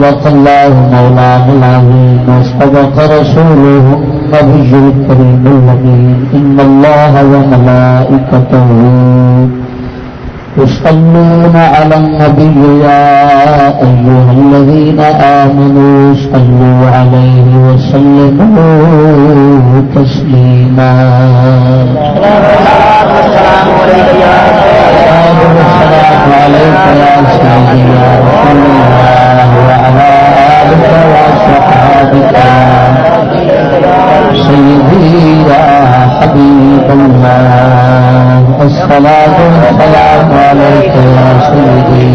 صدق الله مولانا العظيم وصدق رسوله النبي الكريم الأمين إن الله وملائكته يصلون على النبي يا أيها الذين آمنوا صلوا عليه وسلموا تسليما. السلام عليك يا سيدي رسول الله وعلى آلك وصحابك سيدي يا حبيب الله الصلاة والسلام عليك يا سيدي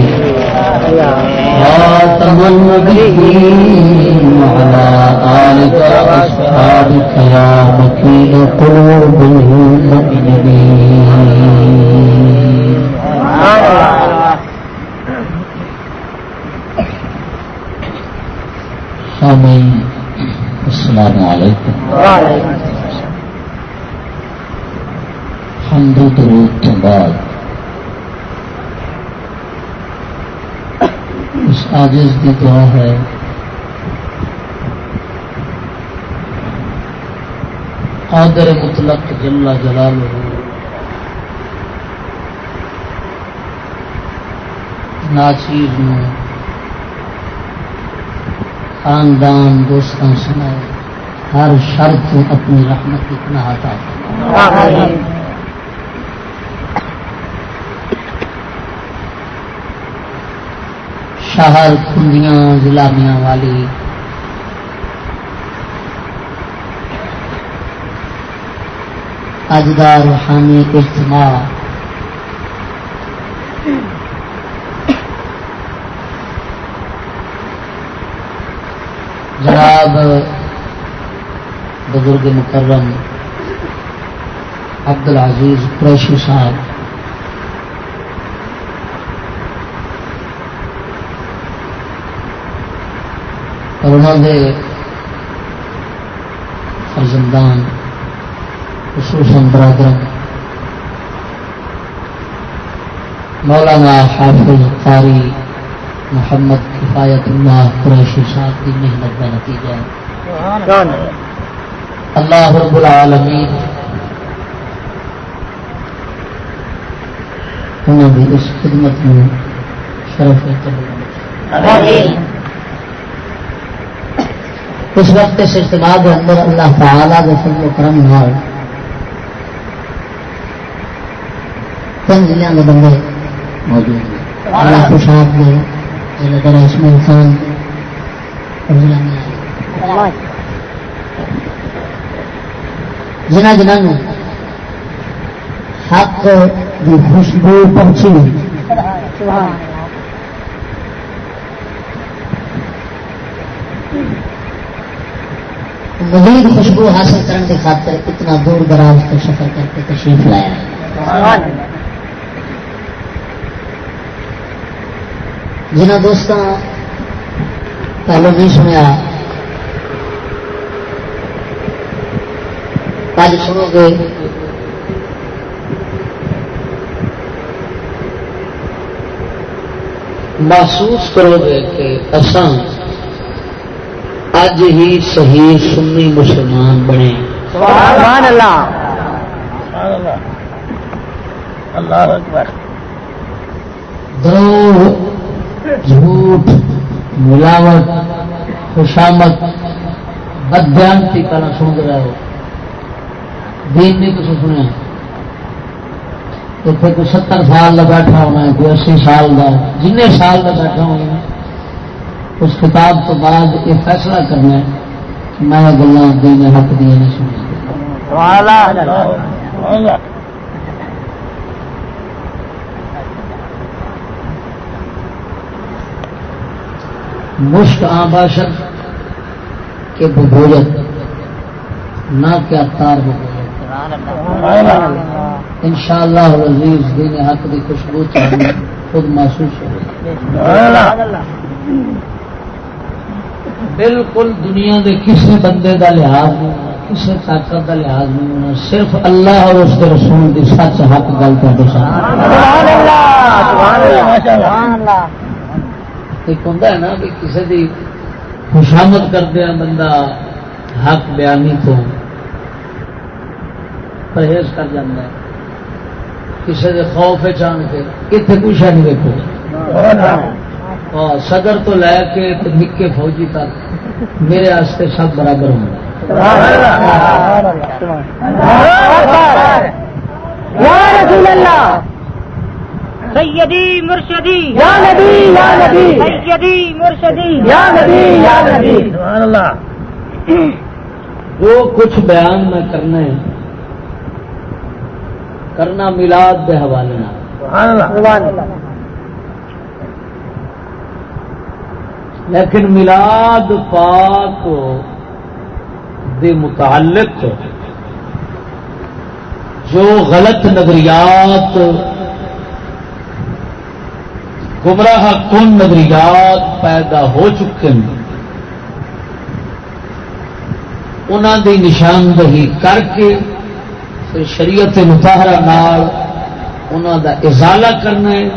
خاتم النبيين وعلى آلك وأصحابك يا مكين قلوب المؤمنين آمين السلام عليكم حمد درود کے بعد اس آجز کی دعا ہے۔ قادر مطلق جل ناچیر خاندان دوستوں سنائے۔ ہر شرط اپنی رحمت اتنا ہٹا شہر کنڈیاں ضلع میاں والی۔ اجدار روحانی اجتماع۔ جناب بزرگ مکرم عبد العزیز قریشی صاحب۔ اور انہوں نے فرزندان، خصوصاً برادر مولانا حافظ قاری محمد کفایت اللہ قریشی صاحب کی محنت کا نتیجہ ہے اللہ رب العالمین انہوں بھی اس خدمت میں شرف اس وقت اس اجتماع کے اندر اللہ تعالیٰ کے فضل و کرم نال چند ضلع کے بندے موجود ہیں۔ اللہ خوشاب کے اور ضلع میں جنہ جنہوں حق کی خوشبو پہنچی مزید خوشبو حاصل کرنے کی خاطر اتنا دور دراز کا سفر کر کے تشریف لایا ہے جنہ دوست پہلے نہیں سنیا۔ کل سنو گے۔ محسوس کرو گے کہ اسان اج ہی صحیح سنی مسلمان بنے۔ سبحان اللہ۔ اللہ۔ اکبر۔ جھوٹ، ملاوٹ خوشامت بدیانتی پہلے سن رہے ہو۔ دین نہیں کچھ سنیا اتنے کوئی ستر سال کا بیٹھا ہونا ہے، کوئی اسی سال کا جن سال کا بیٹھا ہونا اس کتاب تو بعد یہ فیصلہ کرنا ہے کہ میں گلا دین حق دیا نہیں سنی مشک آ باشد کے ببوجت، نہ کیا تار ببوجت۔ ان شاء اللہ عزیز دین حق کی خوشبو چاہیے، خود محسوس ہو۔ بالکل دنیا کے کسی بندے کا لحاظ نہیں کسی طاقت کا لحاظ نہیں ہونا، صرف اللہ اور اس کے رسول کی سچ حق گل کر دے ایک ہوں نا کہ کسی کی خوشامد کردیا بندہ حق بیانی تو پرہیز کر جانا ہے۔ کسی کے خوف چان کے اتنے کچھ ہے نہیں دیکھو۔ صدر تو لے کے نکے فوجی تک میرے واسطے سب برابر ہوں۔ اللہ۔ سیدی مرشدی. یا نبی یا نبی. سیدی مرشدی. یا نبی یا نبی. سبحان اللہ جو کچھ بیان میں کرنا ہے کرنا میلاد کے حوالے سبحان اللہ سبحان اللہ لیکن میلاد پاک دے متعلق جو غلط نظریات گمراہ کن نظریات پیدا ہو چکے ہیں؟ انہوں دی نشاندہی کر کے پھر شریعت نال انہوں دا ازالہ کرنا ہے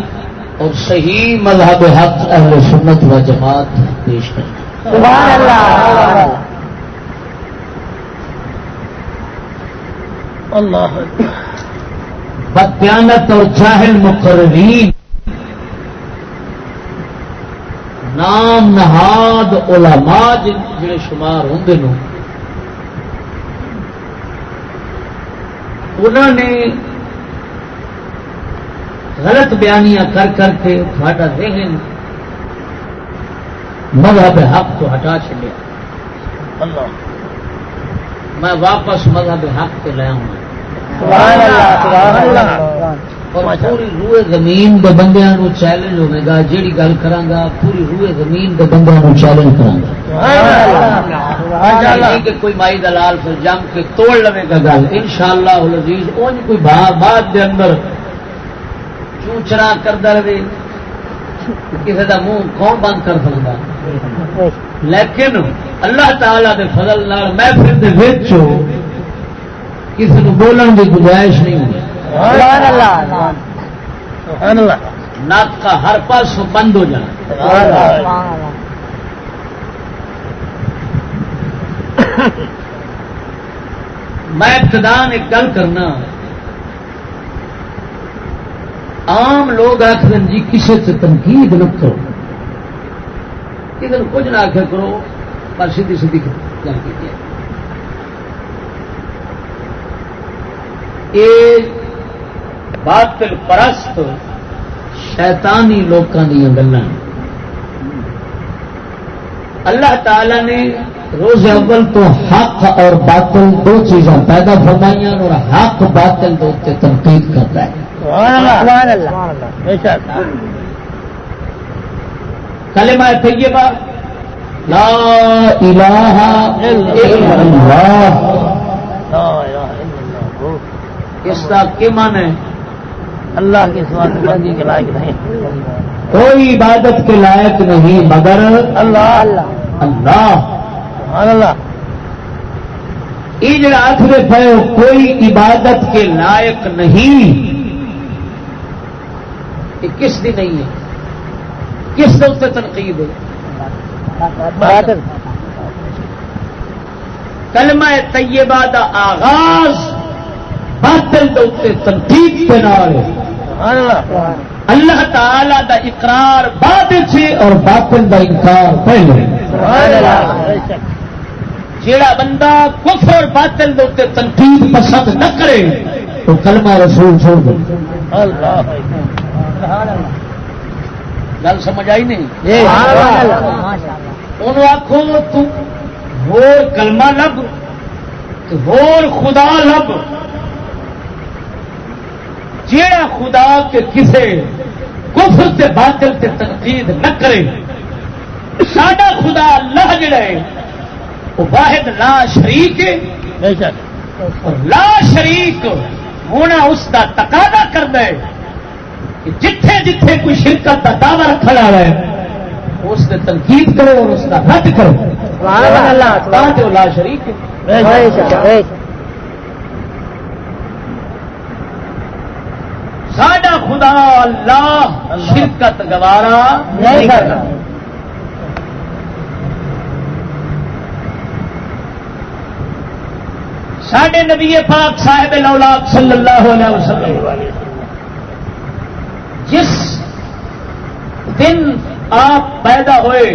اور صحیح مذہب حق اہل سنت و جماعت پیش کرنا سبحان اللہ۔ اللہ۔ بدیانت اور جاہل مقررین نام نہاد علماء جڑے شمار ہوں نو انہوں نے غلط بیانیاں کر کر کے تھوڑا ذہن مذہب حق تو ہٹا اللہ۔ میں واپس مذہب حق پہ لیا ہوں اور پوری روئے زمین کے بندیاں نو چیلنج ہوے گا جیڑی گل کرانگا پوری روئے زمین بندیاں نو چیلنج نہیں کہ کوئی مائی دلال پھر جم کے توڑ لوے گا گل۔ ان شاء اللہ لذیذ اون کوئی دے اندر رہے کسی کا منہ کون بند کر سکتا؟ لیکن اللہ تعالی دے فضل نال محفل دے وچ کسی نو بولن کی گنجائش نہیں ہوئی۔ سبحان اللہ. سبحان اللہ. ناک کا ہر پاس بند ہو جانا سبحان اللہ. میں ابتدان ایک گل کرنا. عام لوگ آخر جی کسی سے تنقید نہ کرو. کسی نے کچھ نہ آخر کرو پر سیدھی سیدھی گل کی باطل پرست شیطانی لوگوں دیا گلیں اللہ تعالی نے روز اول تو حق اور باطل دو چیزاں پیدا فرمائی اور حق باطل دو اتنے تنقید کرتا ہے۔ سبحان اللہ۔ سبحان اللہ۔ بے شک۔ کلمہ طیبہ۔ لا الہ الا اللہ۔ لا الہ الا اللہ۔ اس کا کیا من ہے؟ اللہ کی سوات بندی کے لائق نہیں۔ کوئی عبادت کے لائق نہیں مگر اللہ۔ اللہ۔ اللہ اللہ۔ یہ جڑا آخر پہ کوئی عبادت کے لائق نہیں۔ یہ کس دی نہیں ہے؟ کس دے تنقید ہے؟ کلمہ طیبہ دا آغاز باطل دے تنقید کے نال اللہ. تعالی دا اقرار بعد سے اور باطل دا انکار پہلے. جیڑا بندہ کفر اور باطل دے اتنے تنقید پسند نہ کرے تو کلمہ رسول چھوڑ دے. گل سمجھ آئی نہیں؟ انہوں آخو تور کلمہ لب ہور خدا لب. جیڑا خدا کے کسے کفر سے باطل سے تنقید نہ کرے ساڈا خدا اللہ جڑا ہے وہ واحد لا شریک ہے۔ اور لا شریک ہونا اس کا تقاضا کرتا ہے کہ جتھے جتھے کوئی شرکت کا دعوی رکھا ہے اس نے تنقید کرو اور اس کا رد کرو۔ جو لا شریک ہے۔ ساڈا خدا اللہ شرکت گوارا نہیں کرتا۔ سڈے نبی پاک صاحب لولاک صلی اللہ علیہ وسلم۔ جس دن آپ پیدا ہوئے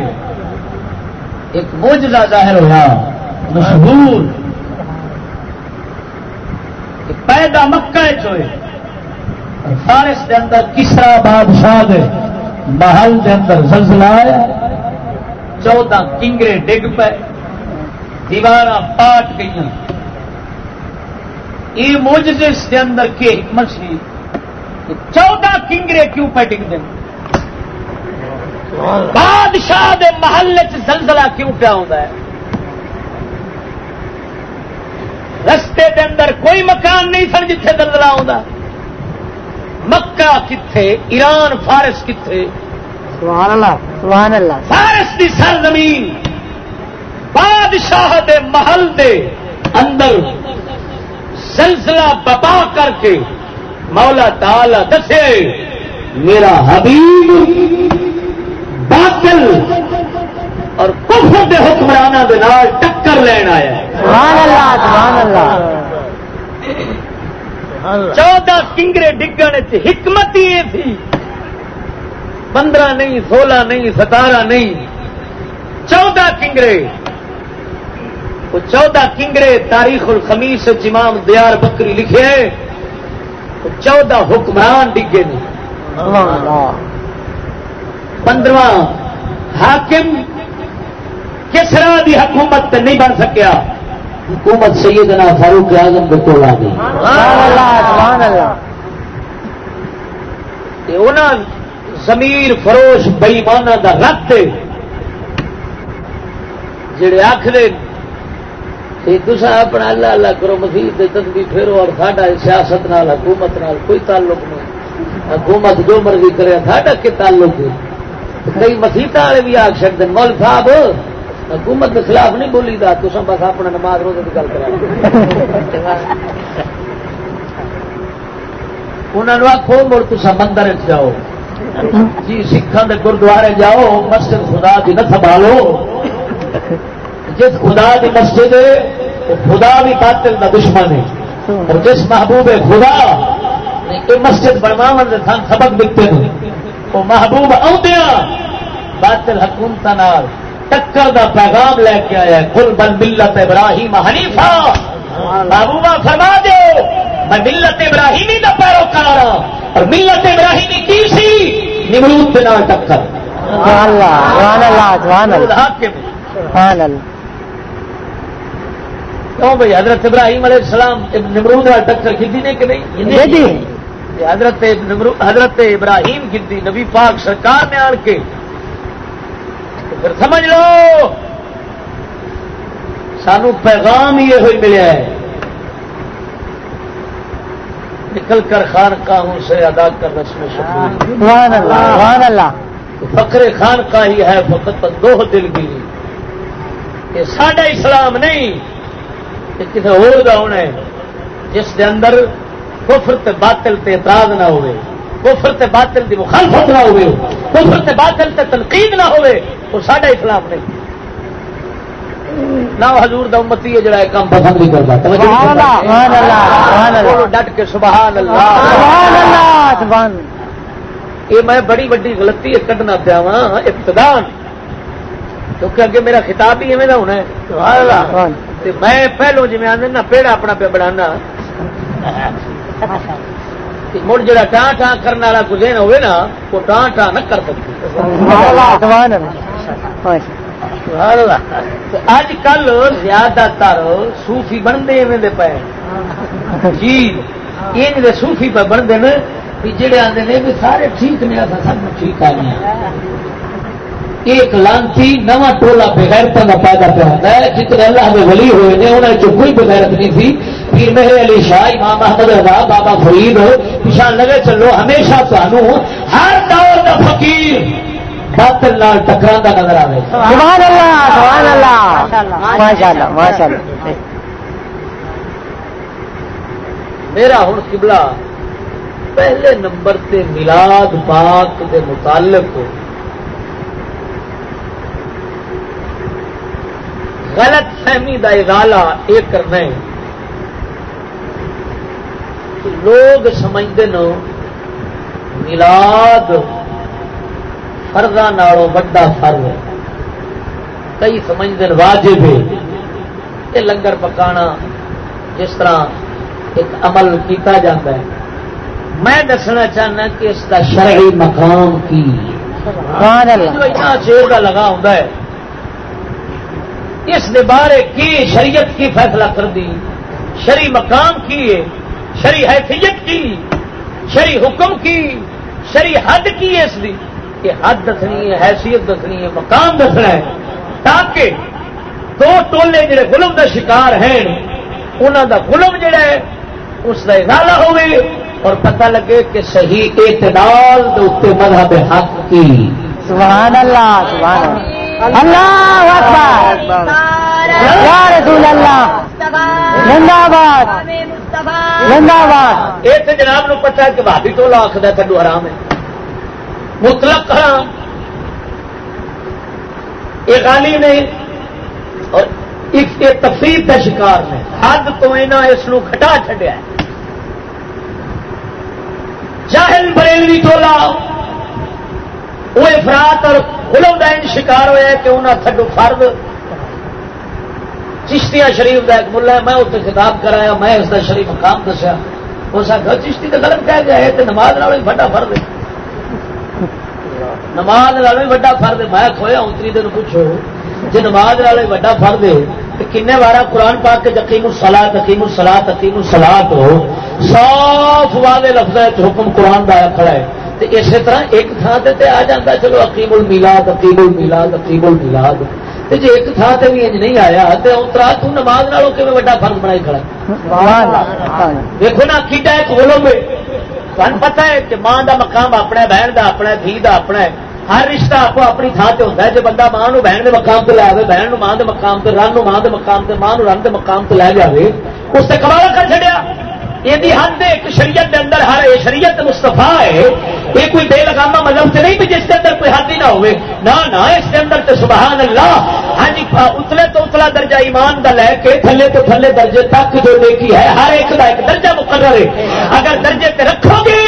ایک موجلہ ظاہر ہوا مشہور پیدا مکہ چوئے فارس کے اندر کسرا بادشاہ دے محل کے اندر زلزلہ آیا۔ چودہ کنگرے ڈگ پے دیوار پاٹ گئی یہ موجز کے اندر کی حکمت سی چودہ کنگرے کیوں پہ ڈگ دیں بادشاہ دے محل زلزلہ کیوں پیا ہوتا ہے؟ رستے دے اندر کوئی مکان نہیں سن جتھے زلزلہ آتا مکہ کتھے ایران فارس کتھے؟ سبحان اللہ سبحان اللہ۔ فارس کی سرزمین بادشاہ دے محل دے اندر سلسلہ بپا کر کے مولا تعالی دسے میرا حبیب باطل اور کفر دے حکمرانہ دے نال ٹکر لین آیا۔ سبحان اللہ سبحان اللہ۔ ہاں۔ چودہ کنگرے ڈگن حکمت ہی یہ تھی۔ پندرہ نہیں، سولہ نہیں، ستارہ نہیں۔ چودہ کنگرے۔ وہ چودہ کنگرے تاریخ الخمیس امام دیار بکری لکھے وہ چودہ حکمران ڈگے نے۔ پندرواں، حاکم کسرا دی حکومت نہیں بن سکیا؟ حکومت سیدنا فاروق اعظم کے کول آ گئی زمیر فروش بئیمانہ دا رد جڑے آخر تصا اپنا اللہ اللہ کرو، مسیح تدبی پھیرو اور ساڈا سیاست نال، حکومت نال کوئی تعلق نہیں۔ حکومت جو مرضی کرے، ساڈا کے تعلق ہے۔ کئی مسیحت والے بھی آخ سکتے مول صاحب حکومت کے خلاف نہیں بولی دا تو بس اپنا نماز روزے کی گل کرا انہوں نے آخو مڑ مندر جاؤ۔ جی سکھان کے گردوارے جاؤ مسجد خدا کی نہ سنبھالو۔ جس خدا کی مسجد ہے خدا بھی باطل کا دشمن ہے۔ اور جس محبوب خدا یہ مسجد بنواو سن سبق دیتے ہیں۔ وہ محبوب آدیا باطل حکومت ٹکر دا پیغام لے کے آیا کل بن ملت ابراہیم حنیفہ محبوبہ فرما دو میں ملت ابراہیمی کا پیروکار ہوں اور ملت ابراہیمی کی سی؟ نمرود کے نام ٹکر کیوں بھائی حضرت ابراہیم علیہ السلام نمرود وال ٹکر کی نہیں کہ نہیں؟ حضرت حضرت ابراہیم کی نبی پاک سرکار نے آن کے۔ پھر سمجھ لو۔ سانو پیغام یہ ہوئی ملیا ہے۔ نکل کر خان کاہوں سے ادا کر رسم سبحان اللہ سبحان اللہ۔ فقر خان کا ہی ہے فقط دو دل گیری یہ ساڈا اسلام نہیں یہ کسی ہونا ہے۔ جس دے اندر کفر تے باطل تے اعتراض نہ ہوئے۔ کفر تے باطل دی مخالفت نہ ہوئے. کفر تے باطل تے تنقید نہ ہوئے وہ ساڈا اسلام نہیں. نہ حضور دا امتی ہے جڑا کام پسند نہیں کرتا. سبحان اللہ۔ سبحان اللہ سبحان اللہ. بولو ڈٹ کے سبحان اللہ. سبحان اللہ سبحان یہ میں بڑی بڑی غلطی کڈنا پیا وا ابتدان کیونکہ اگے میرا خطاب ہی ایویں دا ہونا ہے. سبحان اللہ تے میں پہلو جی آدھے نا پیڑا اپنا پہ بڑھانا مڑ جڑا ٹاں ٹاں کرنے والا گزین ہوئے نا وہ ٹاں ٹاں نہ کر سکتی۔ سبحان اللہ سبحان اللہ۔ سبحان اللہ۔ تے اج کل زیادہ تر صوفی بنتے ایویں پے۔ جی۔ دے صوفی پہ بنتے ہیں بھی جڑے آتے ہیں بھی سارے ٹھیک نے اصل سب ٹھیک آ گیا ایک لانتی نواں ٹولا بغیرتوں کا پیدا پہ ہوتا ہے جتنے اللہ کے ولی ہوئے نے انہوں نے کوئی بغیرت نہیں تھی۔ پیر میرے علی شاہ امام احمد رضا بابا فرید پیچھا لگے چلو ہمیشہ تمہوں ہر دور کا فقیر باطل نال ٹکرا نظر آئے سبحان اللہ سبحان اللہ ماشاء اللہ ماشاء اللہ میرا ہوں قبلہ پہلے نمبر تے ملاد پاک دے متعلق غلط فہمی کا ازالہ یہ کرنا ہے۔ لوگ سمجھتے ن ملاد فرداں وڈا فرض ہے۔ کئی سمجھتے ہیں واجب ہے۔ یہ لنگر پکانا جس طرح ایک عمل کیتا جاتا ہے۔ میں دسنا چاہنا کہ اس کا شرعی مقام کی اتنا چیر کا لگا ہوتا ہے۔ اس نے بارے کی شریعت کی فیصلہ کر دی شری مقام کی ہے۔ شری حیثیت کی شری حکم کی شری حد کی ہے اس دی۔ کہ حد دسنی ہے حیثیت دسنی ہے مقام دسنا ہے۔ تاکہ دو ٹولے جڑے غلم دا شکار ہیں انہوں دا غلم جڑا ہے اس کا ازالہ ہوئے اور پتہ لگے کہ صحیح اعتدال دے اتنے مذہب حق کی۔ سبحان اللہ سبحان اللہ۔ اللہ اکبر۔ یا رسول اللہ۔ زندہ باد زندہ باد یہ تو جناب نو پتا ہے کہ بھابی تو آخر تھڈو حرام ہے۔ مطلق حرام۔ یہ غالی نے اور ایک یہ تفریح کا شکار نے حد تو یہاں اس نو گھٹا چڈیا ہے۔ جاہل بریلوی ٹولا وہ افراد اور ان شکار ہوا ہے کہ انہیں تھڈو فرد چشتیاں شریف کا ایک ملا ہے، میں اتنے خطاب کرایا، میں اس کا شریف مقام دسیا۔ اس آخر چشتی تو غلط کہہ گیا ہے تو نماز نال بھی بڑا فرد ہے۔ نماز نال بھی بڑا فرد میں کھویا، اتری دن پوچھو جی نماز نال بھی بڑا فرد ہے تو کن بار قرآن پاک کے یقین السلا تقیم السلا تقیم السلا تو صاف والے لفظ حکم قرآن کا کھڑا ہے۔ اسی طرح ایک تھان سے آ جاتا چلو عقیم الملاد عقیم الملاد عقیم الملاد تے جی ایک تھان سے بھی انج نہیں آیا تو اترا تو نماز نالوں کہ بڑا فرق بنائی کھڑا سبحان اللہ دیکھو نا کھیڈا ایک غلام ہے تمہیں پتا ہے کہ ماں دا مقام اپنا ہے بہن دا اپنا ہے دھی دا اپنا ہے ہر رشتہ آپ اپنی تھان سے ہوتا ہے جی بندہ ماں نو بہن دے مقام تے لے آئے بہن نو ماں دے مقام تے رن نو ماں دے مقام تے ماں نو رن دے مقام تے لے جائے اس سے کمالا کر چڑیا یہ حد ایک شریعت دے اندر ہر شریعت مستفا ہے یہ کوئی بے لگاما مذہب سے نہیں بھی جس کے اندر کوئی حد ہی نہ ہوئے۔ نہ نہ اس کے اندر تو سبحان اللہ ہاں جی اتلے تو اتلا درجہ ایمان دا لے کے تھلے تو تھلے درجے تک جو دیکھی ہے ہر ایک کا ایک درجہ مقرر ہے۔ اگر درجے پہ رکھو گے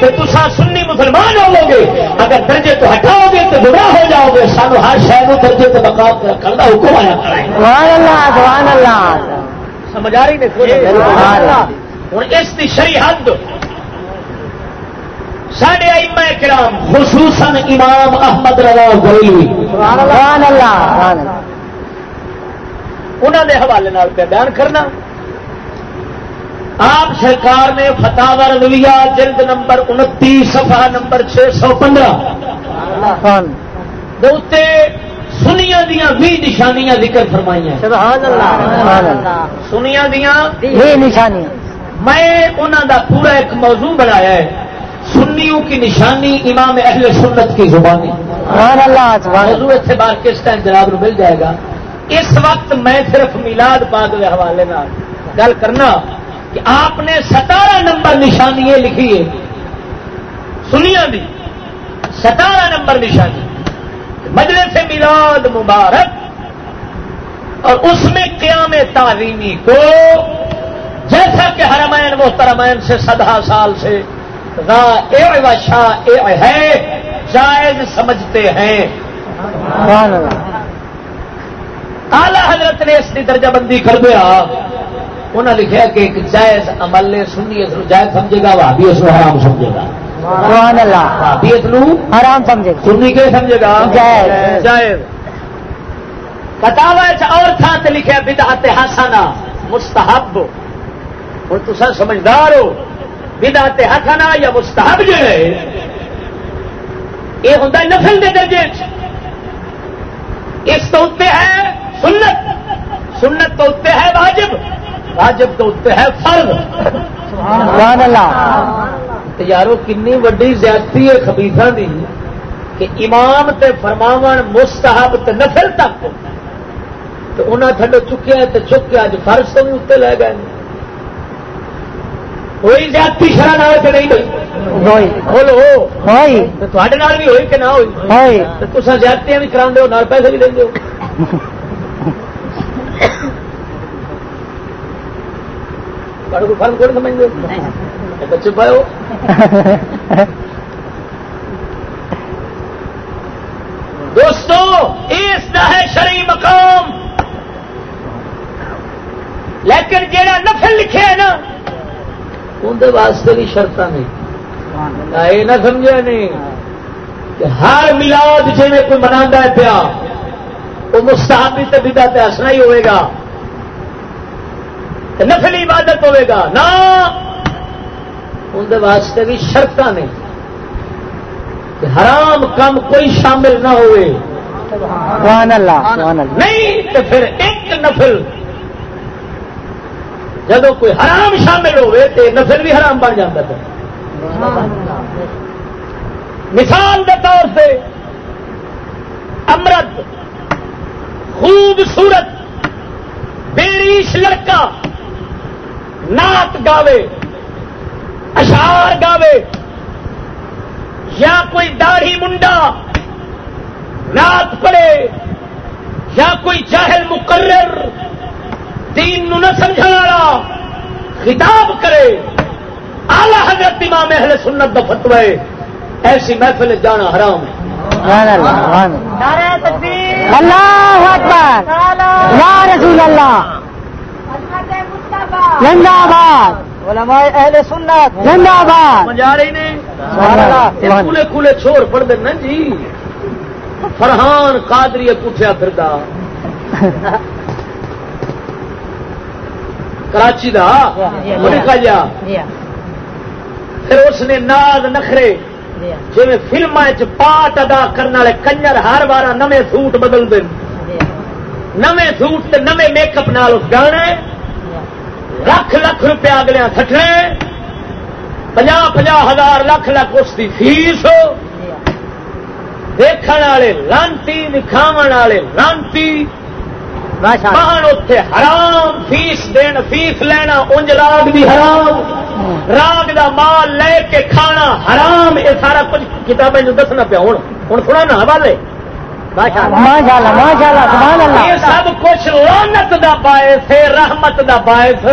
تو تصا سنی مسلمان ہوو گے۔ اگر درجے تو ہٹاؤ گے تو گمراہ ہو جاؤ گے۔ سانو ہر شہر درجے مقام رکھنے کا حکم آیا۔ سبحان اللہ سمجھ آ رہی اللہ ہوں اس کی شری حد سڈے ائمہ کرام خصوصاً امام احمد رضا اللہ. انہوں دے حوالے نال پہ بیان کرنا۔ آپ سرکار نے فتح رضویہ جلد نمبر انتیس صفحہ نمبر چھ سو پندرہ۔ سنیا دیا بھی نشانیاں ذکر فرمائی سنیا دیا نشانیاں. میں انہوں دا پورا ایک موضوع بنایا ہے۔ سنیوں کی نشانی امام اہل سنت کی زبانی۔ موضوع اتنے بار کس ٹائم جناب نو مل جائے گا؟ اس وقت میں صرف میلاد پاک کے حوالے گل کرنا کہ آپ نے ستارہ نمبر نشانی یہ لکھی ہے۔ سنیا بھی ستارہ نمبر نشانی۔ مجلے سے میلاد مبارک۔ اور اس میں قیام تعلیمی کو جیسا کہ حرمین محترمین سے سدہ سال سے ہے جائز سمجھتے ہیں۔ اعلی حضرت نے اس کی درجہ بندی کر دیا۔ انہوں نے لکھا کہ ایک جائز عمل نے سنی اس جائز سمجھے گا وہ بھی اس کو حرام سمجھے گا۔ حرام سمجھے گا۔ سنی کے سمجھے گا؟ جائز۔ کتاب اور تھان سے لکھا بدعت حسنا مستحب۔ ہوں تو سمجھدار ہو۔ بدعت حسنا یا مستحب جو ہے یہ ہوں نفل کے درجے اس تو اتنے ہے سنت۔ سنت تو اتنے ہے واجب۔ واجب تو اتنے ہے فرض۔ یارو کنی وڈی زیادتی ہے خبیفا دی کہ امام تے فرماون مستحب تے نفل تک۔ تو انہیں تھڈو چکیا تو چک کے اج فرض تو بھی اتنے لے گئے۔ کوئی زیادتی شرح نہ کہ نہیں ہوئی بولو تھوڑے بھی ہوئی کہ نہ ہوئی تو تصا زیادتیاں بھی کرا دو نال پیسے بھی دیں دو کو فرم کون سمجھ دو بچے پاؤ دوستو اس کا ہے شرعی مقام لیکن جہاں نفل لکھے ہے نا اندر واسطے بھی شرط نہیں یہ نہ سمجھا نہیں کہ ہر ملاد جی کوئی منا پیا وہ مستحبی تو بدا تے ہسنا ہی ہوئے گا۔ نفلی عبادت ہوئے گا۔ نہ! اندر واسطے بھی شرط نہیں کہ حرام کام کوئی شامل نہ ہوئے۔ نہیں تو پھر ایک نفل جب کوئی حرام شامل ہوئے تو نفل بھی حرام بن جاتا تھا۔ مثال کے طور سے امرت، خوبصورت بیریش لڑکا، نعت گاوے اشار گاوے، یا کوئی داڑھی منڈا، نعت پڑے، یا کوئی چاہل مقرر دین نو نہ سمجھا والا خطاب کرے. آلہ حضرت امام اہل سنت دا فتوی ایسی محفل جانا حرام ہے. اللہ اکبر۔ یا رسول اللہ۔ زندہ آباد۔ علماء اہل سنت۔ زندہ آباد۔ مجا رہی نے؟ کھلے کھلے چھوڑ پڑ دے نا جی؟ فرحان قادری پوچھا پھر کراچی دا امریکہ جا پھر اس نے ناد نخرے جی فلم پاٹ ادا کرنے والے کنجر ہر بار نمے سوٹ بدل دیں نمے سوٹ نمے میک اپ نال گانے لکھ لکھ روپیہ اگلے تھٹنے پناہ پناہ ہزار لکھ لکھ اس کی فیس. دیکھنے والے لانتی دکھاو والے لانتی. باہر اتے حرام فیس دین فیس لینا انج راگ بھی حرام. راگ دا مال لے کے کھانا حرام یہ سارا کچھ کتابیں دسنا پیا. ہوں ہوں تھوڑا نا حوالے؟ یہ سب کچھ لانت دا باعث ہے رحمت دا باعث.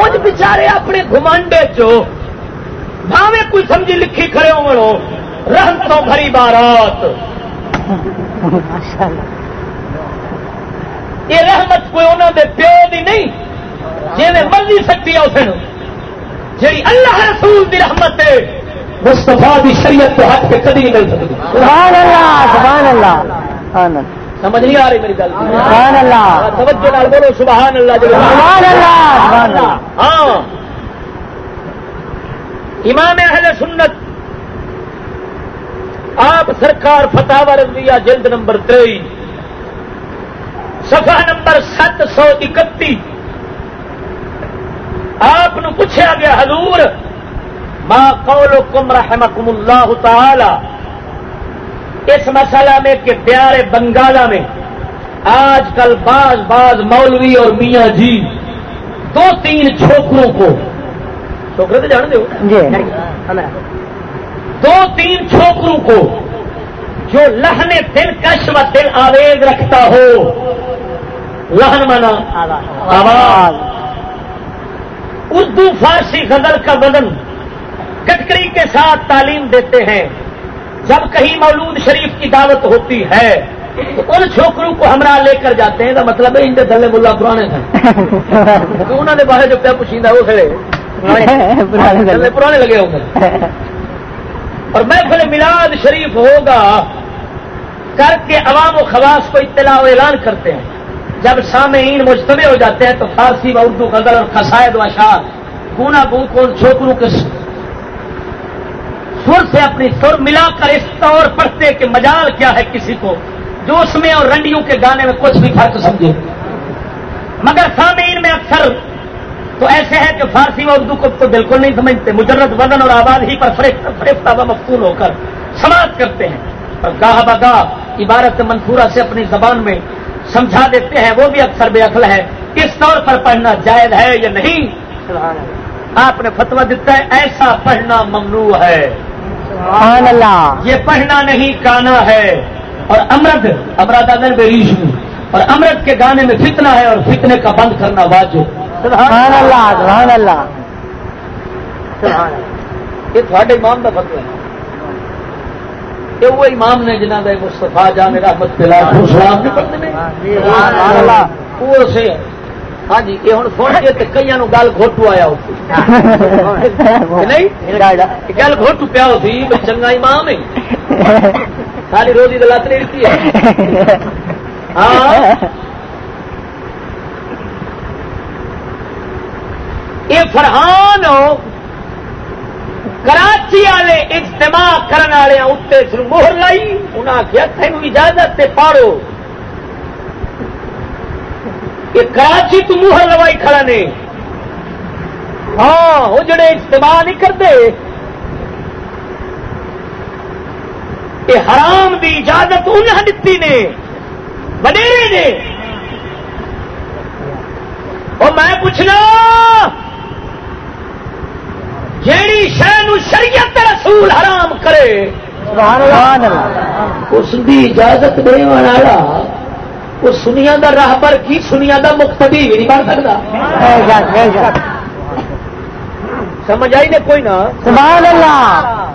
انج بچارے اپنے گمانڈے چو بھاوے کوئی سمجھی لکھی کھڑے ہو رحمتوں بھری بارات. یہ رحمت کوئی انہوں دے پیو دی نہیں جی مرضی سکتی ہے اسے جی اللہ رسول دی رحمت ہے مستفا دی شریعت تو ہٹ کے کدی نہیں مل سکتی۔ سبحان اللہ سبحان اللہ۔ سمجھ نہیں آ رہی میری گل۔ سبحان اللہ۔ توجہ نال بولو سبحان اللہ جی۔ سبحان اللہ سبحان اللہ۔ ہاں۔ امام اہل سنت آپ سرکار فتح رضویہ جلد نمبر تیئیس۔ سفا نمبر سات سو اکتی آپ پوچھا گیا حضور ماں قولکم رحمکم اللہ تعالی اس مسئلہ میں کہ پیارے بنگالہ میں آج کل بعض بعض مولوی اور میاں جی دو تین چھوکروں کو چھوکرے تو جان دو جی۔ دو تین چھوکروں کو جو لہن دل کش و دل آویز رکھتا ہو۔ لہن منا. آواز. اردو فارسی غزل کا بدن کٹکری کے ساتھ تعلیم دیتے ہیں. جب کہیں مولود شریف کی دعوت ہوتی ہے تو ان چھوکروں کو ہمراہ لے کر جاتے ہیں مطلب ہے ان کے دلے ملا پرانے ہیں. انہوں نے باہر جو پیا پوچھتا وہ کھڑے پرانے لگے ہوں گے. اور محفل میلاد شریف ہوگا کر کے عوام و خواص کو اطلاع و اعلان کرتے ہیں. جب سامعین مجتمع ہو جاتے ہیں تو فارسی و اردو غزل اور قصائد و اشعار، گونا گو کو چھوکروں کے سر سے اپنی سر ملا کر اس طور پڑھتے کہ مجال کیا ہے کسی کو، جو اس میں اور رنڈیوں کے گانے میں کچھ بھی فرق سمجھے۔ مگر سامعین میں اکثر تو ایسے ہے کہ فارسی و اردو کو تو بالکل نہیں سمجھتے، مجرد وزن اور آواز ہی پر فریفتہ و مفتون ہو کر سماعت کرتے ہیں۔ اور گاہ بگاہ، عبارت منصورہ سے اپنی زبان میں سمجھا دیتے ہیں وہ بھی اکثر بے عقل ہے اس طور پر پڑھنا جائز ہے یا نہیں؟ آپ نے فتوا دیتا ہے ایسا پڑھنا ممنوع ہے۔ یہ پڑھنا نہیں کانا ہے۔ اور امرد امراد ادن بیریش میں اور امرد کے گانے میں فتنا ہے اور فتنے کا بند کرنا واجب۔ سبحان اللہ سبحان اللہ۔ یہ تھوڑے امام کا فتوا ہے۔ کہ وہ امام نے جنہ کا مستفا جان رحمت سے ہاں جی یہ ہوں سن کے کئی گل گھوٹو آیا نہیں؟ گل گھوٹو پیا چنگا امام ہے۔ ساری روزی نہیں رکھتی ہے۔ ہاں؟ یہ فرحان کراچی والے اجتماع کرنے والے اتنے مہر لائی انہیں آخیا تین اجازت سے پاڑو. یہ کراچی تو مہر لوائی کھڑا نے۔ ہاں وہ جڑے اجتماع نہیں کرتے، یہ حرام دی اجازت انہیں دیتی نے وڈیرے نے۔ اور میں پوچھنا جیڑی شہ شریعت رسول حرام کرے اس کی اجازت دے والا وہ سنیا کا راہ پر کی سنیا کا مقتدی بھی نہیں بن سکتا۔ سمجھ آئی نے کوئی نہ سبحان اللہ.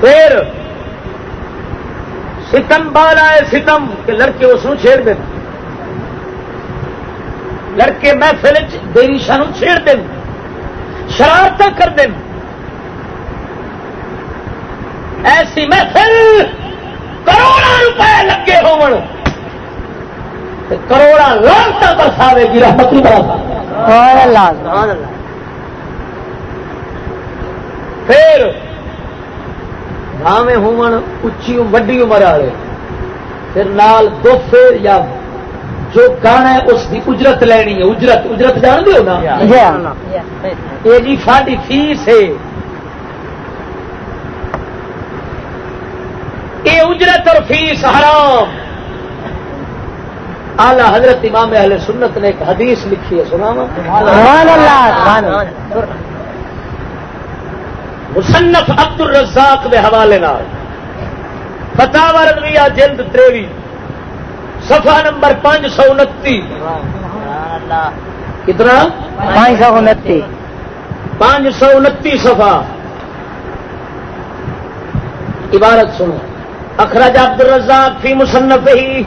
پھر ستم بال آئے ستم کہ لڑکے اس چھیڑ دیں لڑکے محفل دیری شان چھیڑ دیں شرارت کر دیں ایسی محفل کروڑا روپے لگے ہو کروڑا لانتا برساوے گی رحمت پھر گاویں ہون اچھی وڈی عمر والے پھر نال دف یا جو گانا ہے اس کی اجرت لینی ہے اجرت اجرت جان دو نا؟ یہ جی ساری فیس ہے۔ یہ اجرت اور فیس حرام۔ آلہ حضرت امام اہل سنت نے ایک حدیث لکھی ہے سنا مصنف عبد الرزاق کے حوالے فتح رضویہ جلد تریوی۔ سفا نمبر پانچ سو انتی۔ کتنا؟ پانچ سو انتی۔ پانچ سو انتی سفا عبارت سنو۔ اخرج عبد الرزاق فی مصنف ہی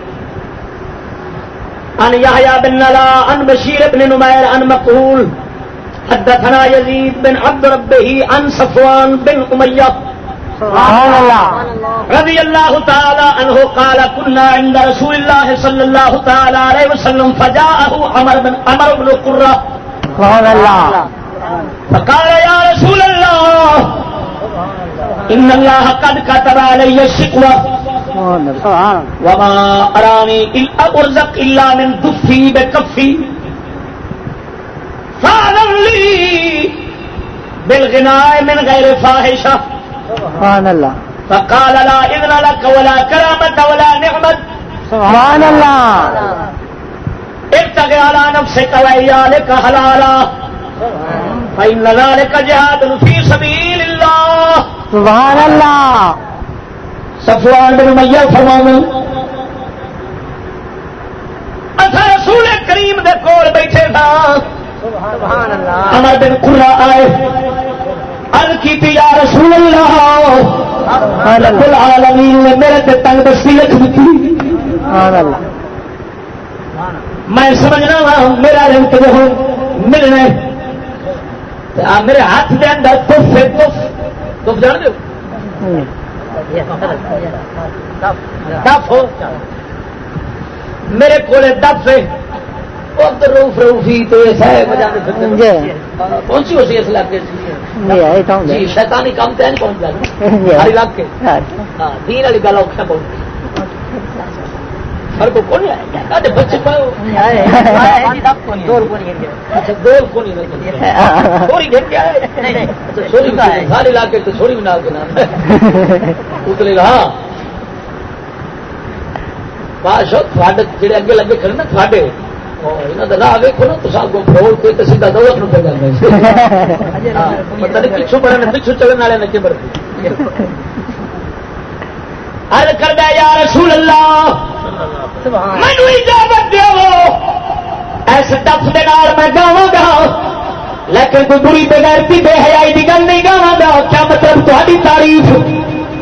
ان یحییٰ بن نلا ان بشیر بن نمیر ان مقہول۔ حدثنا یزید بن عبد ربه ان صفوان بن امیہ۔ سبحان اللہ۔ رضی اللہ تعالی عنہ قال كنا عند رسول الله صلى الله تعالی علیہ وسلم فجاءه عمر بن عمر بن قرہ. سبحان اللہ فقال يا رسول الله ان الله قد كتب علي الشقوى وما ارانی ارزق الا من دفی بکفی فاذن لی بالغناء من غیر فاحشہ سبحان اللہ. فقال لا اذن لك ولا كرامة ولا نعمت سبحان اللہ. ابتغي على نفسك وعيالك حلالا. فإن ذلك جهاد في سبيل الله. سبحان اللہ. صفوان بن میہ فرماؤں. اچھا رسول کریم دے کول بیٹھے تھا. سبحان اللہ. امر بن قرہ آئے. عرض کی یا رسول اللہ رب العالمین نے میرے تے تنگ دستی سبحان اللہ۔ میں سمجھنا وا میرا رنگ جو ہوں ملنا میرے ہاتھ دے اندر تف ہے تف۔ تف جان دو دف ہو۔ میرے کو دف ہے۔ روف روفی تو ایسا ہے مجھے جی۔ پہنچی ہو سی اس علاقے سے جی جی شیطانی کام تے نہیں پہنچ جاتا ہر علاقے ہاں۔ دین والی گل اوکھا پہنچ فرق کون ہے؟ بچے پاؤ۔ اچھا دور گھر ہے؟ ہر علاقے تو کے نام اتلے باش تھوڑے جڑے اگے لگے کھڑے نا کا راہ ویکو نا تو سب کو فروغ کے تو سیدھا دولت نو پہ جانا پتہ نہیں پچھو پڑے پچھو چلنے والے نے چبر ارد کر دیا یا رسول اللہ مینو اجازت دو ایس ڈف دے نال میں گاواں گا لیکن کوئی بری بغیرتی بے حیائی کی گل نہیں گاواں گا۔ کیا مطلب تاری تعریف؟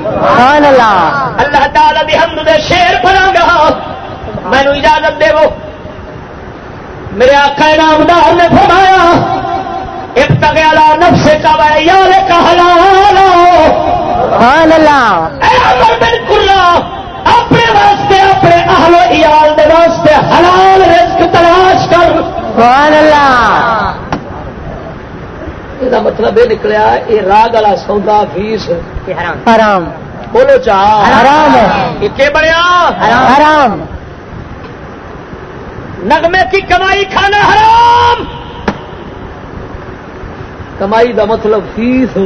اللہ۔ اللہ تعالی دی حمد دے شیر پڑھا گا۔ مینو اجازت دے میرے آقا نامدار نے فرمایا علی نفس کا ویال کا حلال سبحان اللہ۔ اے عمر بن قرہ اپنے واسطے اپنے اہل و عیال دے واسطے حلال رزق تلاش کر۔ سبحان اللہ۔ یہ مطلب یہ نکلیا یہ راگ والا سودا فیس۔ حرام۔ بولو چاہ۔ حرام۔ یہ بنیا؟ حرام۔ نغمے کی کمائی کھانا حرام! کمائی دا مطلب فیس۔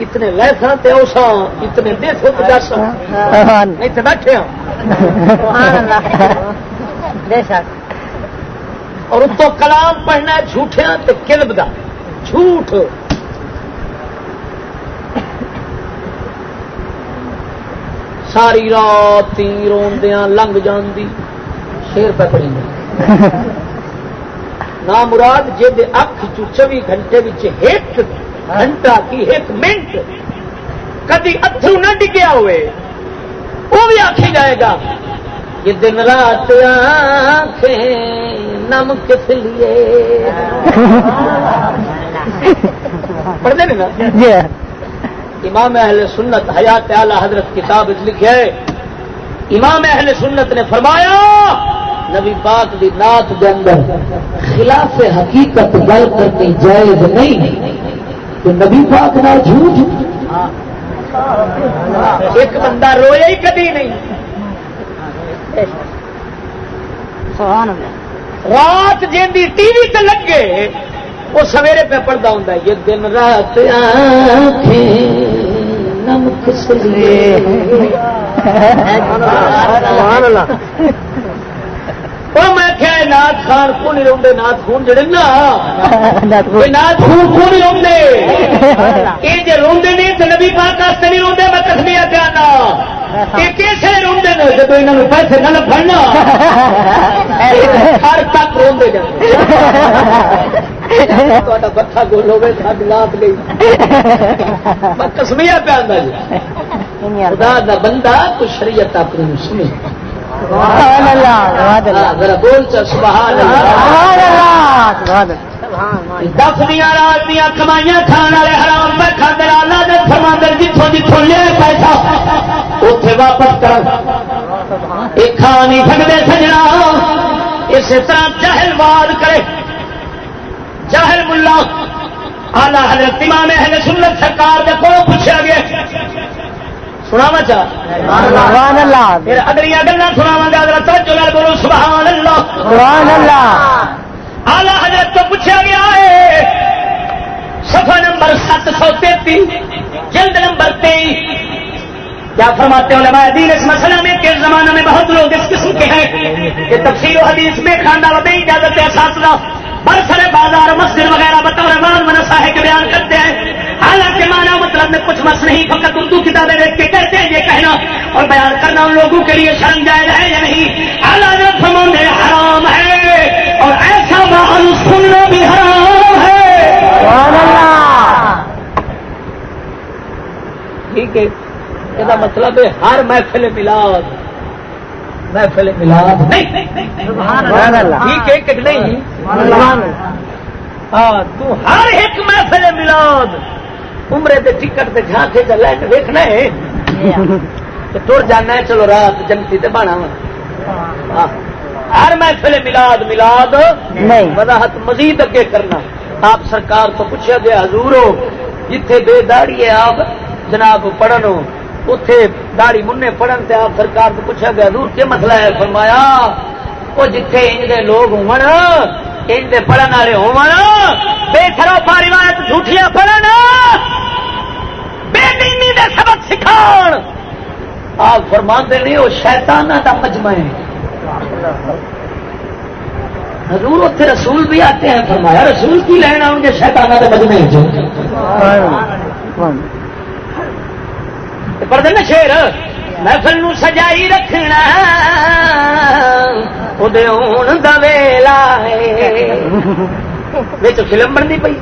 اتنے لائساں تے اوساں اتنے دے سو دس سبحان۔ اتنے بیٹھے ہاں۔ اور اتو کلام پڑھنا جھوٹیاں تے کلب دا۔ جھوٹ۔ ساری رات روندیاں لنگ جاندی۔ شیر پہ پڑی نہ مراد جد اکھ چوبی گھنٹے ایک گھنٹہ کی ایک منٹ کدی اترو نہ ڈگیا ہوئے۔ وہ بھی آخی جائے گا۔ یہ دن رات آنکھیں نم کس لیے؟ پڑھتے نا؟ امام اہل سنت حیات اعلی حضرت کتاب لکھے امام اہل سنت نے فرمایا نبی پاک دی نات دے اندر خلاف حقیقت گل کرنی جائز نہیں تو نبی پاک نہ جھوٹ۔ ایک بندہ رویا ہی کبھی نہیں۔ سبحان اللہ۔ رات جی ٹی وی تے لگے وہ سویرے پہ پڑھتا ہوں یہ دن رات نمک سلے وہ میں کیا نات خان کو نہیں روندے نات خون جڑے نا۔ نات خون۔ کو نہیں روندے یہ جی نہیں تو نبی پاک واسطے نہیں روندے میں کسمیا پیا نا یہ کیسے نے؟ جب یہاں پیسے نہ لبھنا ہر تک جاتے تا بچہ گول ہوگی گئی میں کسمیا پیا جی خدا دا بندہ تو شریعت اپنی سنی ذرا بول سبحان اللہ دس دیا رات دیا کمائیاں کھان والے حرام میں کھانے والا نے جتوں جتوں لے پیسہ اتے واپس کر یہ کھا نہیں سکتے سجنا اسی طرح جہل واد کرے جہل ملا۔ آلہ حضرت امام اہل سنت سرکار دے کو پوچھا گیا۔ سناوا چاہ پھر اگلی گلا سناوا گا توجہ بولو سبحان اللہ۔ سبحان اللہ۔ آلہ حضرت تو پوچھا گیا ہے سفا نمبر سات سو تینتی جلد نمبر تئی کیا فرماتے علماء دین اس مسئلہ میں کہ زمانہ میں بہت لوگ اس قسم کے ہیں کہ تفصیل و حدیث میں خاندان و اجازت اساتذہ برسر بازار مسجد وغیرہ بطور مان منسا ہے کہ بیان کرتے ہیں۔ حالانکہ مانا مطلب میں کچھ مس نہیں فقط اردو کتابیں دیکھ کے کہتے ہیں یہ کہنا اور بیان کرنا ان لوگوں کے لیے شرم جائز ہے یا نہیں؟ حالانکہ فرمانے حرام ہے۔ اور ایسا ماحول سننا بھی حرام ہے۔ ٹھیک ہے یہ مطلب ہے ہر محفل ملاد۔ محفل ملاد نہیں ٹھیک ہے کہ ہاں تو ہر ایک محفل ملاد۔ عمرے دے ٹکٹ دے جھانکے چ لائن ویکنا ہے۔ تو ٹر جانا ہے چلو رات جنتی تے بانا وا۔ ہر محفل ملاد ملاد۔ نہیں۔ وضاحت مزید اگے کرنا۔ آپ سرکار تو پوچھا گیا حضور ہو جتھے بے داڑی ہے آپ جناب پڑھن ہو اتے داڑی منہ پڑھن تے آپ سرکار تو پوچھا گیا، حضور کیا مسئلہ ہے؟ فرمایا، وہ جتھے انج دے لوگ ہون، انج دے پڑھن والے ہون، بے سروپا روایت جھوٹیاں پڑھن بے دینی دے سبق سکھان آپ فرماندے نہیں وہ شیطانہ دا مجمع ہے۔ حضور اتنے رسول بھی آتے ہیں، فرمایا، رسول کی لینا ان کے شیطانہ دے مجمع سبحان پڑھ دینا شیر محفل سجائی رکھنا ادھر دویلا بچ فلم بنتی پی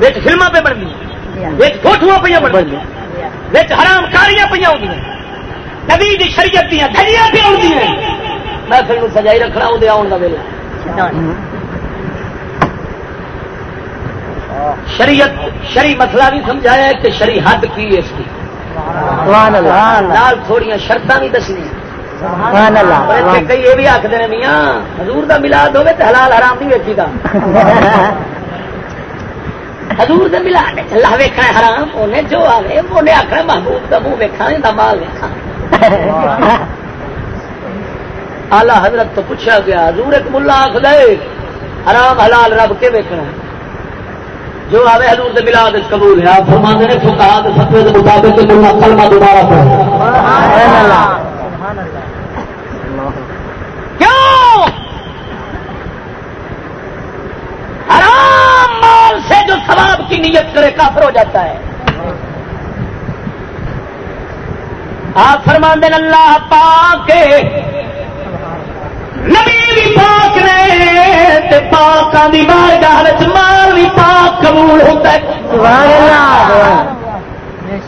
بچ فلما پہ بننی بچ فوٹو پہ بن بچ حرام کاریاں پہ آدی نبی دی شریعت دیا دھڑیاں پہ آدی محفل سجائی رکھنا ادھر آن کا ویلا شریعت شری مسئلہ بھی سمجھایا ہے کہ شری حد کی اس کی۔ نال تھوڑی شرط بھی دسنی۔ کئی یہ بھی آخر میاں حضور دا ملاد ہوے تو حلال حرام نہیں ویچی دا۔ حضور دا ملاد اللہ ویکھا حرام انہیں جو آئے انہیں آخر محبوب دا منہ ویکھا دا مال ویکھا آلہ حضرت تو پوچھا گیا حضور ایک ملا آخ دے حرام حلال رب کے ویکھنا ہے۔ جو آوے حضور دے ملاد قبول ہے آپ فقہا دے فتوی دے مطابق کہ ملا کلمہ دوبارہ اللہ کیوں؟ حرام مال سے جو ثواب کی نیت کرے کافر ہو جاتا ہے۔ آپ فرماندے نے اللہ پاک نبی بھی پاک نے پاکاں دی بارگاہ وچ مال بھی پاک قبول ہوتا ہے سبحان اللہ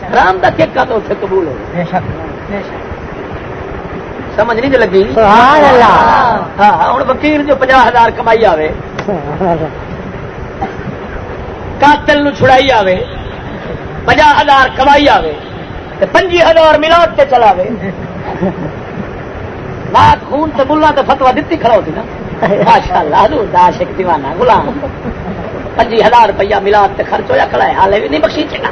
حرام دا ٹھیکہ تو اتنے قبول ہو بے شک بے شک سمجھ نہیں جی لگی سبحان اللہ ہاں ہوں وکیل جو پناہ ہزار کمائی آوے قاتل نو چھڑائی آوے پناہ ہزار کمائی آوے تے ہزار ملاٹ تے چلاوے رات خون تے بلا تے فتوا دیتی کھڑا ہوتی نا۔ ماشاء اللہ حضور دا عاشق دیوانہ، غلام۔ پنجی ہزار روپیہ ملاٹ تے خرچ ہویا کھڑا ہے، حالے بھی نہیں بخشی چکا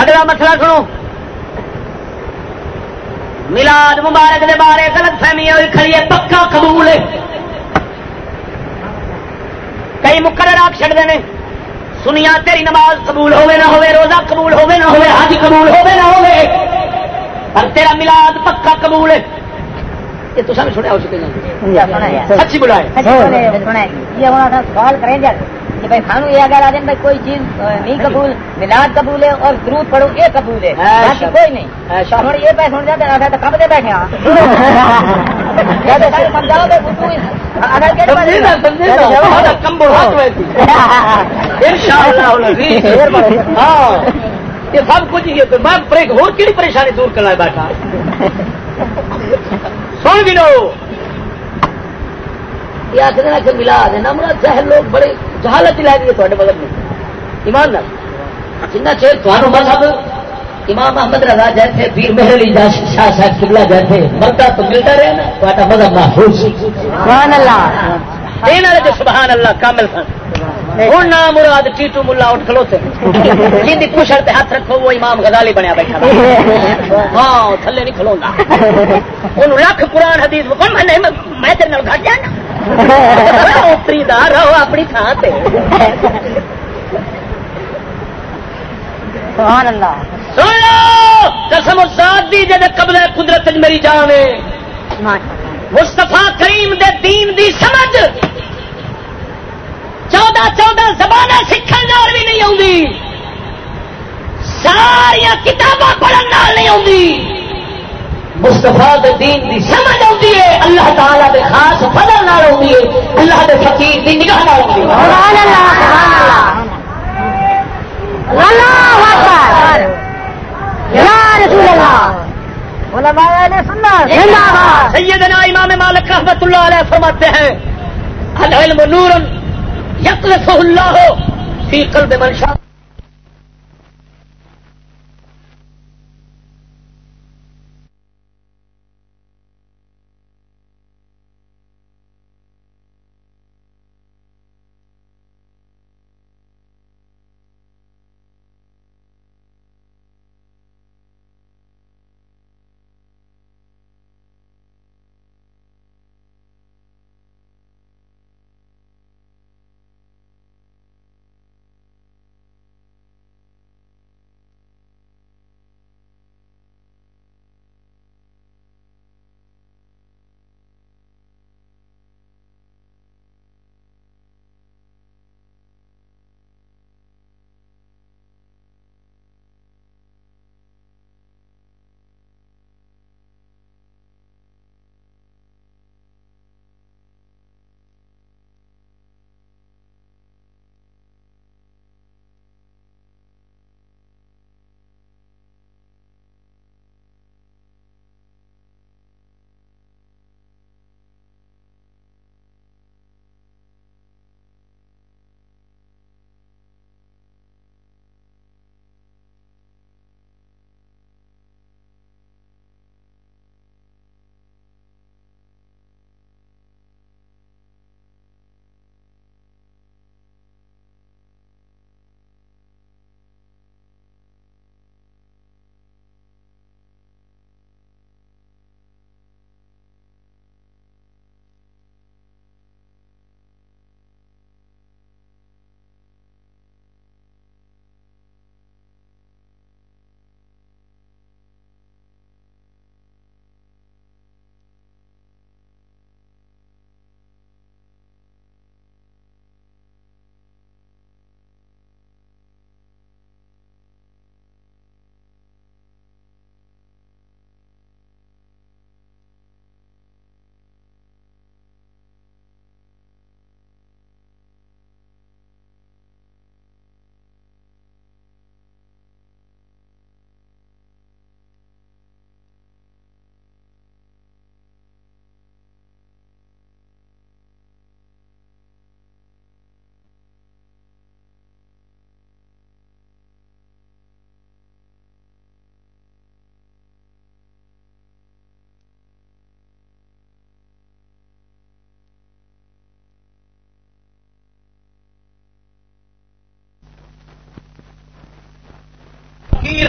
اگلا مسئلہ سنو۔ ملاد مبارک دے بارے غلط فہمی ہوئی کھڑی ہے، پکا قبول ہے۔ کئی مقرر آپ چڑھتے ہیں سنیا تیری نماز قبول ہوے نہ ہوے روزہ قبول ہوے نہ ہوے حج قبول ہوے نہ ہوے پر تیرا ملاد پکا قبول ہے۔ یہ تو سب سنیا ہو چکے سچی بلائے سوال کریں جب کہ بھائی خانو یہ اگر آ جائیں بھائی کوئی چیز نہیں قبول ملاد قبول ہے اور درود پڑھو یہ قبول ہے۔ باقی کوئی نہیں۔ ہم یہ پیسے جاتے تو کب دے بیٹھے ہاں؟ سمجھاؤ ہاں۔ یہ سب کچھ یہ کہڑی پریشانی دور کرنا بیٹھا۔ سن بھی لو یہ آخر کہ ملا دینا مراد جہل لوگ بڑے جہالت لے گئے تھوڑے مدد میں ایمان نال۔ جنہ چیر تمہارا مذہب امام احمد رضا جیسے پیر مہر علی شاہ صاحب قبلہ جیسے مرتا تو ملتا رہے نا تو مذہب محفوظ سبحان اللہ جو سبحان اللہ کامل سن۔ ہوں نام مراد ٹیٹو ملا اٹھ کھلوتے۔ جن کشل پہ ہاتھ رکھو وہ امام غزالی بنیا بیٹھا ہاں تھلے نہیں کھلوا ان لکھ قرآن حدیث میں تیرے گھٹ جانا۔ اتری دار رہو اپنی تھان سے سبحان اللہ سن لو قسم ذات دی جد قبل قدرت میری جان ہے مستفا کریم دے دین دی سمجھ چودہ چودہ زبان سیکھنے بھی نہیں آتی ساریا کتاباں پڑھنے نہیں آتی مستفا دین کی سمجھ آتی ہے، اللہ تعالیٰ کے خاص فضل نہ آتی ہے، اللہ کے فقیر کی نگاہ نہ آتی سیدنا امام مالک رحمت اللہ علیہ فرماتے ہیں، العلم نور یقلف اللہ فی قلب من شاء۔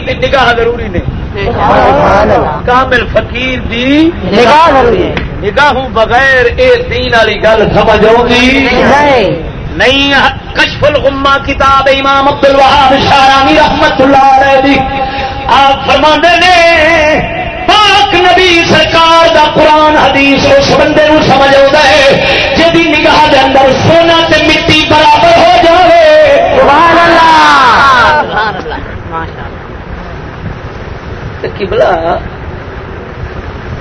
دی نگاہ ضروری نے۔ کامل فقیر دی نگاہ ضروری ہے۔ نگاہوں بغیر اے دین والی گل سمجھ آؤگی نہیں۔ کشف الغمہ کتاب امام عبد الوہاب شارانی رحمت اللہ علیہ دی۔ آپ فرما نے پاک نبی سرکار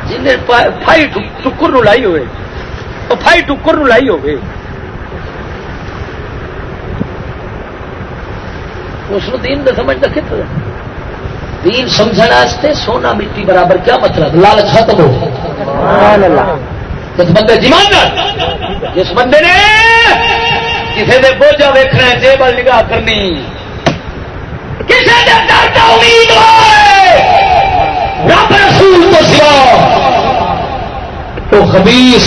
جن فائی ٹکر لائی ہوئے وہ فائی ٹکر لائی ہوئے اس دین کا سمجھتا کتنا دین سمجھنے سونا مٹی برابر کیا مطلب لال ختم ہو جس بندے جمان جس بندے نے کسی نے بوجھا ویکنا جیب نگاہ کرنی کسی امید رب رسول تو سوا تو خبیس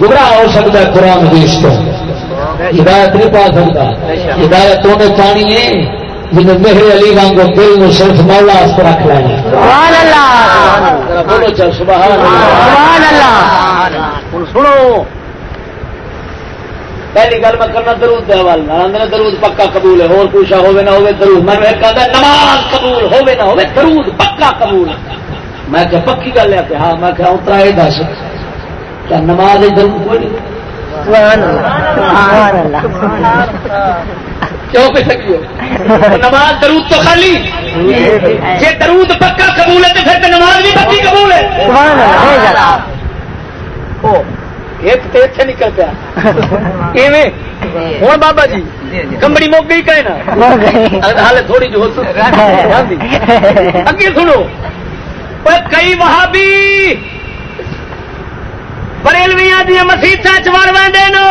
گمراہ ہو سکتا ہے قرآن حدیث تو۔ ہدایت نہیں پا سکتا۔ ہدایت تو نے پانی ہے جن مہر علی وانگو دل میں صرف مولا اس پر رکھ لینا سبحان اللہ۔ بولو چل سبحان اللہ۔ سنو۔ پہلی گل میں کرنا درود دے حوالے درود پکا قبول ہے اور پوچھا ہوے نہ ہوے درود۔ میں کہتا نماز قبول ہوے نہ ہوے درود پکا قبول۔ میں کہ پکی گل ہے کہ ہاں میں کہ اترا یہ دس۔ کیا نماز درود کوئی نہیں۔ کیوں پہ سکیو نماز درود تو خالی۔ جی درود پکا قبول ہے تو پھر نماز بھی پکی قبول ہے۔ ایک تو اتنے نکل پیا۔ ہوں بابا جی کمبڑی مک گئی کہ ہال تھوڑی جو اگے سنو۔ کئی وہابی۔ بریلویا دیا مسیح چوڑ وے نو۔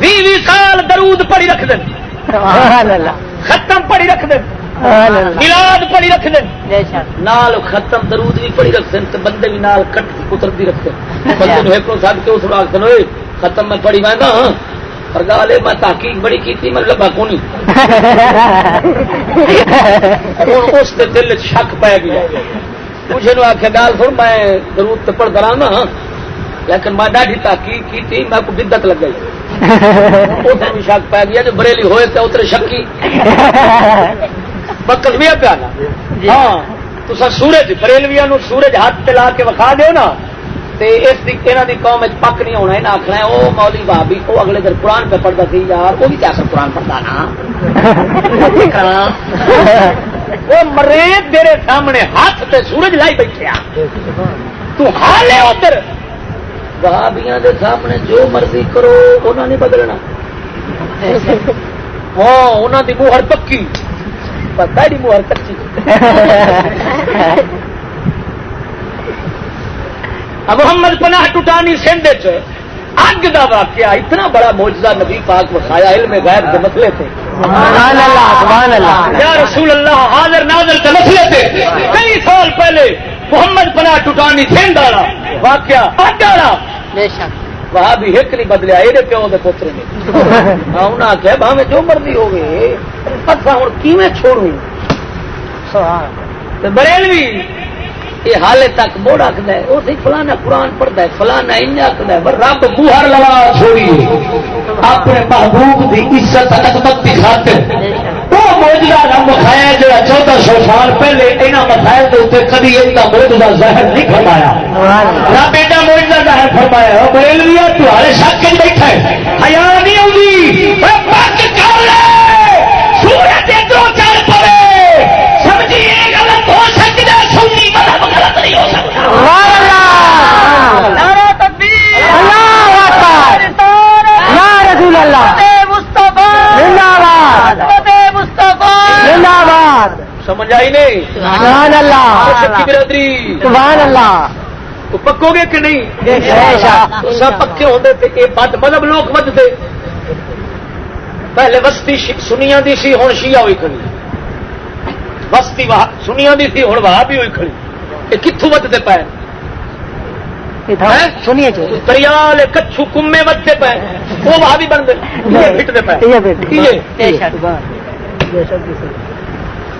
بھی سال درود پڑی رکھ دیں ختم پڑی رکھ دیں ملاد پڑی رکھ دیں نال ختم درود بھی پڑی رکھ دیں بندے بھی نال کٹ پتر بھی رکھ دیں بندے ایک ساتھ کے اس راک ہوئے ختم میں پڑی میں ہاں۔ پر گال میں تحقیق بڑی کی مطلب کو نہیں اس کے دل شک پی گیا مجھے نو آخیا گال سن میں درود پڑھتا رہا ہاں۔ لیکن میں ڈاڈی تحقیق کی تھی میں کو بدت لگ گئی۔ ادھر بھی شک پی گیا جو بریلی ہوئے تو اتر شکی۔ کسمیا پیانا ہاں تو سورج بریلویا سورج ہاتھ چلا کے وکھا دو نا اس دی قوم پک نہیں ہونا یہ آخنا وہ مولی بابی وہ اگلے دن قرآن پہ پڑھتا سی یار وہ بھی کیا سر قرآن پڑھتا نا وہ مرے تیرے سامنے ہاتھ تے سورج لائی بیٹھے تو حال ہے ادھر بابیاں دے سامنے جو مرضی کرو انہوں نے بدلنا ہاں انہوں دی موہر پکی نہیں موہر کچی محمد پناہ ٹوٹانی سندھ اگ کا واقعہ اتنا بڑا موجودہ نبی پاک وسایا علم غیر کے مسئلے تھے یا رسول اللہ حاضر ناظر کے مسئلے تھے کئی سال پہلے محمد پناہ ٹوٹانی سندھ والا واقعہ اگ والا وہاں بھی ایک نہیں بدلیا یہ پیو کے پوتر نے۔ ہاں انہیں آخیا بھاوے جو مرضی ہو گئے اچھا ہوں کی چھوڑوں بریلوی یہ حال تک موڑ آخد ہے وہ فلانا قرآن پڑھتا ہے فلانا ان آخد ہے رب موہر لگا چھوڑیے اپنے محبوب کی عزت عدمت کی خاطر۔ وہ موجودہ رب مکھایا جا چودہ سو سال پہلے یہاں مسائل کے اتنے کدی ایک موجودہ زہر نہیں فرمایا۔ رب ایڈا موجودہ زہر فرمایا بریلویا تمہارے شک بیٹھا ہے ہیا نہیں آؤں سمجھ آئی نہیں؟ سبحان اللہ۔ برادری۔ سبحان اللہ۔ تو پکو گے کہ نہیں؟ سب پکے ہوتے تھے بد مطلب لوگ بدتے پہلے وسطی سنیا دی سی ہوں شیعہ ہوئی کھڑی۔ بستی سنیا دی سی ہوں وہاں بھی ہوئی کھڑی۔ یہ کتوں بدتے پے؟ سنیے دریال کچھو کمے بدتے پے۔ وہ وہاں بھی بنتے فٹتے پے۔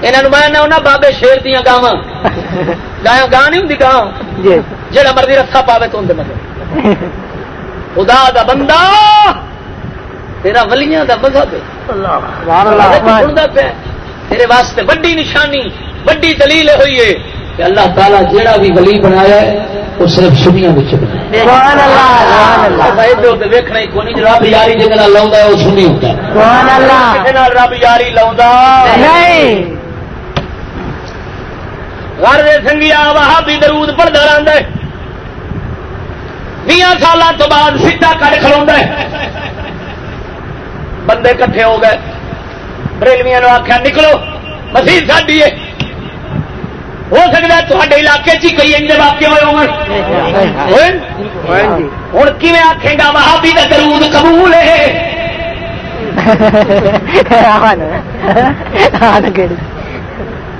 یہاں میں بابے شیر دیا گاوا گایا گاہ نہیں ہوں گاہ؟ جہاں مرضی رکھا پاوے تو اندر مطلب خدا دا بندہ! تیرا ولیاں دا مذہب پیا تیرے واسطے وڈی نشانی وڈی دلیل ہوئی ہے کہ اللہ تعالیٰ جیڑا بھی ولی بنایا ہے وہ صرف سنیا رب یاری جن لاؤں وہ سنی ہوتا ہے۔ رب یاری لاؤں گھر سنگیا وہاں بھی درود پڑھتا رہتا ہے۔ بھی سال تو بعد سیٹا کٹ کھلوا بندے کٹھے ہو گئے۔ بریلویا نے آخیا نکلو مسیح ساڈی ہے۔ ہو سکتا ہے علاقے چ کئی انجے واقع ہوئے؟ ہوں کی آخے گا وہاں بھی درود قبول ہے؟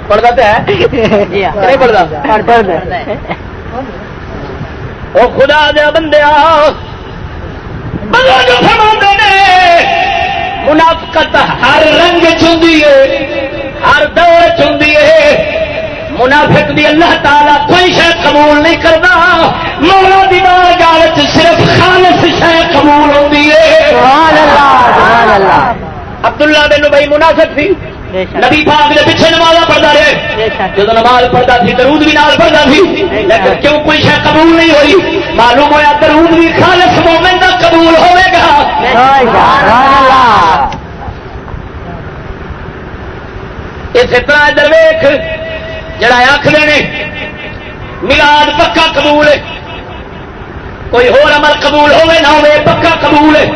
پڑھتا تو ہے پڑھتا وہ خدا دیا بندے منافقت ہر رنگ چی ہر دور چی منافق بھی اللہ تعالیٰ کوئی شہ قبول نہیں کرتا مولا دی بارگاہ صرف خالص شہ قبول ہوتی ہے۔ عبداللہ بن بھائی منافق تھی۔ نبی پاک نے پیچھے نماز پڑھتا رہے۔ جب نماز پڑھتا تھی درود بھی نال پڑھتا تھی۔ لیکن کیوں کوئی شہ قبول نہیں ہوئی؟ معلوم ہوا درود بھی خالص مومن کا قبول ہوئے گا۔ اسی طرح ادھر ویخ جڑا آخر نے ملاد پکا قبول ہے۔ کوئی ہور عمل قبول ہوئے نہ ہوئے پکا قبول ہے۔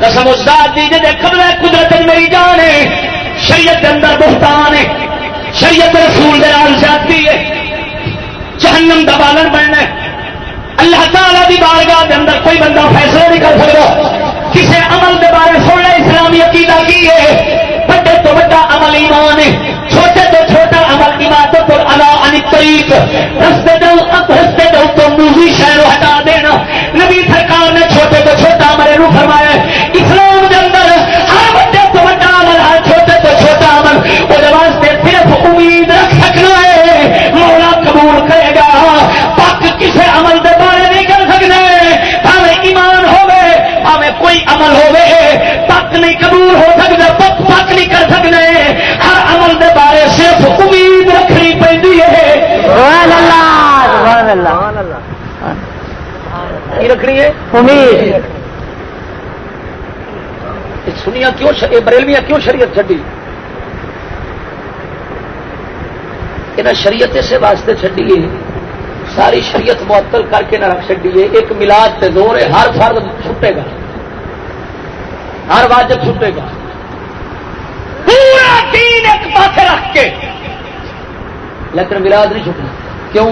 قسم استاد دی جی قبل قدرت میری جان ہے، شریعت کے اندر بہتان ہے۔ شریعت رسول دے نال جاتی ہے۔ جہنم دا بالن بننا ہے۔ اللہ تعالی دی بارگاہ دے اندر کوئی بندہ فیصلہ نہیں کر سکتا کسی عمل دے بارے سننا اسلامی عقیدہ کی ہے؟ بڑے تو بڑا عمل ایمان ہے۔ طریق رستے دو، اب رستے دو، تو موزی شہر ہٹا دینا۔ نبی سرکار نے چھوٹے کو چھوٹا مرے رو فرمایا رکھنی ہے؟ امید۔ سنیا کیوں بریلویاں کیوں شریعت چڈی یہ شریعت اسے واسطے چڈیے ساری شریعت معطل کر کے نہ رکھ چڈیے ایک ملاد تے دور ہے ہر فرد چھٹے گا۔ ہر واجب چھٹے گا۔ پورا دین ایک پاس رکھ کے۔ لیکن ملاد نہیں چھٹنا۔ کیوں؟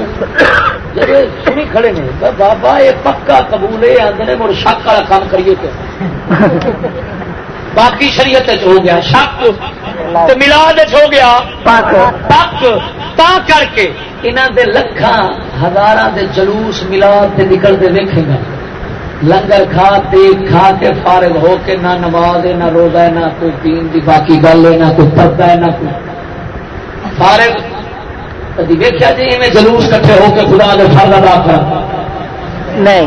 جب سنی کھڑے نے بابا یہ پکا قبول ہے آدھے مڑ شک والا کام کریے کیا باقی شریعت ہو گیا شک تو ملاد ہو گیا۔ پک تا کر کے انہوں دے لکھان ہزار دے جلوس ملاد تے نکلتے دیکھے گا۔ لنگر کھا تے کھا کے فارغ ہو کے نہ نماز ہے نہ روزہ ہے نہ کوئی دین دی باقی گل ہے نہ کوئی پردہ ہے نہ کوئی۔ فارغ کدی ویکیا جی میں جلوس کٹھے ہو کے خدا نے فرد ادا کر نہیں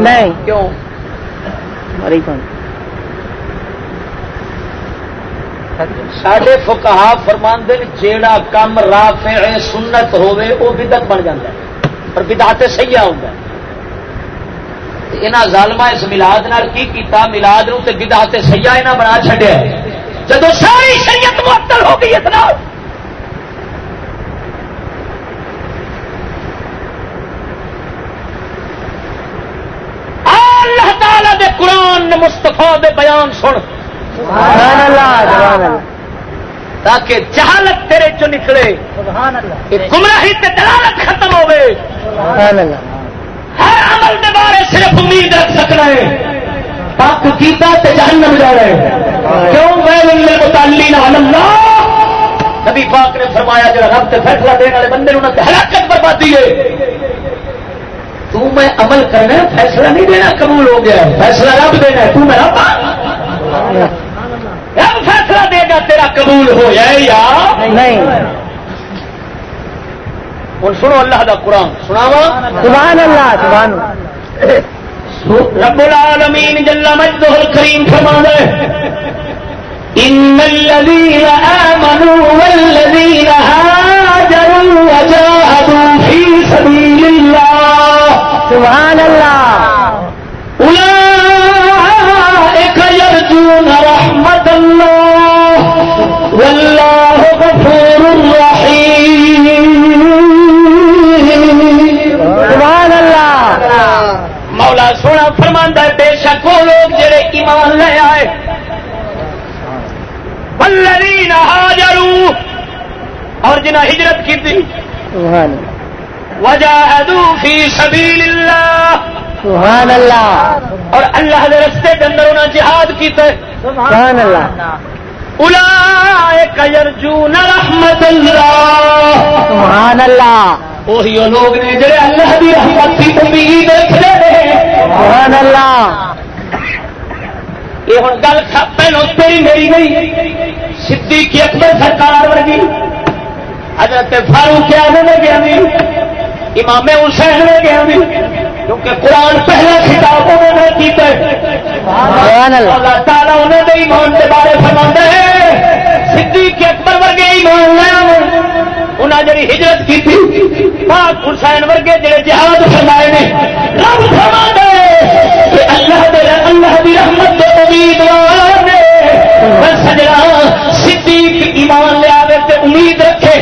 نہیں۔ کیوں؟ سڈے فکہ فرماندے جیڑا کم رافع سنت ہوے وہ بدت بن جاتا ہے۔ پر بدعت سیاح ہوتا ہے۔ یہاں ظالما اس ملاد نال کی کیتا؟ ملاد نو تے بدعت سیاح یہاں بنا چڈیا جب ساری شریعت معطل ہو گئی تعالی دے قرآن مستفا دے بیان سن. تاکہ جہالت تیرے چ نکلے گمراہی تے دلالت ختم ہوے ہر عمل کے بارے صرف امید رکھ سکنا ہے۔ پاک کیتا تے جہنم جا رہے کیوں؟ میں متعلی اللہ۔ نبی پاک نے فرمایا جا رب سے فیصلہ دینے والے بندے انہوں نے ہلاکت بربادی ہے۔ تو میں عمل کرنا فیصلہ نہیں دینا قبول ہو گیا فیصلہ رب دینا ہے تو میرا رب فیصلہ دے گا تیرا قبول ہو جائے یا نہیں۔ ہوں سنو اللہ دا قرآن۔ سناوا سبحان اللہ سبحان رب العالمین جل مجدہ الکریم فرما دے ان الذين امنوا والذين هاجروا ایمان لے آئے۔ والذین ہاجروا۔ اور جنہیں ہجرت کی تھی۔ وجاہدوا فی سبیل اللہ سبحان اللہ۔ اور اللہ کے رستے کے اندر انہیں جہاد کیتا ہے سبحان اللہ۔ یرجون رحمت اللہ۔ سبحان اللہ۔ وہی لوگ نے جڑے اللہ دی رحمت کی امید رکھتے ہیں۔ سبحان اللہ۔ یہ ہوں گل پہلو تیری میری نہیں صدیق اکبر سرکار ورگی۔ حضرت فاروق اعظم نے گیا نہیں امام حسین نے گیا نہیں کیونکہ قرآن پہلا خطاب انہوں نے کیتا ہے۔ اللہ۔ تعالیٰ انہوں نے ایمان کے بارے فرما ہے۔ صدیق اکبر ورگے ایمان لیا انہیں جی ہجرت کی پاک حسین ورگے جڑے جہاد فرمائے نے رب فرما سجنا صدیق ایمان لیا تے امید رکھے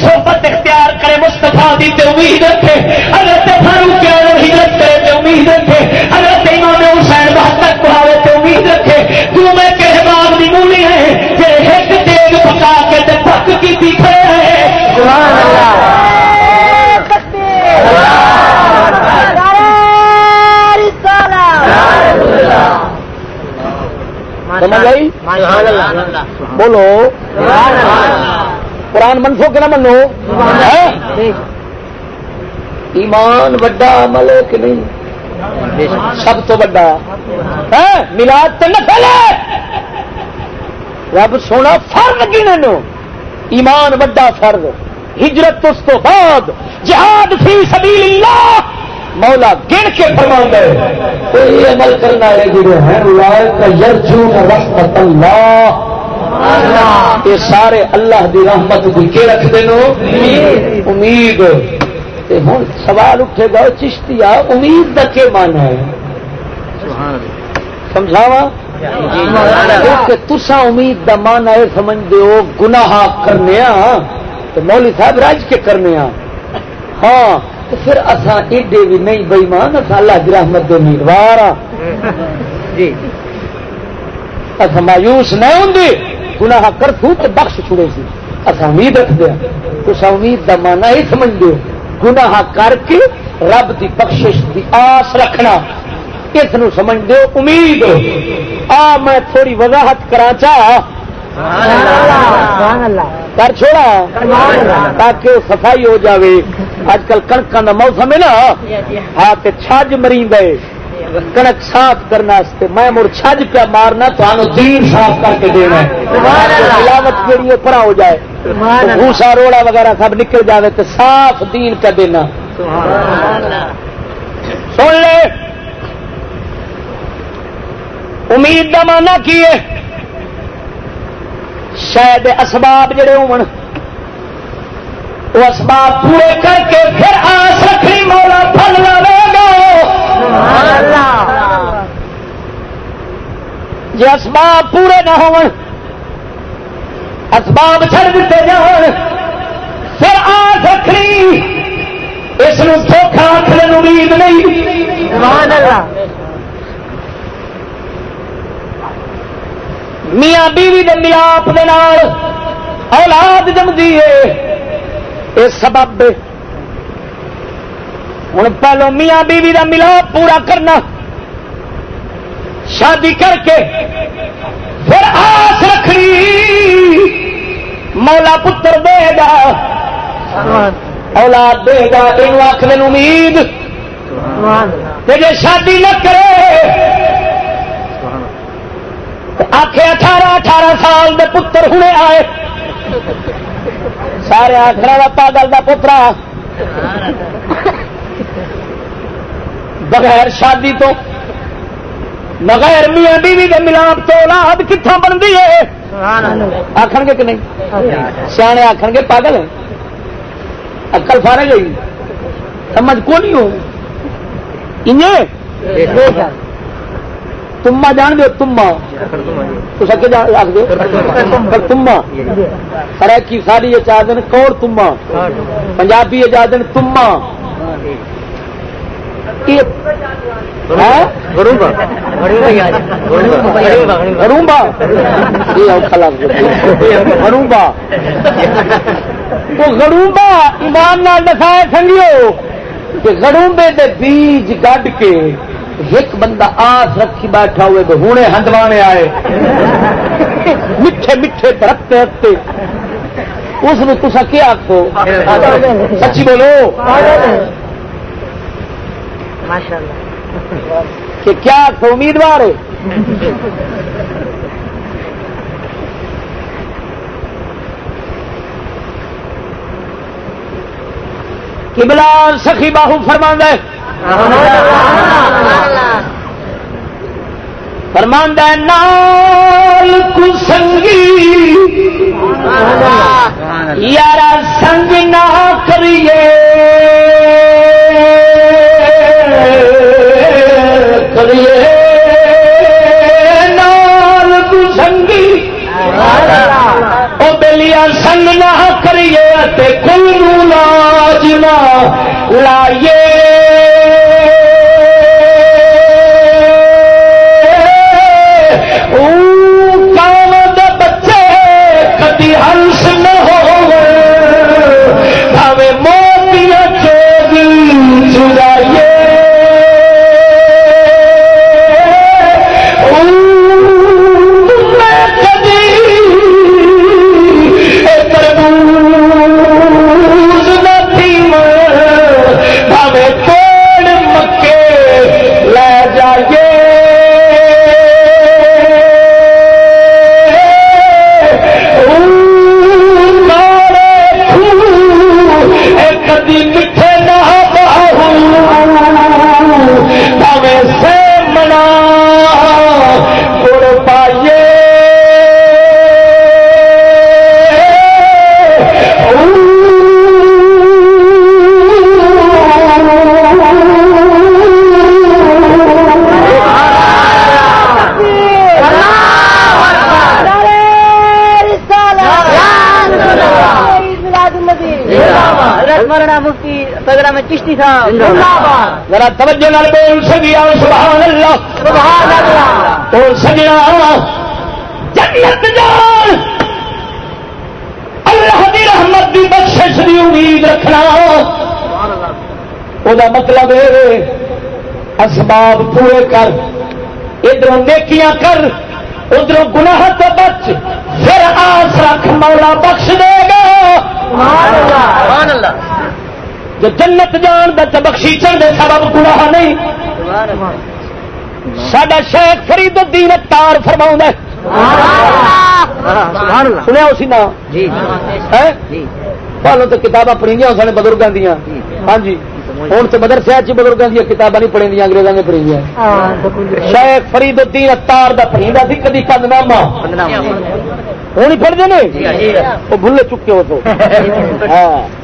صحبت اختیار کرے مستفا دی تے امید رکھے اگر فاروق ہجرت کرے تے امید رکھے اگر امام حسین بہتر پڑھاوے تے امید رکھے تو میں کہ باغ دی مولی ہے کہ ایک تیگ پکا کے تے پک کی پیچھے ہے سبحان اللہ۔ بولو۔ قرآن منسو کہ نہ منو۔ ایمان وڈا عمل ہے کہ نہیں؟ سب تو وڈا۔ ملاد تو نہ رب سونا فرد گنے ایمان وڈا فرد ہجرت اس تو بعد۔ جہاد فی سبیل اللہ۔ مولا گن کے فرما کوئی عمل کرنا ہے گرو ہے یرجون رحمت اللہ۔ یہ سارے اللہ دی رحمت دی کے رکھ دینو امید۔ ہوں سوال اٹھے گا چشتی امید کا کیا مانا ہے؟ سمجھاوا تسا امید دا مانا یہ سمجھ دو گناہ کرنے تو مولی صاحب راج کے کرنے ہاں تو پھر اصا ایڈے بھی نہیں بئیمان اصا اللہ کی رحمت دے امیدوار جی۔ اصا مایوس نہیں ہوں گناہ کر تو بخش چھڑے سی۔ اصا امید رکھ دیا تو امید کا مانا یہ سمجھ دو گناہ کر کے رب کی بخشش کی آس رکھنا۔ اس سمجھ دو امید آ میں تھوڑی وضاحت کرا چاہ کر چھوڑا تاکہ صفائی ہو جاوے۔ اج کل کنک کا موسم ہے نا۔ ہاں چھج مری دے کنک صاف کرنے میں مڑ چھج پہ مارنا تو دین صاف کر کے دینا ملاوٹ جیڑی پرا ہو جائے۔ بھوسا روڑا وغیرہ سب نکل جائے تو صاف دین کا دینا۔ سن لے۔ امید کا مانا کی ہے؟ شاید اسباب جڑے ہو اسباب پورے کر کے پھر آس رکھنی مولا پل لے گا۔ جی اسباب پورے نہ ہو اسباب چڑ دیتے جان پھر آس رکھنی۔ اس دھوکھا آخر امید نہیں۔ اللہ۔ میاں بیوی دے نال اولاد جمدی ہے۔ یہ سبب ہوں پہلو میاں بیوی دا ملاپ پورا کرنا۔ شادی کر کے پھر آس رکھنی۔ مولا پتر دے گا۔ اولاد دے گا۔ یہ آخر امید۔ جی شادی نہ کرے آخ اٹھارہ اٹھارہ سال دے پتر ہونے آئے۔ سارے آخر کا پاگل کا پترا۔ بغیر شادی تو، بغیر میاں بیوی کے ملاپ تو اولاد کتوں بنتی ہے؟ آخر گے کہ نہیں؟ سیانے آخر گے پاگل اکل فارے گئی سمجھ کو نہیں ہو؟ تما جان دو تما تو سکے آخ دو تما سرکی ساری یہ چار دن کور تما پنجابی یہ چار دن تما گرومبا۔ گرومبا۔ تو گڑومبا ایمان نال دسایا سنگیو کہ دے بیج گڈ کے ایک بندہ آس رکھی بیٹھا ہوئے تو ہوں ہندوانے آئے۔ میٹھے میٹھے رکھتے رکھتے اس میں تسا کیا آخو سچی بولو۔ کہ کیا آخو امیدوار کبلا سخی باہو فرما ہے۔ فرماندہ نال کسنگی یار سنگ نہ کریے۔ کریے۔ نال کسنگی وہ بلیا سنگ نہ کریے کل لاج نہ لائیے۔ تھا۔ ذرا توجہ نال بول سبحان اللہ۔ سبحان اللہ۔ سجنا۔ جنت جان۔ اللہ دی رحمت دی بخشش دی امید رکھنا۔ وہ مطلب ہے اسباب پورے کر۔ ادھر نیکیاں کر ادھر گناہ تو بچ۔ پھر آس رکھ مولا بخش دے گا۔ سبحان اللہ۔ جو جنت جان کا بخشی چڑھ دے سبب گناہ نہیں. سڈا شیخ فرید الدین تار فرما سنیا اسی نا؟ پہلو تو کتاباں پڑھی سن بزرگوں دیا. ہاں جی. ہوں تو مدرسے چ بزرگوں دیا کتابیں نہیں پڑھی انگریزوں نے پڑھی شیخ فرید الدین اتار کا پڑھی سی کدی پندنامہ ہوں پڑھتے ہیں وہ بھولے چکے ہو تو. ہاں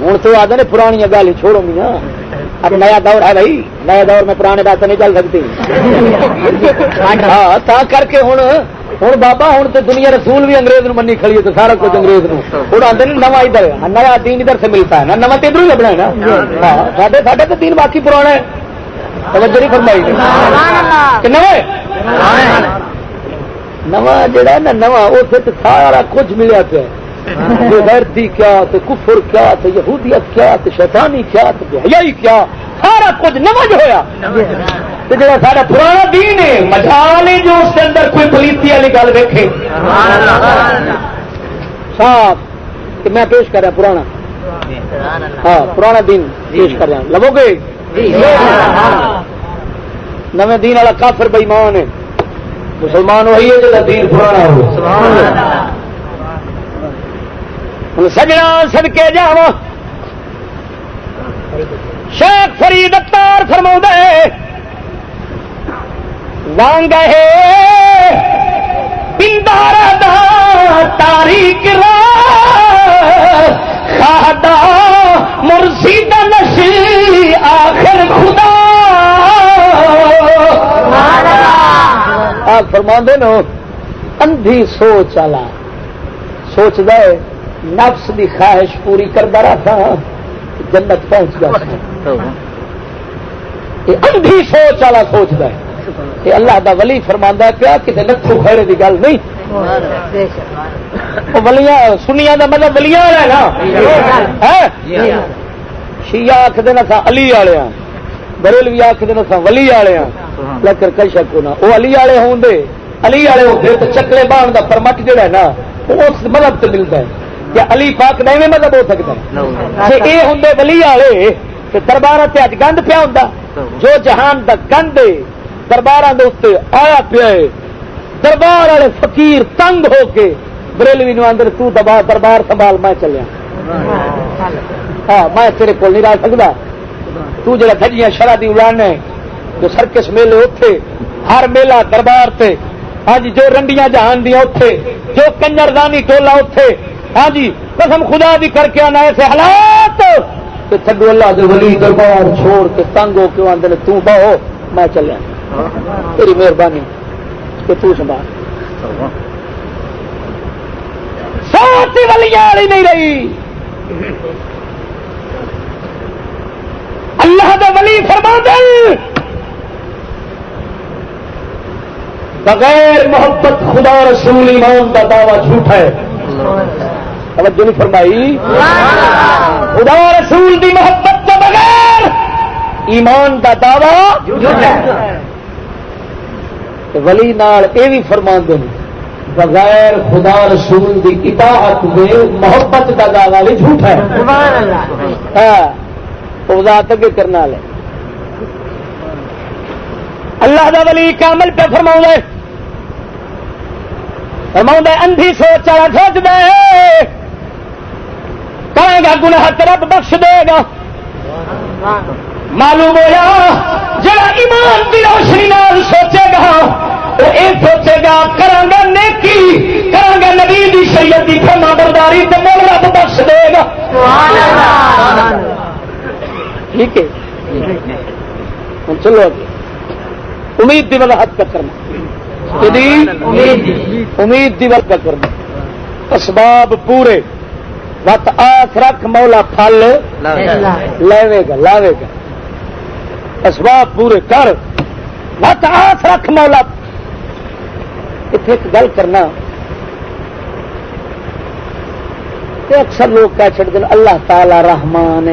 ہوں تو آدھے نے پرانی گل چھوڑوں گی اب نیا دور ہے بھائی نیا دور میں پرانے بات نہیں چل سکتی۔ ہاں تا کر کے ہوں ہوں بابا ہوں تو دنیا رسول بھی انگریز نو منی کھڑی ہے تو سارا کچھ انگریز نو ہوں آتے نوا ادھر نیا دین ادھر سے ملتا ہے نا نوا تو ادھر ہی لبنا ہے نا۔ ہاں، ساڈے ساڈے تو دین باقی پرانا ہے توجہ نہیں فرمائی۔ نو نوا جڑا نا نوا اس سارا کچھ ملیا پیا غیرتی کیا تو کفر کیا تو یہودیت کیا تو شیطانی کیا تو حیائی کیا، سارا کچھ نمج ہویا۔ تو جڑا سارا پرانا دین ہے، مجال جو اس کے اندر کوئی پلیتی والی گل ویکے صاف، کہ میں پیش کر رہا پرانا۔ ہاں پرانا دین پیش کر رہا۔ لو گے؟ نو دین والا کافر بئیمان ہے۔ مسلمان وہی ہے جا دین پرانا ہو۔ سجنا سد کے جا شیخ فرید اتار فرما وانگ ہے۔ پندار تاریخ خادا مرشید نشی آخر خدا۔ آپ فرما دے نو اندھی سوچ والا۔ سوچ دے نفس دی خواہش پوری کرتا رہا تھا جنت پہنچ گیا اندھی سوچ والا سوچتا ہے۔ یہ اللہ دا ولی فرما پیا کتنے نتھو خیرے دی گل نہیں۔ ولیاں سنیا دا مطلب ولیاں والا نا۔ شیا آخر نا علی والے ہاں۔ بریلوی آخر ولی والے ہاں۔ لیکن کئی شک ہونا۔ وہ علی والے ہوں دے۔ علی والے ہوتے تو چکلے بان کا پرمٹ جہا ہے نا اس مذہب سے ملتا ہے۔ کیا علی پاک نہیں مذہب ہو سکتا ہے یہ ہوں ولی والے دربار سے اج گند پیا ہوں جو جہان کا گند دربار آیا پیا دربار والے فقیر تنگ ہو کے بریلوی نو اندر تو دبا دربار سنبھال میں چلیا۔ ہاں میں تیرے کول نہیں رہ سکتا تو جڑا تجیاں شرح دی اڑان ہے جو سرکس میلے اتے ہر میلہ دربار تے۔ جی جو رنڈیاں جہان دیا اتے جو کنجر دانی ٹولا اتے ہاں جی قسم خدا بھی کر کے آنا ایسے حالات۔ تھڈو اللہ دے ولی دربار چھوڑ کے تنگ ہو کے آدھے تو بہو، میں چلیا تیری مہربانی، کہ تو سنبھال۔ سوچ والی نہیں رہی۔ اللہ دے ولی فرما دل بغیر محبت خدا رسول ایمان کا دعوی جھوٹ ہے۔ توجہ نہیں فرمائی۔ خدا رسول دی محبت کے بغیر ایمان کا دعوی ولی نال یہ بھی فرما دیں بغیر خدا رسول دی اطاعت دے محبت کا دعوی بھی جھوٹ ہے۔ ہاں اگے کرنا لے اللہ دا ولی کامل پہ فرما فرما اندھی سوچ والا سوچ دے۔ کرے گا گناہ رب بخش دے گا۔ معلوم ہوا جڑا ایمان کی روشنی نال سوچے گا وہ یہ سوچے گا کرا نیکی کرا نبی دی شریعت کی فرما برداری تو مل رب بخش دے گا۔ ٹھیک ہے۔ چلو۔ امید دی وضاحت کا کرنا۔ امید دی۔ وقت کا کرنا۔ اسباب پورے۔ وت آس رکھ مولا پھل لے گا۔ لاوے گا اسباب پورے کر۔ وت آس رکھ مولا۔ اتنے ایک گل کرنا۔ اکثر لوگ کہہ چڑ دیں اللہ تعالی رحمان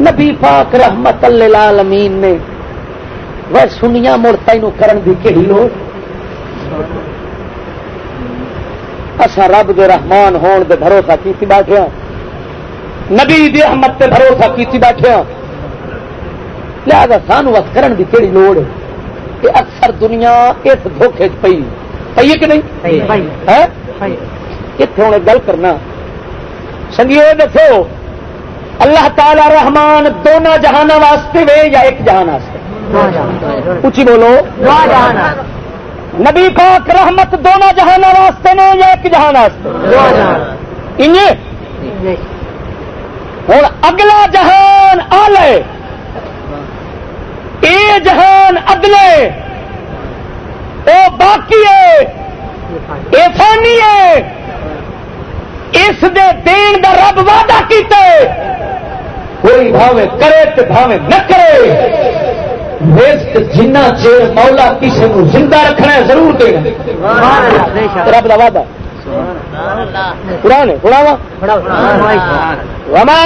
نبی پاک رحمت اللہ امین نے۔ وہ سنیا مڑ تینوں کرن دی کہی لوڑ اصا رب دے رحمان ہون دے بھروسہ کیتی بیٹھے ہاں۔ نبی دی رحمت تے بھروسہ کیتی بیٹھے ہاں۔ لہذا سانو بس کرن دی کہڑی لوڑ ہے؟ کہ اکثر دنیا اس دھوکھے پی پی کہ نہیں؟ کتنے ہوں گل کرنا۔ سنگیو دسو۔ اللہ تعالی رحمان دونوں جہان واسطے وے یا ایک جہان واسطے؟ اچھی بولو۔ نبی پاک رحمت دونوں جہان واسطے نے یا ایک جہان واسطے ہوں اگلا جہان آلے اے جہان اگلے وہ باقی ہے اے فانی ہے اس دے دین دا رب وعدہ کیتے کوئی بھاوے کرے تو بھاوے نہ کرے۔ رزق جنہ چیر مولا کسی کو زندہ رکھنا ہے ضرور دے گا۔ رب کا وعدہ۔ پرانے پڑھاوا؟ وما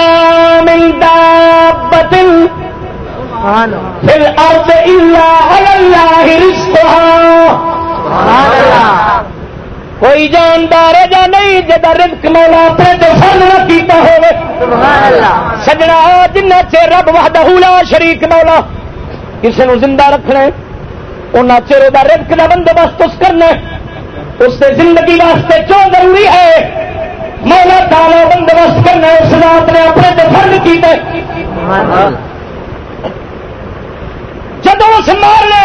من دابت في الارض الا على الله رزقها۔ کوئی جاندار جا نہیں جا رزق مولا اپنے تو سن نہ کیتا ہوئے۔ سجنا جنہ چیر رب وحدہ لا شریک مولا۔ کسی نو زندہ رکھنا ان چیر کا رزق کا بندوبست اس کرنا اس سے زندگی واسطے کیوں ضروری ہے مولا تالا بندوبست کرنا اس رات نے اپنے تو فرد کیتے جدو اس مارنے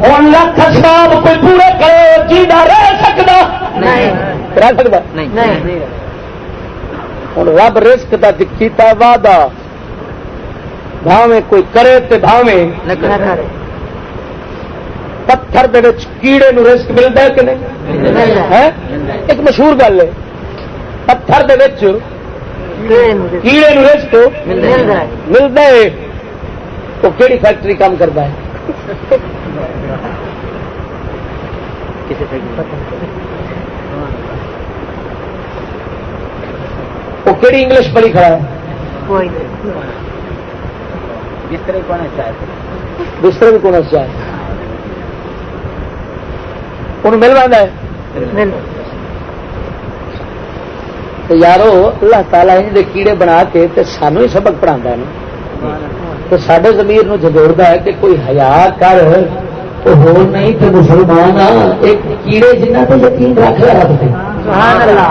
ہوں لکھ اسباب کوئی پورے کرے جی رہ سکتا رہ سکتا ہوں رب رسک کا کیتا وعدہ بھاوے کوئی کرے تو بھاوے پتھر دے کیڑے نو رسک ملتا ہے کہ نہیں؟ ایک مشہور گل ہے. پتھر دے کیڑے نو رسک ملتا ہے. تو کہڑی فیکٹری کام کرتا ہے؟ وہ کہڑی انگلش پڑھی کھڑا ہے؟ بستر چاہے بستر بھی کون چاہے ان مل ہے؟ تو یارو اللہ تعالیٰ ان کیڑے بنا کے سانو ہی سبق پڑھا تو سڈے زمیر جگوڑتا ہے کہ کوئی ہیا کر تو ہو نہیں تو مسلمان ایک کیڑے جنہ تو یقین رکھ رہا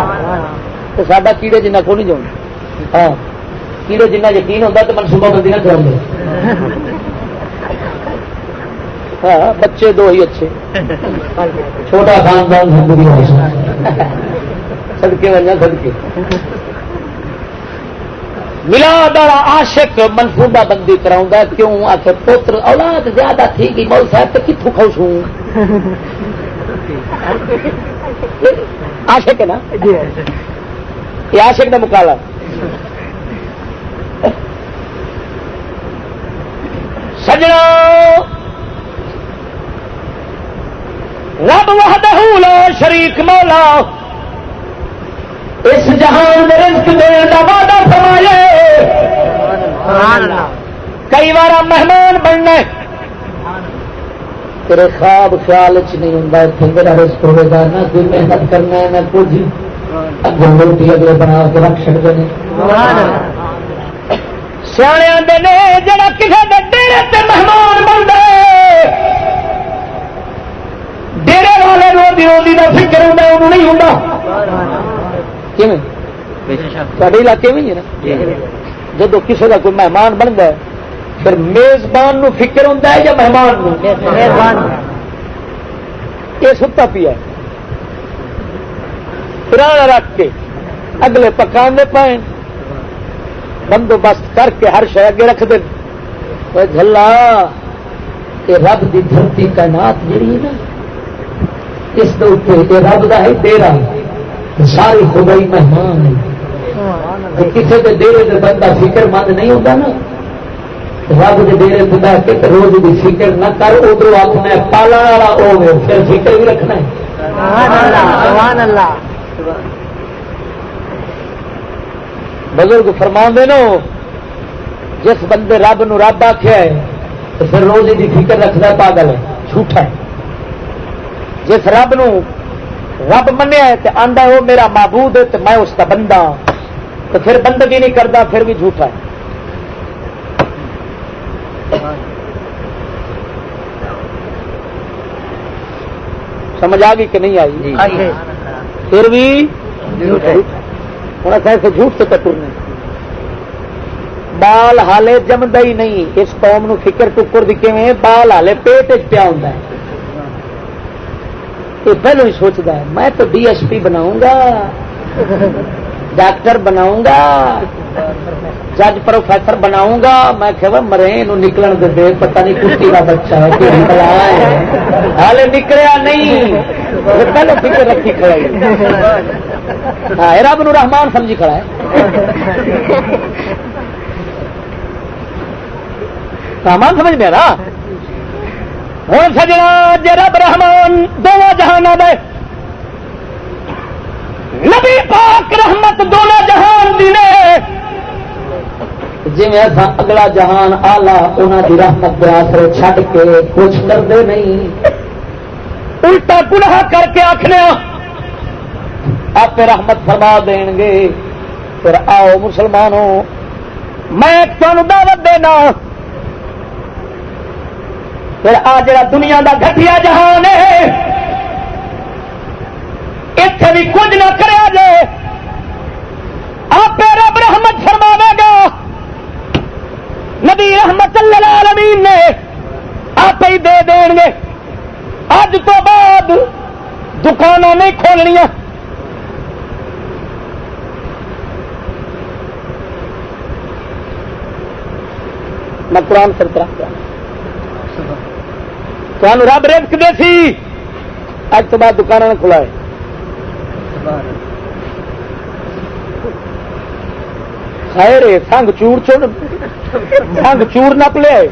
تو کیڑے جنہ کو نہیں جاؤں ہاں کیڑے جنہ یقین ہوتا تو منصوبہ بندی نہ کریں ہاں بچے دو ہی اچھے۔ چھوٹا خاندان سدکے بنا سدکے ملا دارا عاشق منصوبہ بندی کراؤں کیوں؟ آ کے پوتر اولاد زیادہ تھی کہ مول صاحب تو کتوں خوش ہوں عاشق ہے نا؟ یہ عاشق کا مکالا سجنا۔ رب وحدہ لا شریک مولا۔ اس جہان میں رزق دینے کا وعدہ فرمائے کئی بار مہمان بننا تیرے خواب خیال چ نہیں ہوں میرا رزق ہوئے گا۔ نہ کوئی محنت کرنا ہے نہ کچھ۔ اگے روٹی اگلے بنا کے رکھ چڑتے ہیں سیانے آتے نے جڑا کسی ڈیرے سے مہمان بن گئے ڈیرے والے روزی روزی کا فکر ہوتا انہوں نہیں ہوتا علاقے میں جب کسی کا کوئی مہمان بنتا ہے پھر میزبان نو فکر ہوتا ہے یا مہمان یہ ستا پیا پرانا رکھ کے اگلے پکان دے پائے بندوبست کر کے ہر شہ اگے رکھ دیں گلا یہ رب کی دھرتی تعینات جیڑی ہے نا، اس کے رب کا ہے تیرا۔ ساری خدائی مہمان کسی کے ڈیرے سے بندہ فکر مند نہیں ہوتا نا، رب کے ڈیرے سے بہ کے روز کی فکر نہ کر ادھر اپنا پالا والا ہو پھر فکر بھی رکھنا ہے۔ بزرگ فرما نو جس بندے رب نو رب آخیا ہے تو پھر روز کی فکر رکھنا پاگل ہے جھوٹا ہے۔ جس رب نو رب منیا ہے آندا وہ میرا معبود ہے تو میں اس کا بندہ تو پھر بندگی نہیں کرتا پھر بھی جھوٹا ہے۔ سمجھ آ گئی کہ نہیں آئی؟ پھر بھی ہوں ایسے جھوٹ سے ٹکر بال ہالے جمد ہی نہیں، اس قوم نو فکر ٹکر دی میں بال ہالے پیٹ پیا ہوں یہ پہلو ہی سوچتا ہے، میں تو ڈی ایس پی بناؤں گا۔ ڈاکٹر بناؤں گا جج پروفیسر بناؤں گا میں کہ مرے نکلن دے دے، پتہ نہیں کشتی کا بچہ ہے کہ نکلیا نہیں پہلے فکر رکھی کھڑا ہاں رب نو رحمان سمجھی کھڑا ہے۔ رحمان سمجھ میں نا ہوں سجنا جی رب رحمان، دونوں جہان دے۔ نبی پاک رحمت دونوں جہان دی نے۔ جی اگلا جہان آلہ انہوں کی رحمت آسرے چھڈ کے کچھ کرتے نہیں۔ الٹا گناہ کر کے آخنے آپ رحمت فرما دین گے۔ پھر آؤ مسلمانوں میں تمہیں دعوت دینا۔ پھر آ جا دنیا کا گٹیا جہان ہے اتے بھی کچھ نہ کرا جائے آپ رب رحمت فرما گا۔ نبی رحمت اللہ العالمین نے آپ ہی دے دیں گے۔ اج تو بعد دکان نہیں کھولنیا میں قرآن سر طرح رب رزق دے سی۔ اج تو بعد دکان نہ کھلا خیر سنگ چور چڑ سنگ چور نپ لے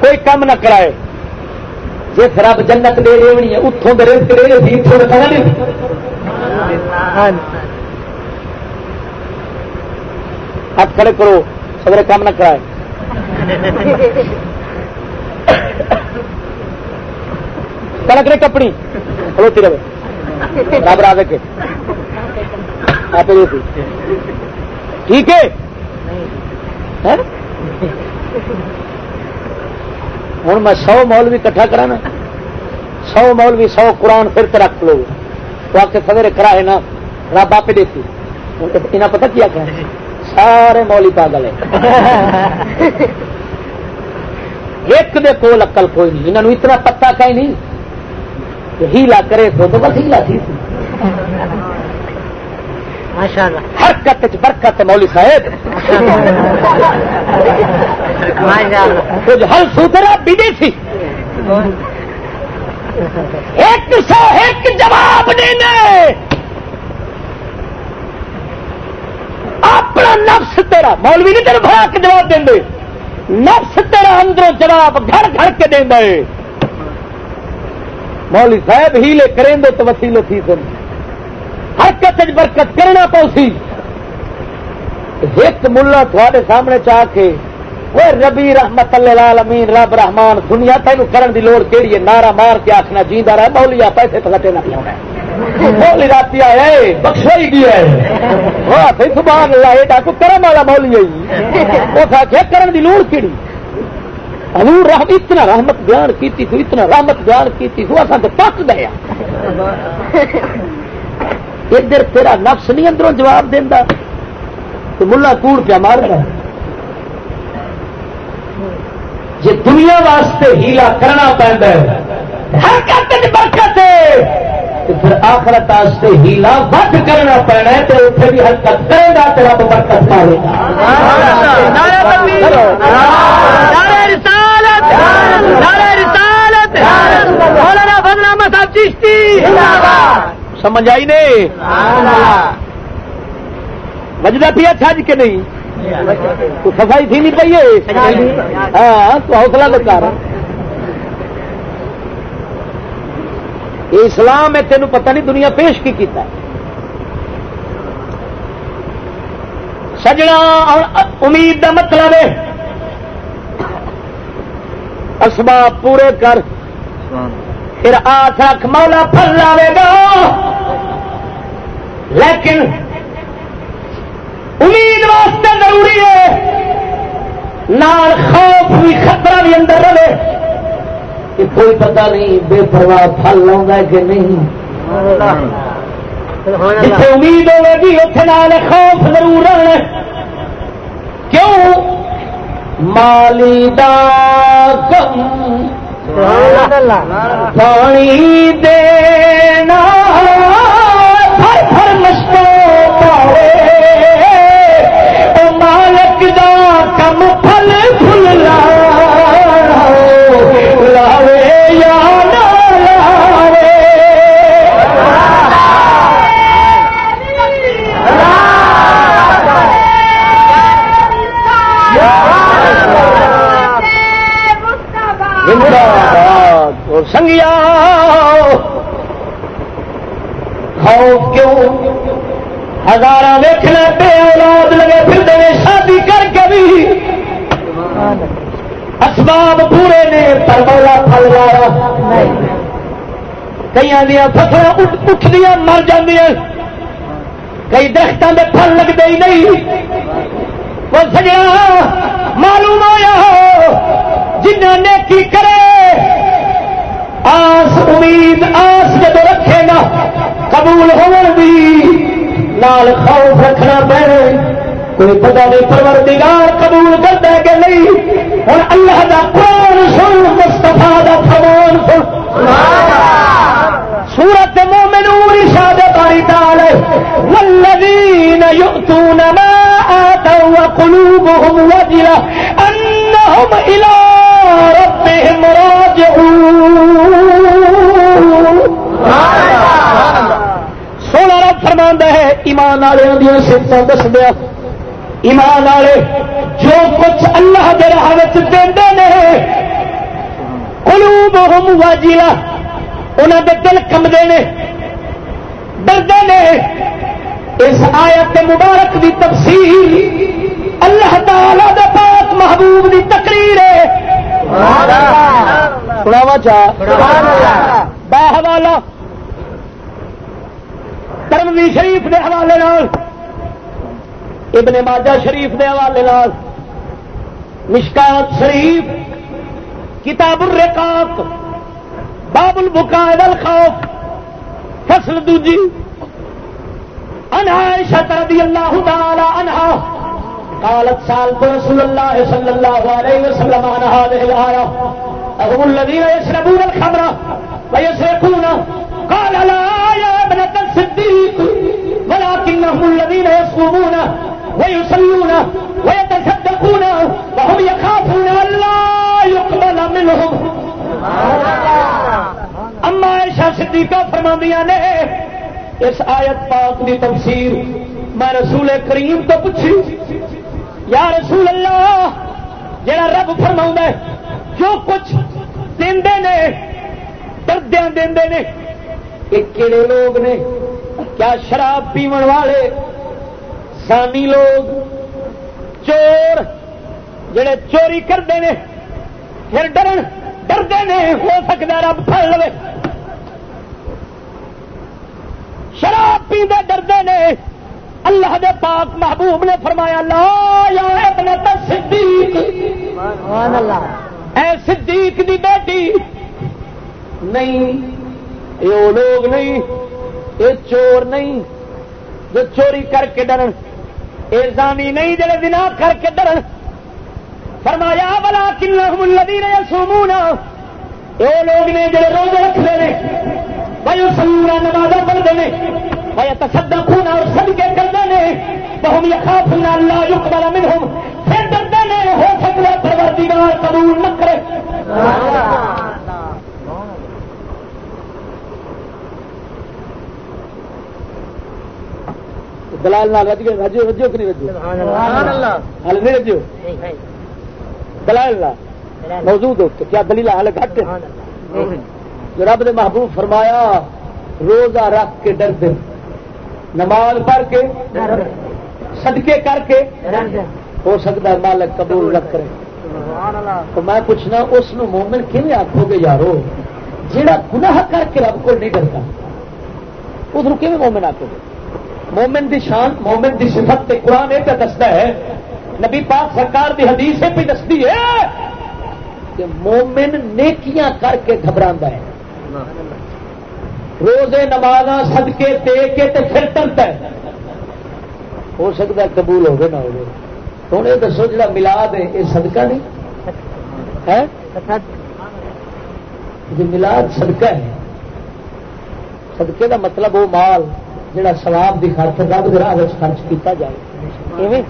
کوئی کام نہ کرائے۔ جس رب جنت دے رہی ہے اتوں کے رزق دے رہی اتوں نہیں ہاں جی۔ ہاتھ کھڑے کرو، سویرے کام نہ کرائے۔ کڑک نے کپڑی۔ کھلوتی رہے رب را کے آپ ٹھیک ہے؟ ہوں میں سو مول بھی کٹھا کرا نا۔ سو مول بھی سو قرآن پھر تو رکھ لو تو آ کے سویرے کرائے نا۔ رب آپ دیتی انہیں پتا کیا کہ سارے مولی پاگل ہے ایک دے کول اکل کوئی نہیں انہوں اتنا پتا کہیں نہیں۔ ہیلا کرے تو بس ہیلا تھی۔ حرکت برکت مولی صاحب۔ کچھ ہل سوترا بدیسی۔ ایک سو ایک جواب دینا اپنا نفس تیرا مولوی نہیں تیرے بھرا کے جواب دیں نفس تیرا اندروں جواب گھر گھر کے دیں مولوی صاحب ہیلے کریں دو تو وسیلے تھی سن حرکت برکت کرنا پوسی ایک ملا تھوڑے سامنے چاہ کے وہ ربی رحمت اللہ امین رب رحمان، دنیا تین کرن دی لوڑ کیڑی ہے؟ نارا مار کے آخنا جیتا رہا بولیا پیسے تو لٹے نہ مولی رات آئے بخشا ہی گیا ہے۔ سبحان اللہ یہ ڈاکو کرم والا مولی ہے۔ اس آخیا کرن دی لوڑ کیڑی۔ حضور رحم اتنا رحمت بیان کیتی تو اتنا رحمت بیان کیتی تو اصل تو پک گیا ادھر تیرا نفس نہیں اندروں جواب دینا تو ملا کوڑ پیا مار رہا جی دنیا واسطے ہیلا کرنا پہنتا ہے۔ حرکت برکت پھر آخرت واسطے ہیلا بد کرنا پینا ہے تو اتنے بھی حرکت کرے گا تو رب برکت سمجھ آئی نہیں وجدہ پیا اچھا چھج جی کے نہیں؟ تو صفائی تھی نہیں پی ہاں تو حوصلہ کر۔ اسلام ہے تینوں پتہ نہیں دنیا پیش کی کیتا سجنا اور امید کا مطلب ہے۔ اسباب پورے کر۔ پھر آس رکھ مولا پھل لاوے گا۔ لیکن امید واسطے ضروری ہے۔ نال خوف بھی خطرہ بھی اندر رہے۔ کہ کوئی پتہ نہیں بے پرواہ پھل لا کہ نہیں۔ جتنے امید ہوے گی اتنے نال خوف ضرور رہنا۔ کیوں؟ مالی دا کم پانی دینا نے پر مولا پھل لایا کئی دیا فصل اٹھ دیا مر کئی درختوں کے پھل لگتے ہی نہیں۔ وہ سجنا معلوم ہوا جنہ نے کی کرے، آس امید آس جب رکھے گا قبول ہوگی نال خوف رکھنا پڑے کوئی پتا نہیں پروردگار قبول کرتا ہے کہ نہیں۔ اور اللہ کا قرآن سن مستفا کا فرمان سن۔ سورت مومنور ارشاد باری تال والذین یؤتون ما آتوا وقلوبهم وجلة انهم الى ربهم راجعون۔ سونا رب فرما ہے، ایمان والوں دیا سفت دس دیا ایمان والے جو کچھ اللہ کے راہ دے قلوب ہم واجیلا انہوں کے دل کمدے نے ڈردے نے۔ اس آیت مبارک کی تفصیل اللہ تعالی دے پاس محبوب دی تقریر ہے۔ سناوا چاہ حوالہ۔ شریف دے حوالے نال۔ ابن ماجہ شریف دے حوالے نال مشکات شریف، کتاب الرقاق، باب البکاء والخوف، فصل دوجی، عن عائشة رضي الله تعالى عنها قالت سألت رسول الله صلى الله عليه وسلم عن هذه الآية أهم الذين يشربون الخمر ويسرقون قال لا يا ابنة الصديق ولكنهم الذين يصومون ويصلون ويتصدقون وهم يخافون أن لا يقبل منهم. اما ایشا صدیقہ فرماندیاں نے، اس آیت پاک دی تفسیر میں رسول کریم تو پوچھی، یا رسول اللہ، جڑا رب فرما ہے، جو کچھ دے نے دردیا دے نے، یہ کہڑے لوگ نے، کیا شراب پیون والے سانی لوگ چور جڑے چوری کرتے ہیں پھر ڈرن ڈردے نے ہو سکتا رب پڑ لو شراب پیندے ڈردے نے اللہ دے پاک محبوب نے فرمایا لا یا ابن صدیق۔ اے صدیق دی بیٹی۔ نہیں یہ لوگ نہیں یہ چور نہیں جو چوری کر کے ڈرن۔ یہ زانی نہیں جڑے دنا کر کے ڈرن فرمایا بلا کن الذین یصومون وہ لوگ نے جڑے روزے رکھتے ہیں بھائی سمورا نماز پڑھتے ہیں بھائی تصدقون اور صدقے کرتے ہیں۔ بہم یخافون اللہ یقبل منہم پھر ڈرتے ہیں، ہو سکتا پروردگار قبول نہ کرے۔ دلال رج گئے رجو رجو کہ نہیں رجو نہیں رجو دلال موجود ہو کیا دلیل حال گھٹ جو رب نے محبوب فرمایا روزہ رکھ کے ڈر دے نماز پڑھ کے صدقے کر کے ہو سکتا ہے مالک قبول نہ کرے. تو میں پوچھنا اس مومن کھے آخو گے یارو؟ جہاں گناہ کر کے رب کو نہیں ڈرتا اس مومن آخو گے؟ مومن دی شان، مومن دی صفت تے قرآن یہ دستا ہے۔ نبی پاک سرکار دی حدیث بھی دستی ہے کہ مومن نیکیاں کر کے گھبرا ہے۔ روزے نماز سدکے دے کے تے پھر ٹرتا ہے۔ ہو سکتا ہے قبول ہوگے نہ ہوگے ہوں یہ دسو جا ملاد ہے، یہ سدکا نہیں؟ ہے؟ جو ملاد سدکا ہے۔ سدکے کا مطلب وہ مال۔ جڑا سواب کی خرچ رب کے راہ خرچ کیتا جائے۔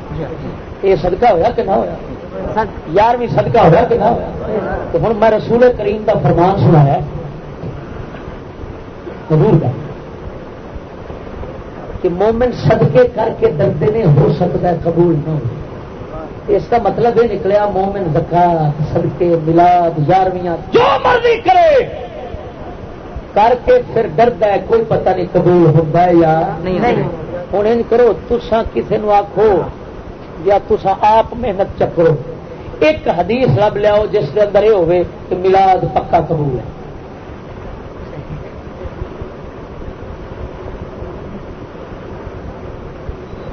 یہ سدکا ہوا کہ نہ ہوا یارویں سدکا ہوا کہ نہ ہوا تو ہوں میں رسول کریم کا فرمان سنایا قبول کا کہ مومنٹ صدقے کر کے دردے نے ہو سکتا ہے قبول نہ ہو۔ اس کا مطلب یہ نکلیا مومن زکات، صدقے، ملاد یارویاں جو مرضی کرے۔ کر کے پھر ڈرد ہے کوئی پتہ نہیں قبول ہوتا ہے یا نہیں ہوں یہ کرو تسا کسی نو آخو یا تسا آپ محنت چکرو ایک حدیث لب لیاؤ جس کے اندر یہ ہوئے کہ ملاد پکا قبول ہے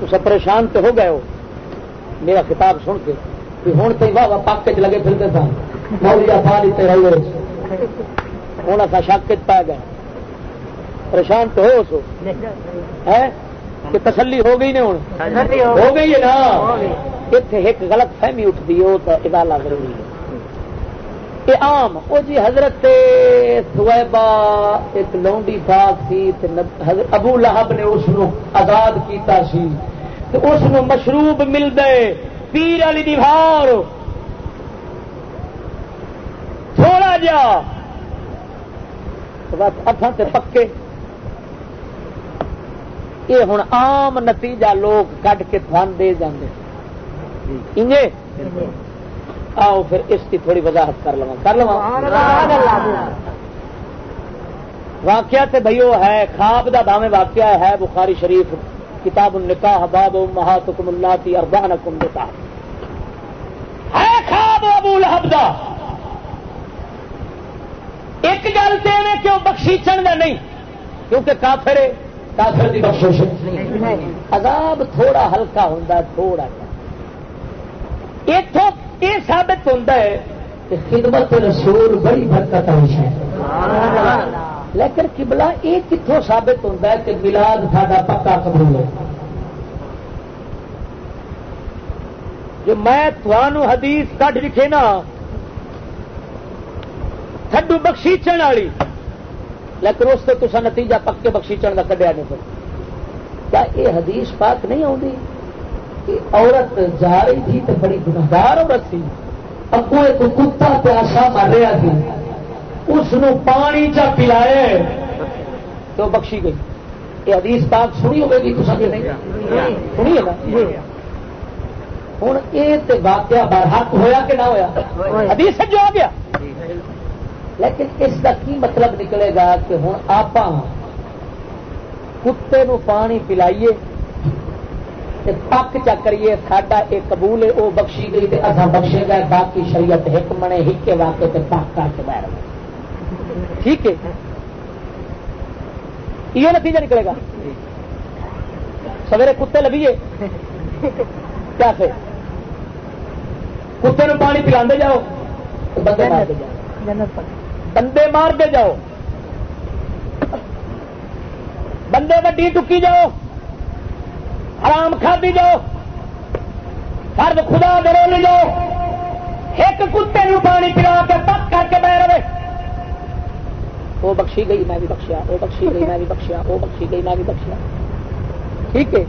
تو پریشان تو ہو گئے ہو میرا خطاب سن کے ہوں تو واہ واہ پاک چ لگے پھرتے سن مولیا ہوں اصا شک پا گئے۔ پریشان تو ہو سو۔ ہے؟ کہ تسلی ہو گئی نے ہوں۔ ہو گئی۔ ہے نا؟ اتنے ایک غلط فہمی اٹھتی وہ تو ادالا ضروری ہے۔ یہ عام وہ جی حضرت سویبا ایک لونڈی پاک سی ابو لہب نے اس آزاد کیتا سی۔ اس مشروب مل گئے پیر والی دیوار تھوڑا جا بس اتھا پکے۔ یہ ہوں عام نتیجہ لوگ کٹ کے تھان دے جاندے۔ آؤ پھر اس کی تھوڑی وضاحت کر لوا کر لوا واقعہ تے بھائیو ہے، خواب دا دامے واقعہ ہے، بخاری شریف، کتاب النکاح، باب امہاتکم اللہ کی اربانکم نکاح ابو لہب دا۔ ایک گل تو کہ وہ بخشی چڑھنا نہیں، کیونکہ کافر کافر کی بخش عذاب تھوڑا ہلکا ہوں تھوڑا اتوں یہ سابت ہوتا ہے کہ خدمت رسول بڑی برکت ہے لیکن کبلا یہ کتوں ثابت ہوتا ہے کہ ملاد ساڈا پکا قبول ہے۔ جو میں حدیث کٹ لکھے نا تھڈو بخشیچن والی۔ لیکن اس سے تصا نتیجہ پکے بخشیچن کا کڈیا نہیں پڑتا کیا یہ حدیث پاک نہیں آتی کہ عورت جا رہی تھی تو بڑی گناگار عورت تھی اگو ایک کتا پیاسا مر رہا تھی اس پانی چا پلایا تو بخشی گئی۔ یہ حدیث پاک سنی ہوگی تو گی تو سنی ہے ہوں یہ واقعہ برحق ہویا کہ نہ ہویا؟ حدیث جو آ گیا۔ لیکن اس کا کی مطلب نکلے گا کہ ہوں آپ ہاں کتے نو پانی پلائیے پک چا کریے، ساڈا یہ قبول ہے وہ بخشی گئی تو اصا بخشے گا، باقی شریعت ہک منے ہکے واقع تے پک کر کے بہ ٹھیک ہے؟ یہ نتیجہ نکلے گا۔ سویرے کتے لگیے کیا کتے پانی پلا جاؤ بندے جاؤ۔ بندے مار دے جاؤ۔ بندے وڈی ٹکی جاؤ۔ آرام کھا دی جاؤ۔ فرد خدا درو لے جاؤ۔ ایک کتے نو پانی پلا کے پک کر کے بہ رہے۔ وہ بخشی گئی، میں بھی بخشیا۔ وہ بخشی گئی، میں بھی بخشیا۔ وہ بخشی گئی، میں بھی بخشیا۔ ٹھیک ہے۔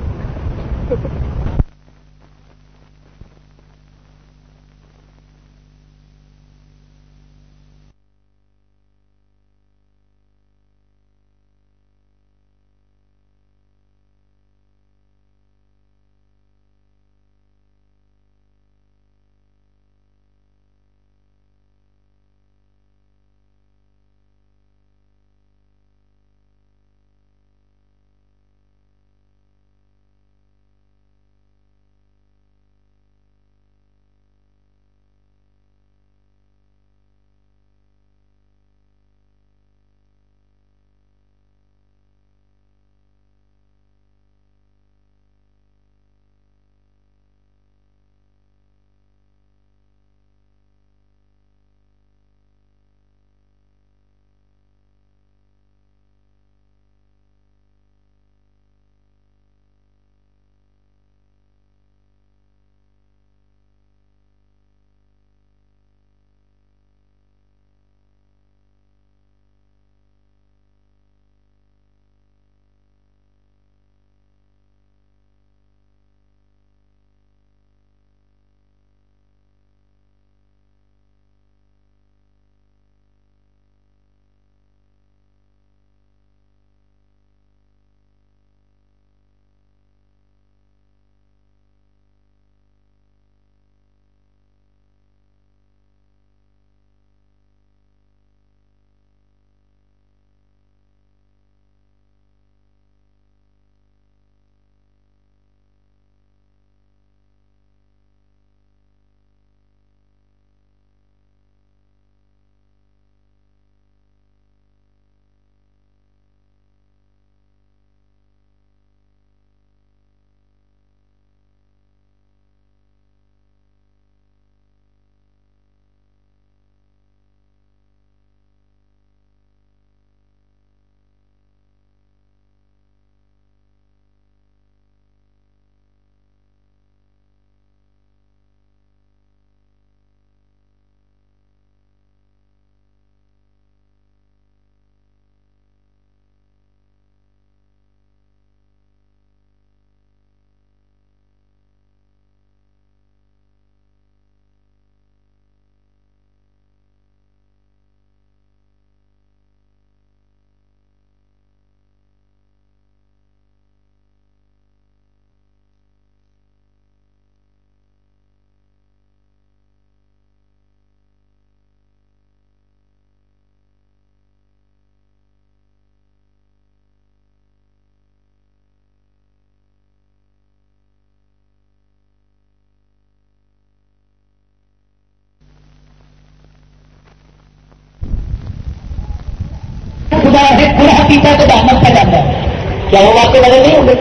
پیتا تو رحمت پہ جاتا ہے کیا وہ واقع بدل نہیں ہوں گے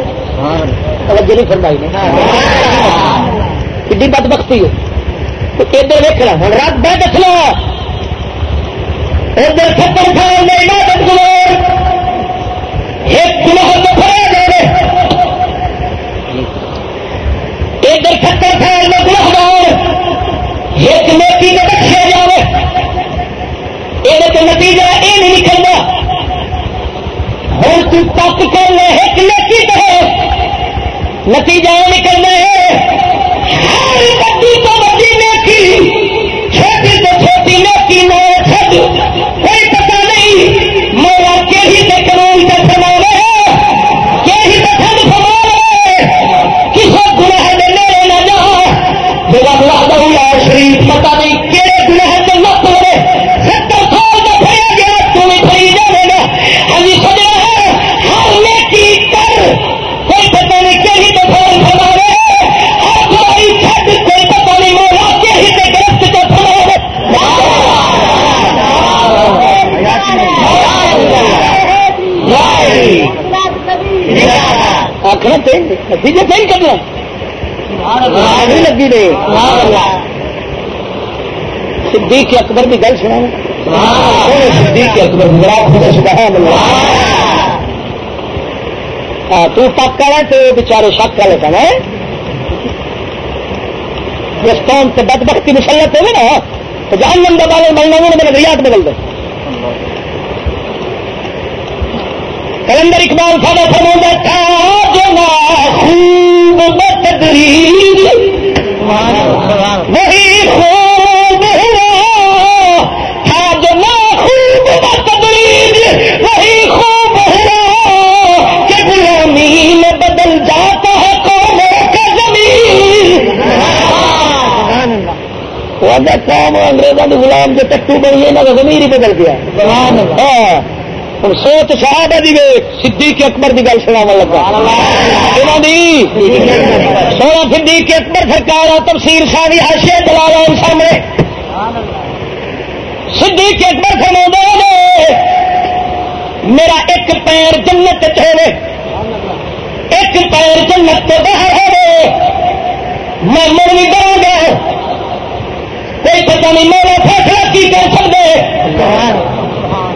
توجہ نہیں فرمائی نے کتنی بد بختی ہے تو ادھر دیکھنا ہوں رات بہ دکھنا ادھر ستر عبادت ایک تو گئے ادھر ستر میں ایک نیکی بخشے یہ نتیجہ یہ نہیں نکلتا ہوں تک کر لہک ایک نیکی تو نتیجہ نکلنا ہے۔ ہر بڑی تو بڑی نیکی۔ آخر نتیجے پہ کرنا لگی رہے صدیق اکبر کی گل سنا صدیق اکبر تو پکا ہے تو بچارے شک والے کہنا ہے جس قوم سے بد بختی مسلط ہوگی نا تو جان لمبا والے ملنا میں نظریات بدل دے کلندر اقبال سارا فرما تھا جو خوب بتدریج وہی خوب ہوا۔ تھا جو خوب بتدریج وہی خوب ہوا۔ کہ غلامی میں بدل جاتا ہے قوموں کا زمین۔ وہ اگر قوم انگریزوں کے غلام جو ٹٹو بنی ہے نا زمین ہی بدل گیا ہاں۔ ہوں سوچ صحابہ دی ویک صدیق اکبر دی گل سنا لگا۔ سونا صدیق اکبر سرکار تفسیر ساری حاشیہ ہوں سامنے۔ صدیق اکبر فرما میرا ایک پیر جنت چھوڑے ایک پیر جنت تو باہر ہو میں مڑ بھی کروں گا کوئی پتہ نہیں میرا فیصلہ کی کر سکتے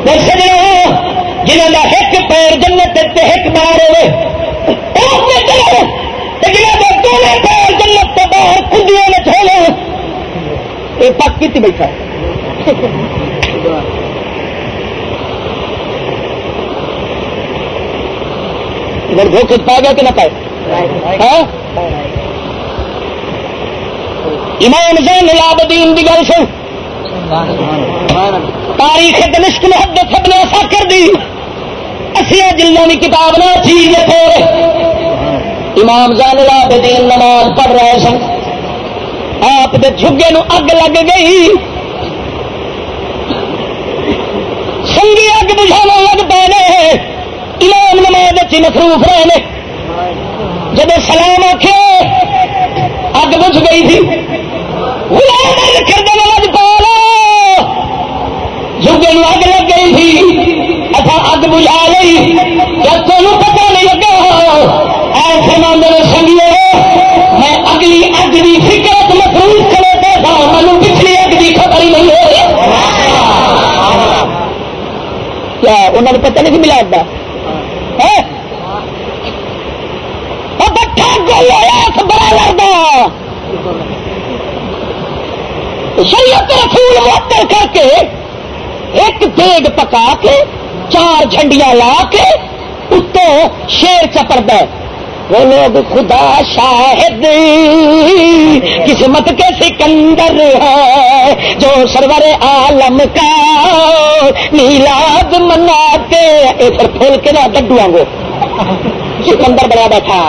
سجنا جنہوں کا ایک پیر جنت ایک باہر ہوئے جنہوں دونوں پیر جنت باہر کندیوں میں چھوڑے۔ یہ پک کی بیٹھا۔ دھوکے پا گیا کہ نہ پائے۔ امام زین العابدین دی گل سن۔ تاریخ دمشق محبت سب نے ایسا کر دی۔ اصیا جلدوں کی کتاب نہ چیز پھر امام زین العابدین نماز پڑھ رہے سن۔ آپ دے جھگے نو اگ لگ گئی۔ سنگی اگ بجھانا لگ پے امام نماز مصروف رہے نے۔ جب سلام آخے اگ بجھ گئی تھی۔ غلام کر دے نماز پالا جھگے نو اگ اگ بجھا لئی کیا تمہیں پتا نہیں لگا اے فرماندے نے سنگیے، میں اگلی اگ کی فکرت مصروف کرے پہ تھا مینو پچھلی اگ کی خبر ہی نہیں ہوئی کیا انہوں نے پتہ نہیں ملا دا؟ ہاں۔ بڑا لگتا شریعت رسول معطل کر کے ایک دیگ پکا کے چار جھنڈیاں لا کے اتوں شیر چپڑتا ہے وہ لوگ خدا شاہد قسمت کے سکندر ہے جو سرور عالم کا میلاد مناتے یہ پھر پھول کے نا ڈڈو آنگو سکندر بڑا بیٹھا۔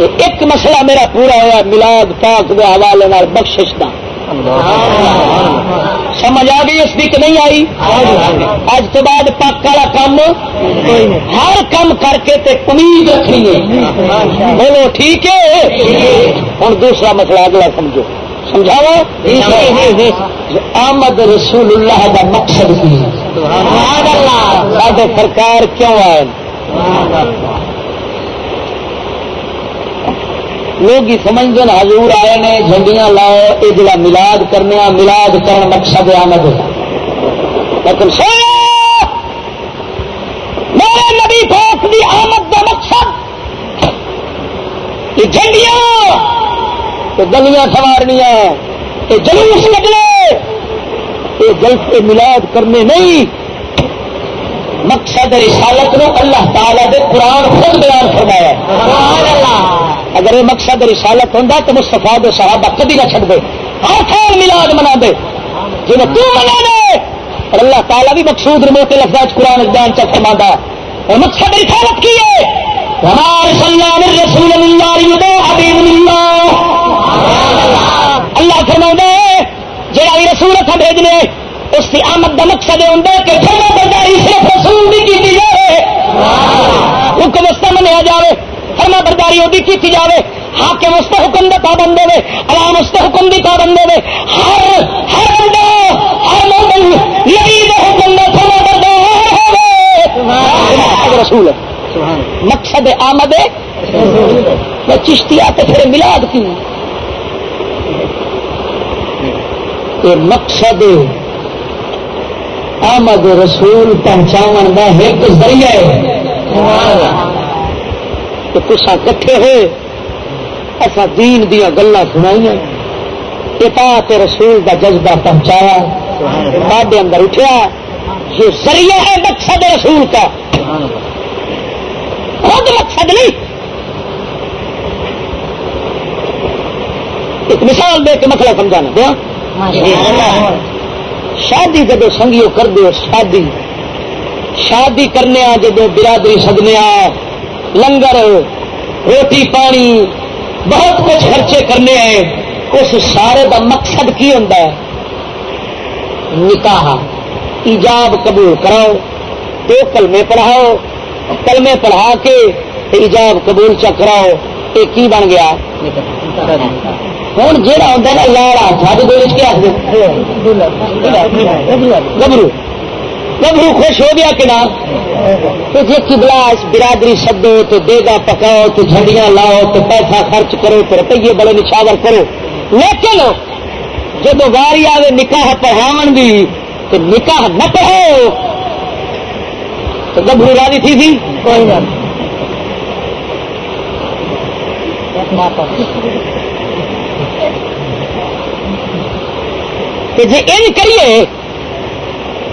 ایک مسئلہ میرا پورا ہوا ملاد پاک کے حوالے بخشش کا سمجھ آ گئی اس کی کہ نہیں آئی؟ اج تو بعد پاک والا کام ہر کام کر کے تے امید رکھنی ہے۔ بولو، ٹھیک ہے۔ ہوں دوسرا مسئلہ اگلا سمجھو۔ سمجھاوا؟ آمد رسول اللہ کا مقصد کی ہے۔ سارے سرکار کیوں آئے؟ لوگ ہی سمجھتے ہیں حضور آئے نے، جھنڈیاں لاؤ یہ جڑا ملاد کرنے ملاد کرن مقصد آمد لیکن میرے نبی پاک دی آمد کا مقصد یہ جھنڈیاں گلیاں سوارنیاں یہ جلوس کٹنے یہ جلسے ملاد کرنے نہیں۔ مقصد رسالت نو اللہ تعالی دے قرآن خود بیان فرمایا۔ اللہ۔ اگر یہ مقصد رسالت ہوں تو مستفا دے صحابہ کبھی نہ چھڑ دے۔ ہر سال ملاد منا دے۔ جی تو منا دے۔ اور اللہ تعالیٰ بھی مقصود رموتے لفظ قرآن بیان چک فرما اور مقصد رسالت کی ہے۔ ہمارے سلام رسول اللہ حبیب اللہ اللہ فرما جہاں بھی رسول اتنا بھیجنے، اس کی آمد کا مقصد ہوں کہ فرما برداری صرف رسول بھی کی جائے۔ حکم اس کا منیا جائے فرما برداری بھی کی جائے حاکم اس کا حکم دے پابند دے عوام اس کا حکم دی پابند دے ہر ہر بندہ ہر مومن نبی دے حکم دے فرما بردار ہوے رسول مقصد آمد میں چشتی آتے پھر ملاد کیوں؟ مقصد احمد رسول پہنچاو کا ایک ذریعہ ہے۔ تو کسا کٹھے ہوئے؟ ایسا دین دیا گلا سنائی اطاعت رسول کا جذبہ پہنچایا۔ سارے اندر اٹھا یہ ذریعہ ہے مقصد رسول کا۔ خود مقصد نہیں۔ ایک مثال دے کے مسئلہ سمجھانا۔ دیا۔ شادی جب سنگیو کر دو شادی شادی کرنے جب برادری سدنے لنگر، روٹی پانی، بہت کچھ خرچے کرنے ہیں۔ اس سارے دا مقصد کی ہوں نکاح۔ ایجاب قبول کراؤ، دو کلمے پڑھاؤ، کلمے پڑھا کے ایجاب قبول چکراؤ یہ کی بن گیا؟ ہوں جہاں ہوتا نا لاڑا ساری دل کیا گبرو گبرو خوش ہو گیا کہ نہ جی کبلا برادری سدو تو دیگا پکاؤ تو جھنڈیاں لاؤ تو پیسہ خرچ کرو تو روپیے بڑے نچاور کرو۔ لیکن جب واری آئے نکاح پڑھاو بھی تو نکاح نہ پڑھاؤ تو گبرو راضی تھی تھی؟ کوئی کہ جی ان کریے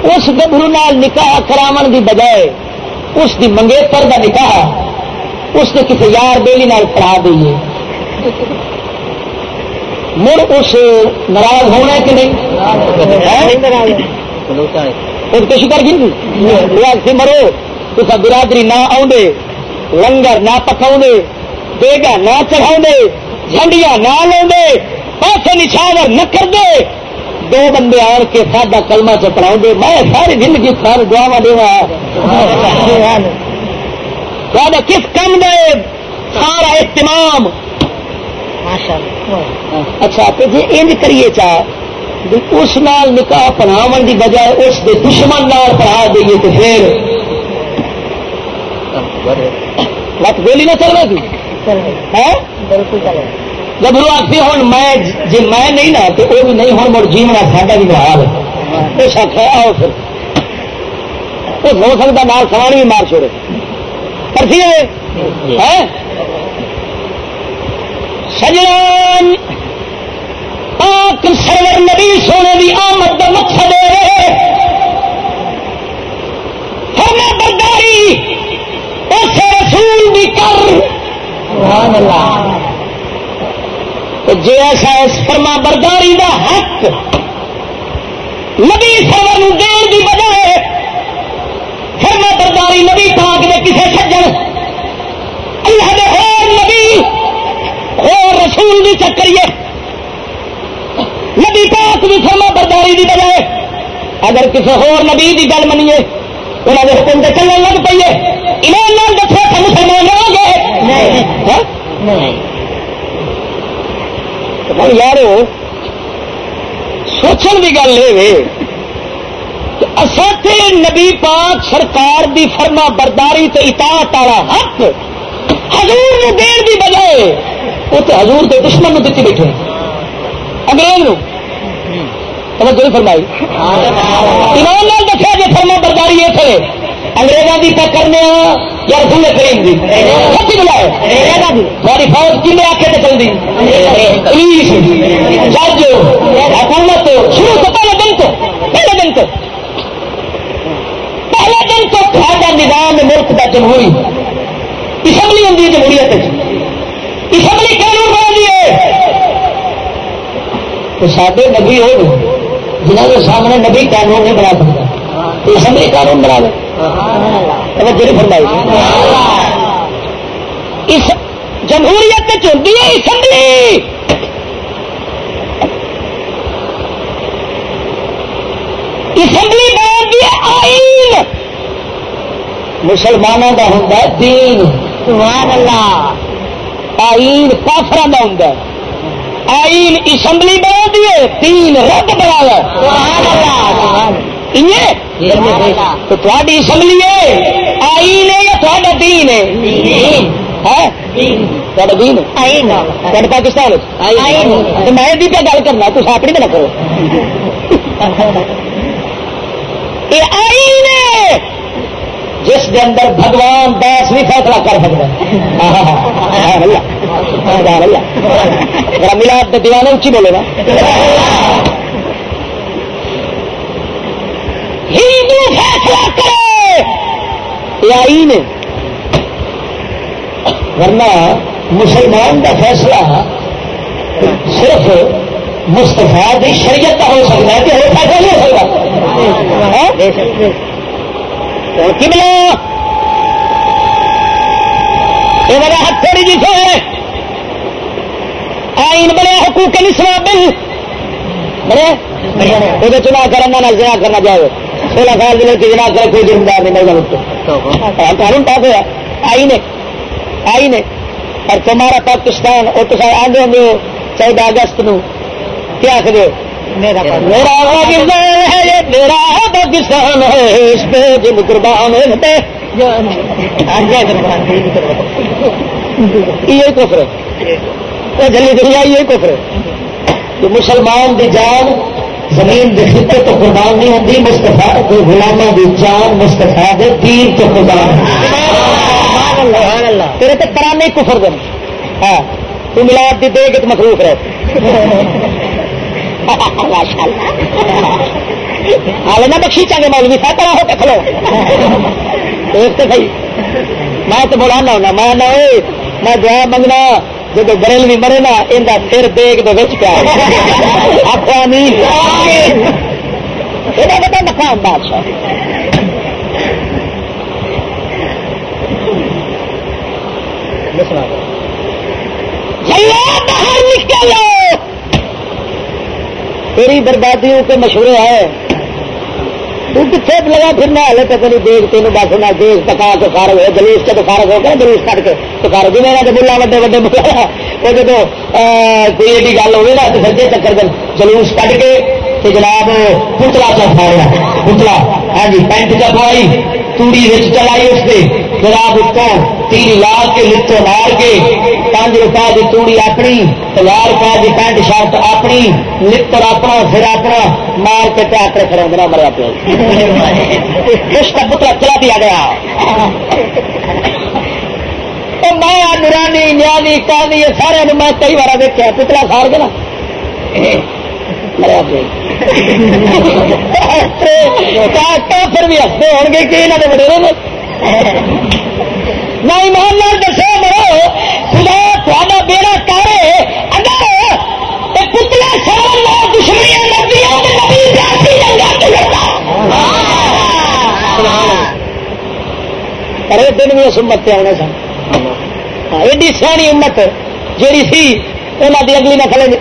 اس گبرو نال نکاح کراو دی بجائے اس دی منگیتر کا نکاح اس نے کسی یار بیلی نال پڑھا دئیے مڑ اس ناراض ہونا کہ نہیں؟ خودکشی کر گئی مرو تو برادری نہ آدھے لنگر نہ پکاؤ بیگا نہ چڑھا جھنڈیاں نہ لے پیسے نچھاور نہ کر دے دو بندے آن کے ساڈا کلمہ چ پڑھاؤ گے میں ساری زندگی سارے دعوا دوا کس کم دے سارا اہتمام؟ اچھا تو جی انج کریے چاہ اس نال نکاح پڑھاو کی بجائے اس کے دشمن نال پڑھا دئیے تو پھر۔ بس گولی نہ چل رہی بالکل جب آخری ہوں میں جی میں نہیں نا، تو وہ بھی نہیں ہوں مڑ جیونا ساڈا بھی حال ہے اس آخر آؤ پھر۔ وہ ہو سکتا مال سوانی بھی مار چھوڑے۔ کرتی ہے؟ سجان سرور نبی سونے کی آمد کا مقصد فرما برداری اس رسول بھی کر۔ جی ایسا اس فرما برداری کا حق نبی سرور دین کی بجائے فرما برداری نبی پاک دے کسے سجن اللہ دے اور نبی اور رسول بھی چکریے۔ نبی پاک بھی فرما برداری کی بجائے اگر کسی اور نبی کی گل منیے انہوں نے حکم سے چلنے لگ پیے ایمان دسو مسلمان ہو گئے یارو سوچن کی گل یہ اصل نبی پاک سرکار دی فرما برداری تے اطاعت والا حق حضور نو دین دی بجائے وہ تو حضور دے دشمن نو دیتی بیٹھے انگریز نو توجہ فرمائی ایمان لال دسیا جی فرما برداری یہ تھے انگریزوں کی پہ کرنے یا رسول کریم دی؟ سچی تھوڑی فوج کن آ کے چل دی پولیس جج حکومت شروع سے پہلے دن تو پہلے دن تو۔ پہلے دن تو فائدہ نظام ملک کا جمہوری۔ اسمبلی ہوں جمہوریت اسمبلی قانون بنا دیے تو سارے نبی ہو جنہوں کے سامنے نبی قانون نہیں بنا سکتا اسمبلی قانون بنا فرمائی اس جمہوریت ہوتی ہے اسمبلی اسمبلی بنا ہے آئین۔ مسلمانوں کا ہوں دین۔ سبحان اللہ۔ آئین کافر کا ہوں آئین اسمبلی بنا دیے تین رد بنا تو تھوڑی اسمبلی یا تھوڑا دین ہے پاکستان میں بھی پہ گل کرنا تو اپنی نہ کرو یہ ہے جس کے اندر بھگوان داس بھی فیصلہ کر سکتا ملاد دیوانے اچھی بولے گا ہندو فیصلہ کرے یہ آئین ورنہ مسلمان کا فیصلہ صرف مستفا کی شریعت کا ہو سکتا ہے کہ فیصلہ نہیں ہو سکتا۔ کملا یہ بڑا ہاتھ تھوڑی جی سے آئین بنے حقوق نسوا بل۔ بڑے؟ وہ چنا کرنا نہ کرنا جائے۔ سولہ سال دن کی جنا کر کوئی جمدار نہیں ملتا قانون پاس ہوا آئین آئین اور تمہارا پاکستان اور تو آدھے ہوں چودہ اگست نو کیا کرو میرا پاکستان ہے یہ میرا پاکستان ہے اس پہ جن قربان یہ کفر جلی دنیا یہ کفر کہ مسلمان دی جان زمین کے خطے تو قربان نہیں ہوتی مستفا غلاموں کی جان مستفا دے تیر تو قربان تیرے تو پرانے کفر دن ہاں تو ملاوٹ دی دے کے تو مخلوق رہے ہال نہ بخشی چاہے مولوی صاحب کرا ہو کے کھلو۔ ایک تو صحیح میں تو بولانا ہونا میں نہ میں دعا منگنا۔ جب بریل بھی مرے نا ان کا سر دیگ دے پیا آپ بتا مقام بادشاہ۔ باہر نکلو تیری بربادیوں کے مشورے ہے کتنے لگا پھرنا ہلے تک کبھی دیکھ تین بس میں دیش پکا کے فارغ ہو جلیس کے تو فارغ ہو گیا جلیس کٹ کے تو فارغ جی میرا تو بلا وڈے وڈے بلا وہ جب کوئی ایڈی گل ہوگی نا، تو سجے چکر دن جلوس کٹ کے تو جناب پتلا چا پایا پتلا۔ ہاں جی پینٹ چا پوائی توڑی چلائی اس سے جناب اتوں تیری لا کے لتوں مار کے پانچ روپئے کی توڑی اپنی پناہ روپئے کی پینٹ شرٹ اپنی لڑ اپنا سر اپنا مار کے ٹریکٹر کرا مرا پیا اس کا پتلا چلا دیا گیا۔ میں نورانی نیانی کانی سارے میں کئی بار دیکھا پتلا سار مریا پیا پھر بھی ہستے ہو گے کہ یہاں کے وڈیرے نہ ایمان لال دسو مرو خدا تا بیڑا اگر پتلا سال دشمنیاں ارے دن بھی سمت پہ آنے سن ایڈی سیانی امت جیڑی سی انہوں کی اگلی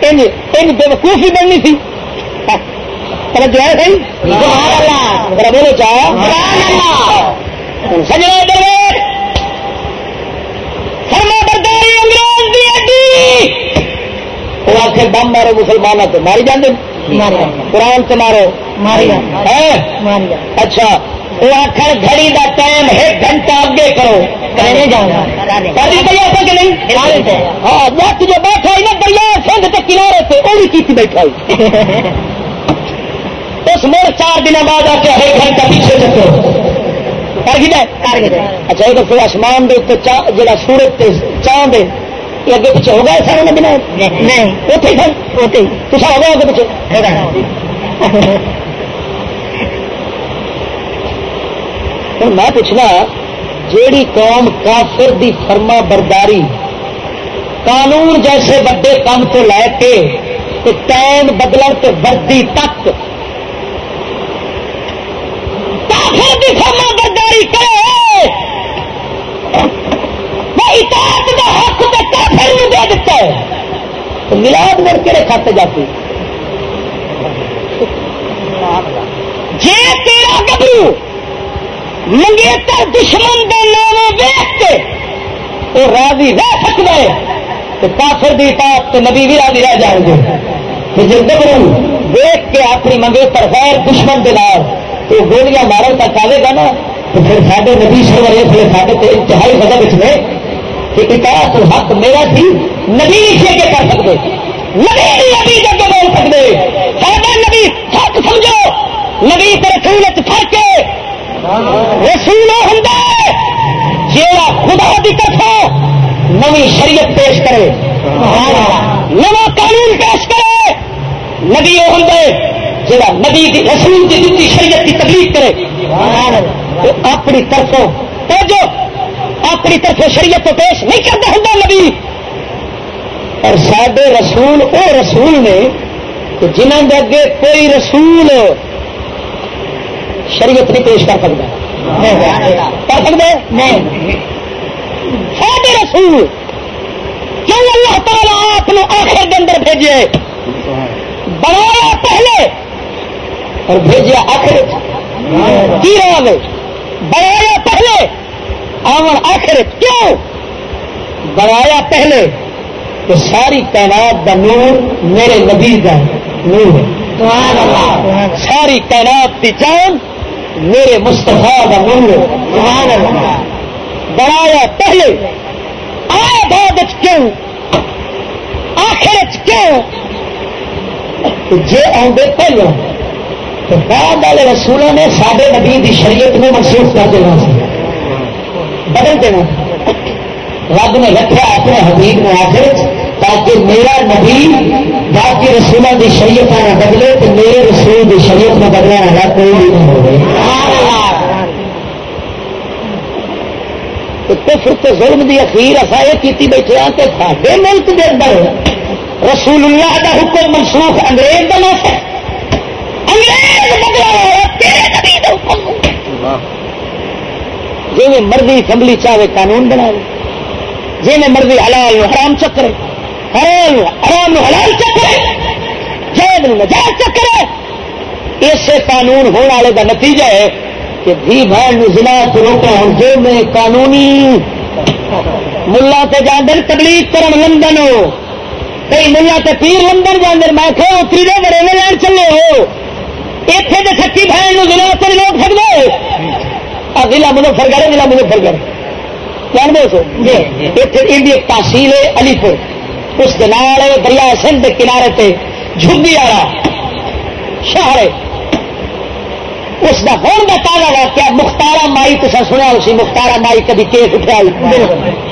انج انج بے وقوفی بننی تھی جو ہے سی بولو چاہ سجنا درویش فرما برداری انگریز دی اڈی وہ آخر بم مارو مسلمان تو ماری جانے قرآن سے مارو۔ اچھا وہ آخر گھڑی کا ٹائم ایک گھنٹہ اگے کرو۔ ہاں جو بیٹھا ہی نا دریا سندھ کے کنارے سے وہ بھی کی بیٹھا اس مڑ چار دن بعد آ کے ایک گھنٹہ پیچھے چکو کر گیا اچھا یہ پھر آسمان دے جا سورج چاند یہ اگے پیچھے ہوگا سارے نہ بنا اتنے سن؟ تو ہوگا اگے پیچھے؟ ہوں میں پوچھنا جیڑی قوم کافر دی فرما برداری قانون جیسے بڑے کام تو لے کے ٹائم بدلن کے وردی تک کافر دی فرما برداری کرے اطاعت دا حق تو کافر نے دے دیتا ہے تو ملاد مر کے کھاتے جاتے۔ جی تیرا گبرو منگیتر دشمن دے نام ویخ کے وہ راضی رہ سکتا ہے تو کافر دی اطاعت تو نبی بھی راضی رہ جائیں گے۔ تو جب گبرو دیکھ کے اپنی منگیتر غیر دشمن دے نال تو گولیاں مارن تک آئے گا نا تو پھر سارے نبی سرور اس لیے سارے انتہائی مدد اس میں کہ اطاعت حق میرا تھی نبی نہیں کے کر سکتے۔ نبی نبی جب بول سکتے۔ سارا نبی سچ سمجھو۔ نبی پر سہولت فرق ہے۔ رسول ہوں جا خدا کی طرف نو شریعت پیش کرے۔ نو قانون پیش کرے۔ نبی وہ ہوں جا نبی رسول کی دیتی شریعت کی تکلیف کرے۔ اپنی طرفوں جو اپنی طرف شریعت کو پیش نہیں کرتا ہوں نبی۔ اور سڈے رسول، وہ رسول نے جنہوں کے اگے کوئی رسول شریعت نہیں پیش کر سکتا۔ کر سکتے سارے رسول، کیوں اللہ تعالیٰ آپ آخر کے اندر بھیجے؟ بنایا پہلے۔ اور بھیجا آخر کی راگ بنایا پہلے. آمن آخر کیوں؟ بنایا پہلے. تو ساری تعینات کا نور میرے نبی کا نور ہے. ساری تعینات کی جان میرے مستفا کا منگ بنایا پہلے. آئے بعد کیوں؟ آخر کیوں؟ جی آدھے پہلو. تو بعد والے رسولوں نے سارے نبی کی شریعت میں محسوس کر دینا بدل دینا۔ رب نے رکھا اپنے حبیب نے آخر تاکہ میرا نبی باقی رسولوں کی شریعت نہ بدلے تو میرے رسول کی شریعت میں بدلنے والا کوئی بھی نہیں ہوگا کفر تو ظلم دی اخیر اصا یہ کی بیٹھے ہاں کہ سارے ملک کے اندر رسول اللہ کا حکم منسوخ انگریز کا نس ہے۔ انگریز جی مرضی اسمبلی چاہے قانون بنا جی مرضی حلال حرام چکرے۔ حرام حرام حلال چکرے۔ جائز نجائز چکرے۔ اسے قانون ہونے والے کا نتیجہ ہے کہ دھی بہن ضلع کو روکا ہوں۔ جو میں قانونی ملا تے جاندر تبلیغ کرن لندن ہو کئی ملا تے پیر لندن جاندر۔ میں کہ اتری دے بڑے میں لین چلے ہو۔ اتنے تو سچی بہن ضلع سے روک سکتے ضلع مظفر گڑھ ضلع مظفر گڑھ۔ جان دو سو؟ اتنے انڈیا تحصیل ہے علی پور۔ اس دریا سندھ کنارے تے جھگی والا شہر اس کا ہوں کا تازہ واقعہ مختارا مائی تو سنیا اسی مختارا مائی کبھی کیس اٹھا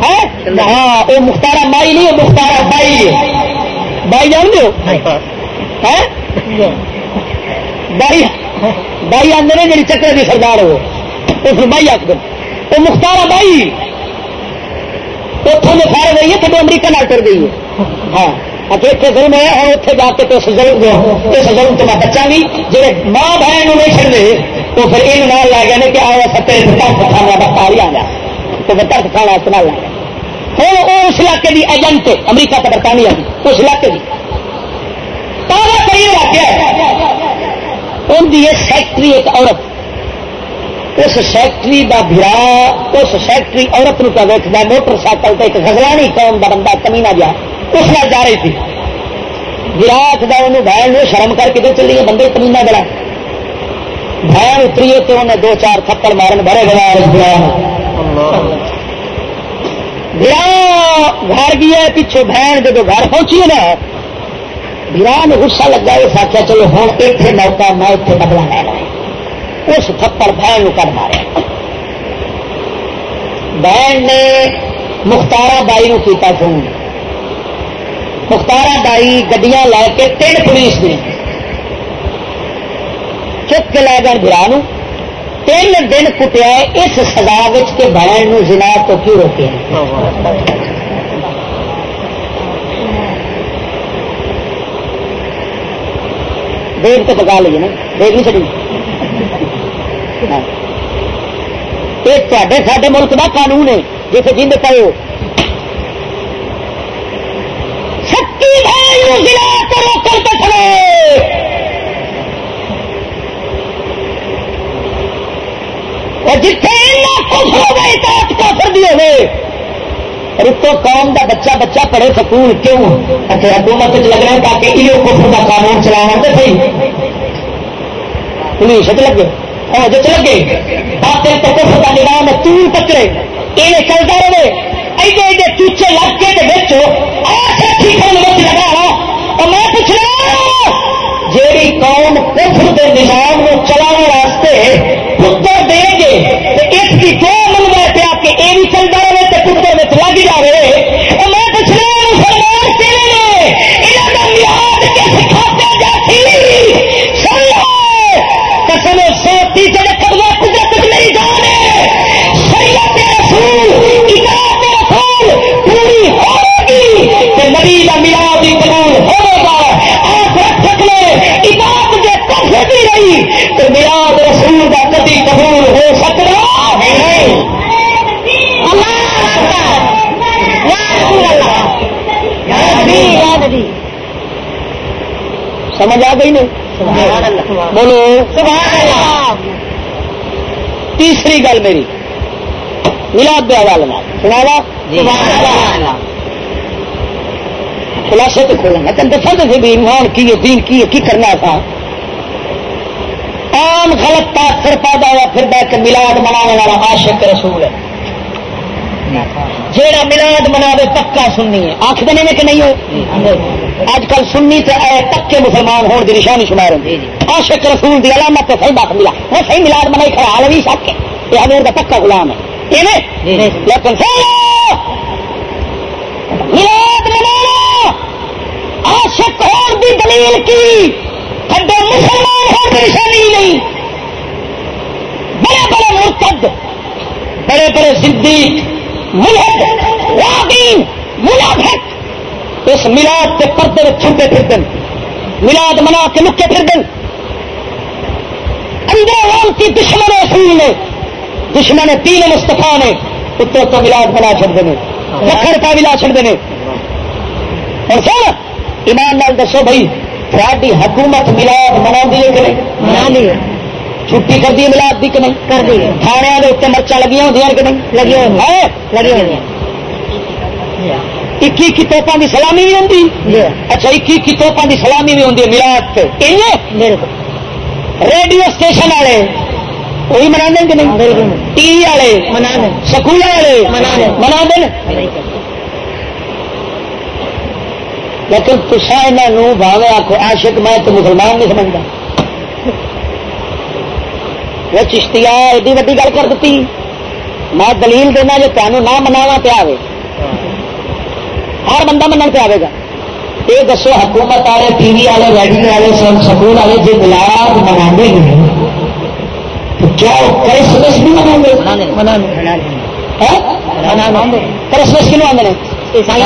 ہاں وہ مختارا مائی نہیں مختارا بائی بائی جان دو بائی بائی آدھے جی چکر کی سردار ہو اس بائی آخر وہ مختارا بائی اتوں میں سارے گئی ہے تو امریکہ نہ ٹر گئی ہے۔ ہاں اتنے ظلم ہوا ہوں اتنے جا کے اس ظلم اس ظلم تو میں بچا بھی جی ماں بہن نہیں چڑھتے تو پھر یہ نام لے گئے کہ آؤ ستے ترک کھانا بتا ہی آ گیا تو پھر ترک کھانا اس نال لے ہوں وہ اس علاقے کی ایجنٹ، امریکہ تو برطانیہ اس علاقے کی تازہ کئی علاقے ان کی سیکٹری ایک عورت۔ اس سیکٹری کا برا اس سیکٹری عورت نو کیا ویکد موٹر سائیکل ایک غزلانی قوم کا بندہ کمی نہ جا۔ اس جا رہی تھی۔ گراٹ دن بہن شرم کر کے چلی ہے بندے کمینا بڑا بہن اتری تو انہیں دو چار تھپڑ مارن بڑے گلا گھر گیا پیچھے بہن جب گھر پہنچی نا برا غصہ لگا اس آخیا چلو ہوں اتنے موقع میں اتنے بدلا لینا اس تھپڑ بہن کر ماریا۔ بہن نے مختارا بائی نو کیتا فون۔ مختارا بائی گڈیاں لے کے تین پولیس نے چک کے لے گئے برا تین دن کٹیا اس سزا کے بہن زنا تو کیوں روکے دیکھ تو پکا لیے نا دیکھ نہیں چڑی یہ ہاں۔ تے ملک کا قانون ہے، جسے جن پہ سکی بھائی کرو اور جتنے کافر بھی ہوئے۔ رتو قوم کا بچہ بچہ پڑھے سکول کیوں؟ اچھا حکومت لگنا تاکہ یہ کفر کا قانون چلانا تو صحیح پولیس لگے؟ فوج چ لگے باطل تو کفر کا نظام تور پکڑے۔ یہ چلتا رہے۔ ایڈے ایڈے چوچے لگ کے لگا اور میں پوچھنا جیڑی قوم کفر کے نظام سمجھ آ گئی نہیں؟ بولو. تیسری گل میری. ملاد دے حوالے سنا خلاصے تو کھولنا تین دفعہ سے بھی ایمان کی دین کی کی کرنا تھا عام غلط تاثر پیدا ہوا پھر بہ کے ملاد منانے والا عاشق رسول ہے۔ جیڑا ملاد منا پکا سننی ہے۔ آخ میں کہ نہیں ہو؟ اج کل سننی تو اے پکے مسلمان ہونے کی نشانی شمار عاشق رسول دی علامت تو صحیح بات ملا۔ وہ صحیح ملاد منائی کھڑا بھی شک ہے۔ یہ حضور کا پکا غلام ہے۔ لیکن ملاد منانا عاشق ہون دی دلیل کی؟ کدے مسلمان ہون نشانی نہیں۔ بڑے بڑے مرتد بڑے بڑے صدیق ملحد راگین منافق اس ملاد کے پردے میں چھپے پھر دن ملاد منا کے لکے پھر دن اندر کی دشمن رسول نے دشمن تین مستفا نے اتر تو ملاد بنا چھڑ دینے لکھڑ کا ملا چھڑ دینے۔ اور سر ایمان لال دسو بھائی تھوڑی حکومت ملاد منا دیے کہ نہیں؟ منا لیے چھٹی کر دی ملاد دی کہ نہیں؟ کر دی تھانے کے اتنے مرچا لگی ہوں کہ نہیں؟ لگی لگی ہوئی اکی اکی توپا کی سلامی بھی ہوں اچھا اکی اکی توپا کی سلامی بھی ہوں سے ریڈیو اسٹیشن والے وہی منا دیں کہ نہیں؟ ٹی وی والے منا دیں سکول والے منا دیں لیکن تصا یہاں بھاوے آخو عاشق میں تو مسلمان نہیں سمجھتا وہ چشتیا ایڈی وی گل کر دیتی میں دلیل دینا جو تمہیں نہ مناوا پیا ہر بندہ من پہ آئے گا۔ یہ دسو حکومت والے ٹی وی والے ریڈیو والے سکول والے جی ملاد منا کیا کرسمس بھی منا کرسمس کیوں آدھے عیسائی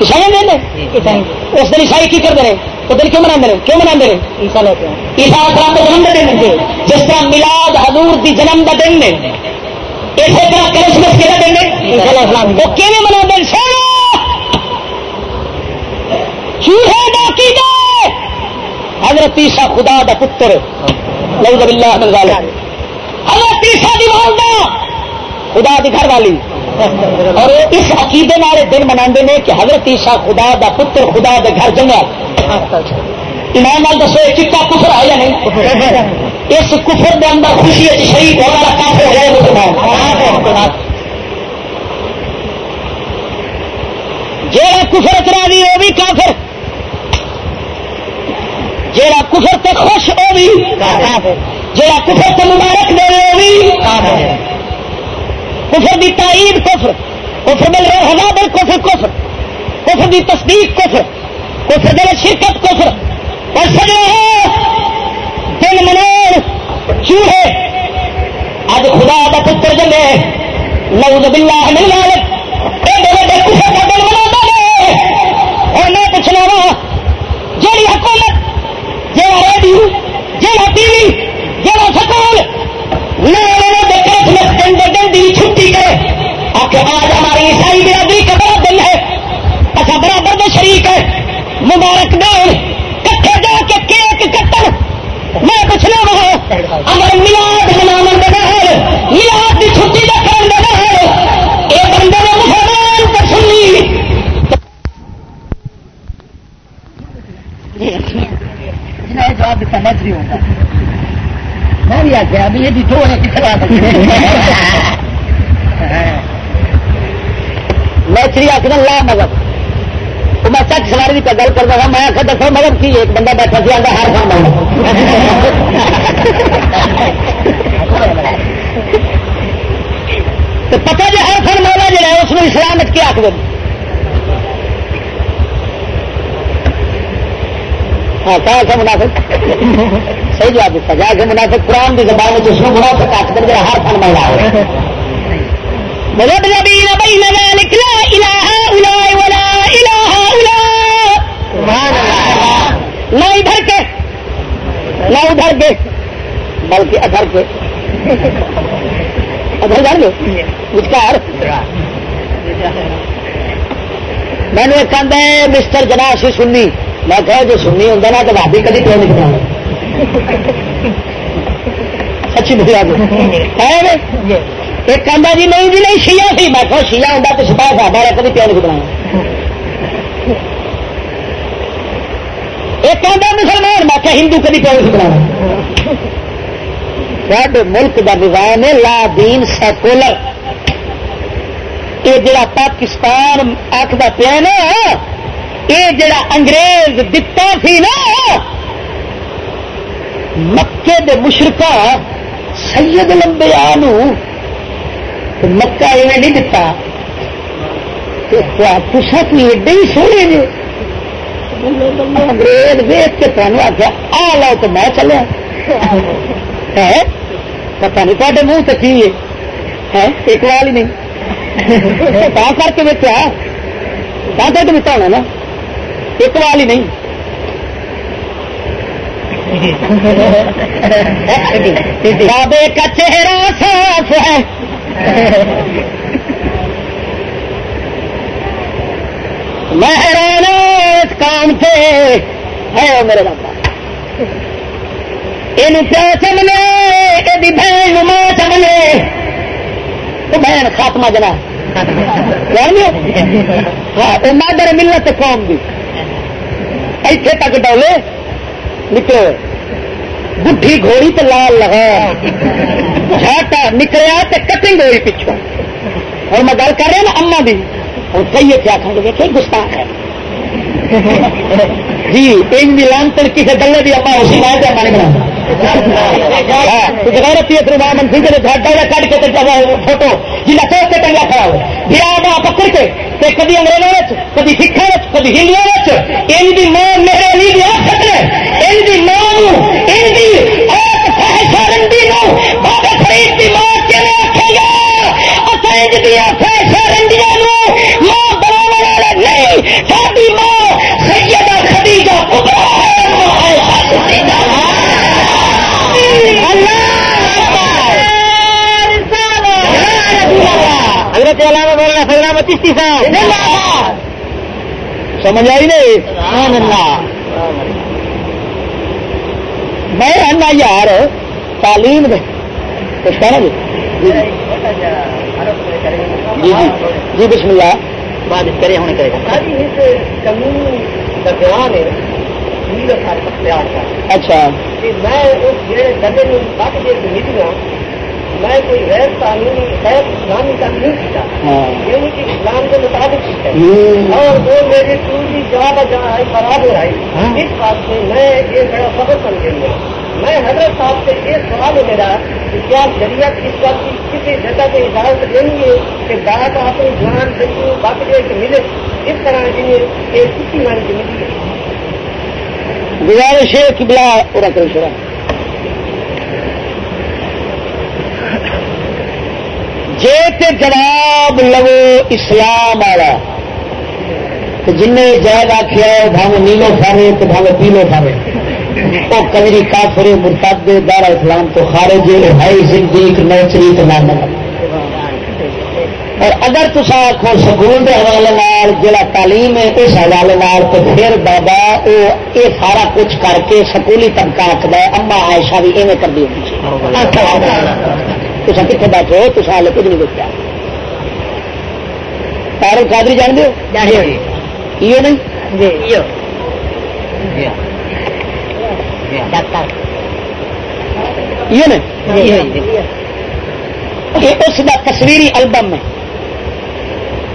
اس دن عیسائی کی کرتے ہیں وہ دن کیوں منا کیوں منا عیسا اسلام کا جنم کا دن جس طرح ملاد حضور دی جنم کا دن نے اسی طرح کرسمس کہنا دیں وہ کیون منا دیں؟ چوہے باقی دے! حضرت خدا دا پتر حضرت عیسا دی والدہ خدا دی گھر والی۔ اور اس عقیدے والے دن منا کہ حضرت عیسیٰ خدا دا پتر خدا دے گھر جنگا۔ ایمان نال دسو چٹا کفر ہے یا نہیں؟ اس کفر دے اندر خوشی شہید ہونے والا کافر ہے مسلمان۔ جیڑا کفر چرا دی وہ بھی کافر۔ جیڑا کفر تے خوش ہو بھی جیڑا کفر تے مبارک دے وہ بھی کفر دی تائید کفر کفر مل رہے ہزار کفر کفر۔ کفر دی تصدیق کفر۔ کفر دل شرکت کفر۔ اور سجا دل منور چوہے۔ اج خدا دا پتر جلے نعوذ باللہ من ذالک ایڈے وڈے کفر کا دل منا اور میں پوچھنا وا جی حکومت جہاں ریڈیو جہاں ٹی وی جہاں سکول چھٹی کرے۔ آج ہماری عیسائی برادری کا بڑا دن ہے۔ اچھا برابر میں شریک ہے مبارک دین، کٹھے جا کے کیک کٹن۔ میں پوچھنا وا اگر ملاد منا ملاد کی چھٹی کا کرن دے یہ بندے نے مسلمان تو سنی جواب دیتا میں بھی آخیا ابھی یہ دو ہے آخر لا مذہب تو میں چک سواری کی گل کرتا تھا میں آخر دسو مذہب کی ایک بندہ بیٹھا سی آتا ہر کام تو پتا جی ہر فن مولا جا اس میں اسلام کی آخر ہاں منافق؟ صحیح جواب دیتا، جا کے منافق قرآن کی زبان میں جس میں منافق آخ کر میرا ہر فن مہیلا ہے۔ نہ ادھر کے نہ ادھر کے بلکہ ادھر کے۔ ادھر جان میں نے ایک کہا مسٹر جناش سنی۔ میں کہ جو سنی ہوں نا تو بھابی کدی کیوں نہیں بنا سچی بھیا ایک کہہ جی نہیں جی نہیں، شیعہ سی میں کہ شیعہ ہوں تو سپاہ بابا والا کدی کیوں نہیں بنا ایک کہہ مسلمان، میں کہ ہندو کدی کیوں نہیں بنا ملک کا نظام ہے لا دین سیکولر۔ یہ جڑا پاکستان آخر پیا نا، یہ جڑا انگریز دتا سی نا، مکے دے مشرقہ سید لمبے مکہ ایویں نہیں دتا۔ تسا کوئی ایڈے ہی سونے جی انگریز ویچ کے تمہیں آخیا آ لو تو میں چلیا پتا نہیں تے منہ تو کی ہے۔ ایک وال ہی نہیں۔ کر کے بیچا کر کے ہونا نا۔ ایک وال ہی نہیں۔ کا چہرہ صاف ہے۔ میں حیران اس کام سے ہے میرے بابا یہ پیا چمنے یہ بہن ماں چمنے تو بہن خاتمہ جنا ہاں مادر ملت قوم بھی ایتھے تک ڈولے نکلے بڈھی گھوڑی تو لال لگا جھاٹا نکلیا تو کٹنگ ہوئی پچھو اور میں گل کر رہا نا اما بھی اور کئی اتنے آخان گے دیکھے گستاخ ہے؟ جی ان بھی لانتر کسی گلے کی اما اسی بات اما نہیں بنا غیرت من سنگھ نے ہاں، گھاٹا یا کٹ کے فوٹو جا چوک سے ٹنگا کھڑا ہو۔ بیا پکڑ کے کدی انگریزوں کدی سکھا کدی ہندو ان کی ماں میرے علی دیا سکنے۔ ان کی ماں ان کی رنڈی بابا فرید کی ماں کیون آخے گا؟ اصل دیا فیشا رنڈیا ماں بنا نہیں ساری ماں سیدہ خدیجہ کبرا ہے حضرت علامہ مولانا فضلہ مچیستی صاحب۔ سمجھ آئی نہیں؟ میں رہنا یار تعلیم دے۔ کہنا جی؟ جی جی۔ جی بسم اللہ۔ بعد کرے ہونے کرے گا۔ قانونی درمیان ہے۔ اچھا۔ میں اس ڈبے میں بات نکلا میں کوئی غیر قانونی غیر اسلامی کام نہیں کیا۔ یعنی کہ اسلام کے مطابق اور وہ میری پوری جواب جہاں ہے خراب ہو رہی۔ اس بات سے میں یہ بڑا سبق سمجھیں گا۔ میں حضرت صاحب سے یہ سوال ہے میرا کہ کیا شریعت اس وقت کی کسی جگہ پہ اجازت دیں گے کہ بات اپنی جان بچوں باقی ملے؟ اس طرح کی ایک کسی مان کی ملی گزارش ہے بلا پورا کرو جے تے جواب لو اسلام والا۔ جن جائز آخیا بھاوے نیلو فارے تو بھاوے پیلو فارے وہ کجری کافر مرتد دار اسلام تو خارج ہائی زندگی نوچری تو نام اور اگر تصا آخو سکول کے حوالے جڑا تعلیم ہے، اس حوالے تو پھر بابا وہ یہ سارا کچھ کر کے سکولی طبقہ آخر اما عائشہ بھی ایویں کر دی تصا کتنے بیٹھے ہو تصا ہال کچھ نہیں دیکھا تارو قادری جان دو یہ نہیں؟ یہ نہیں؟ اس کا تصویری البم ہے۔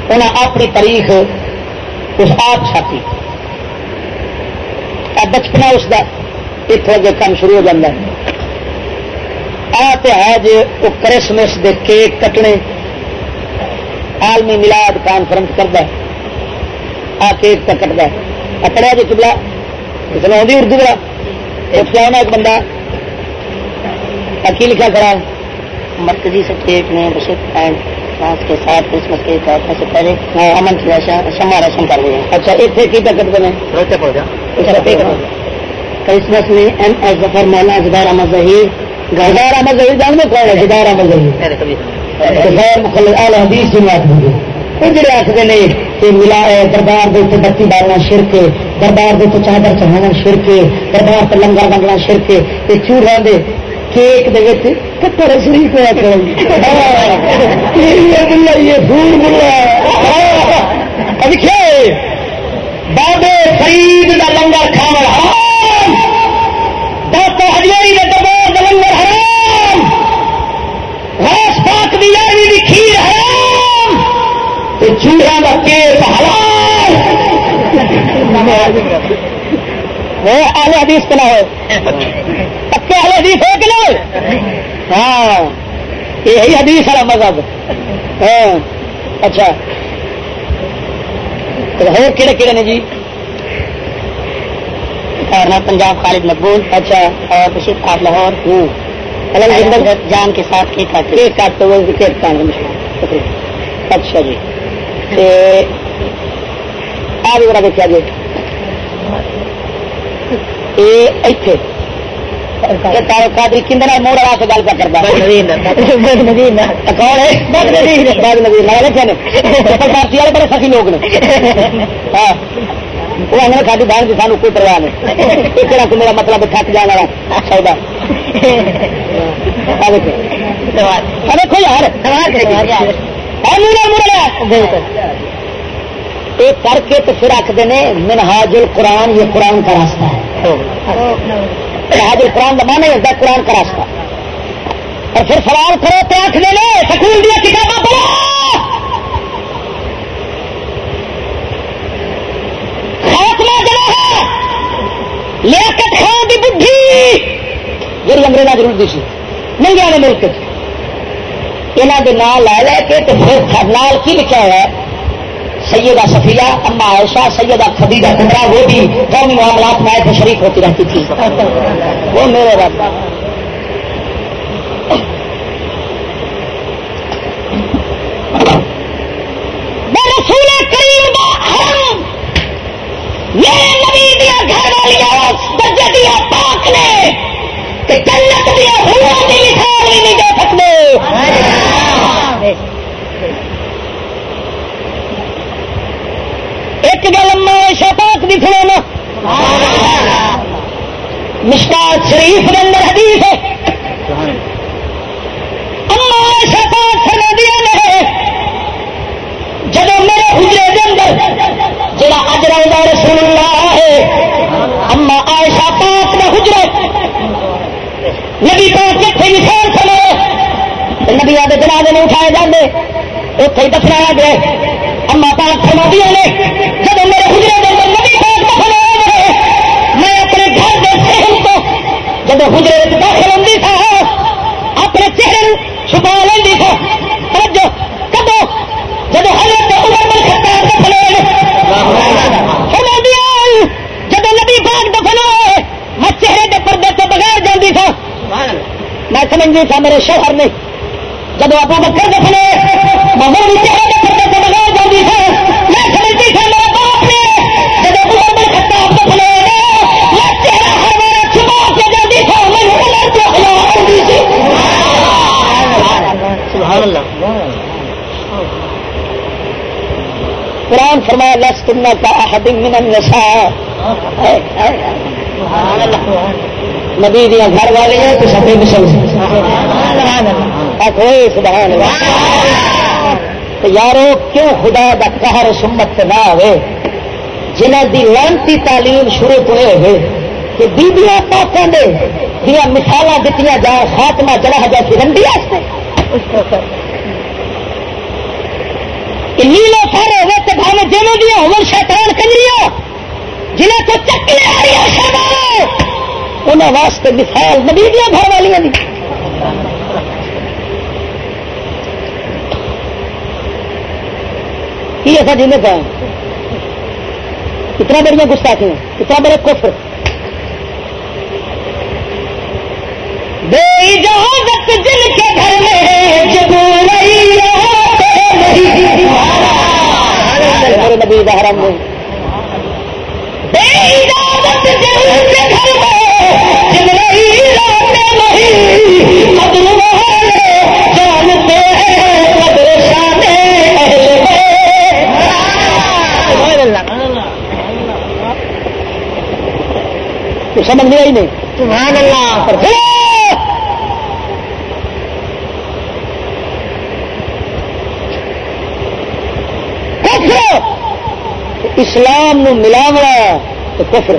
انہیں اپنی تاریخ اس آپ چھاپی بچپنا اس کا اتوں اگے کام شروع ہو جاتا ہے۔ آج وہ کرسمس دے کیک کٹنے عالمی ملاد کانفرنس کرتا ہے آ کیک کا کٹتا ہے۔ پڑھا جی چبلا سنا اردو کا ایک بندہ۔ کی لکھا کھڑا مرکزی سیکٹریٹ نے بشپ اینڈ فرانس کے ساتھ کرسمس کے تحفے سے پہلے امن کی شما رسم کر رہے ہیں۔ اچھا اتنے کی طاقت بنے کرسمس میں ایم ایس ظفر مولانا جدار احمد ظہیر گردار احمد ظہیر جان میں کون ہے؟ جدار احمد ظہیر حدیث بات ہوگی جڑے آخر نے کہ ملا دربار کے اتنے بتی بالنا شرک دربار کے اتنے چادر چڑھانا شرک دربار سے لنگر بننا شرک یہ چوڑ دے کیک کٹر شریف ہوا یہ لکھے بابے فرید کا لنگر کھانا کا حدیث ہو پکے حدیث ہے کہ نہیں؟ ہاں یہی حدیث والا مذہب۔ ہاں اچھا۔ اور کہڑے کہڑے نے جی؟ پنجاب خالد مقبول۔ اچھا اور آپ لاہور۔ جان کے ساتھ کاٹتے ہوئے وکٹ کاٹنے اچھا جی۔ آ بھی بڑا دیکھا جی یہ قادری کھندے موڑ آ کے گل پہ کرتا کون ہے پارٹی والے بڑے سخی لوگ نے وہ آنے ساری بہن کی سانو کوئی پرواہ نہیں کہڑا کہ میرا مطلب تھک جان والا سودا دیکھو یار ایک کر کے تو پھر آخر نے، منہاج القرآن، یہ قرآن کا راستہ ہے۔ حاضر قرآن کا مانا ہوتا ہے قرآن کا راستہ۔ اور پھر سوال کرو تو آخ لے لو سکول دیا کتابیں پڑھو۔ خاتمہ جمع ہے، لیاقت خان کی بڈھی۔ جی انگریزا ضرور سی منگیا نے ملک یہاں کے نام لا لے کے تو پھر نال کی لکھا ہوا ہے؟ سیدہ صفیہ، اما عائشہ، سیدہ خدیجہ کمرا وہ بھی قومی معاملات میں ایسے شریک ہوتی رہتی تھی۔ وہ میرے رب۔ میرے نبی دیا گھر والی درجے دیا پاک نے۔ کہ جنت دیا ہوا کی مثال ہی نہیں دے سکتے۔ ایک گل میں شفاق بھی سنا مشکات شریف کے اندر حدیث ہے۔ اما شفاق سنا دیا نے۔ جب میرے حجرے دن اندر جڑا اجرا رسول اللہ ہے، اما عائشہ پاک کا حجرا نبی پاک کتنے مثال سنو نبی آدھے جنازے میں اٹھائے جاندے اتنے ہی دفنایا گیا اما پاک فرما دیا نے جب میرے حجرے کے اندر نبی پاک دفن ہو گئے میں اپنے گھر کے سہن تو جب حجرے داخل ہوتی تھا، اپنے چہرے چھپا لینی تھا۔ توجہ کدو جب حضرت عمر بن خطاب دفن ہوئے فرما دیا جب نبی پاک دفن ہوئے، میں چہرے کے پردے سے بغیر میں سمجھتی تھا میرے شوہر نے۔ جب ابو بکر دفن ہوئے میں بھی چہرے کے سے بغیر تھا میں سمجھتی تھا میرے باپ نے جب عمر خطاب میں چہرہ ہر میرا چھپا کے تھا میں حیا تھی۔ سبحان اللہ۔ قرآن فرمایا لس تم کا احد من النساء۔ سبحان اللہ۔ نبی دیا گھر والے ہیں تو سب مسل سبحان اللہ۔ تو یارو، کیوں خدا دا قہر سمت نہ آئے جنہ دی لانتی تعلیم شروع تو یہ ہے کہ بیبیاں پاکوں نے دیا مثال دیتی جان خاتمہ جڑا جیسی رنڈی نیلو سارے ہوئے تو بھاوے جیوے دیا ہو شیطان کنجریاں جنہیں کو چکی آ رہی ہے انہوں واسطے مثال نبی دیا گھر والیاں دی۔ کی ایسا جینے کا کتنا بڑی گستاخی ہیں کتنا بڑے کفر؟ بے اجازت جن کے گھر میں جب میرے نبی بحرم میں۔ بے اجازت جن کے گھر سمجھ میں آئی نہیں سبحان اللہ پر کفر اسلام نو ملاونا تو کفر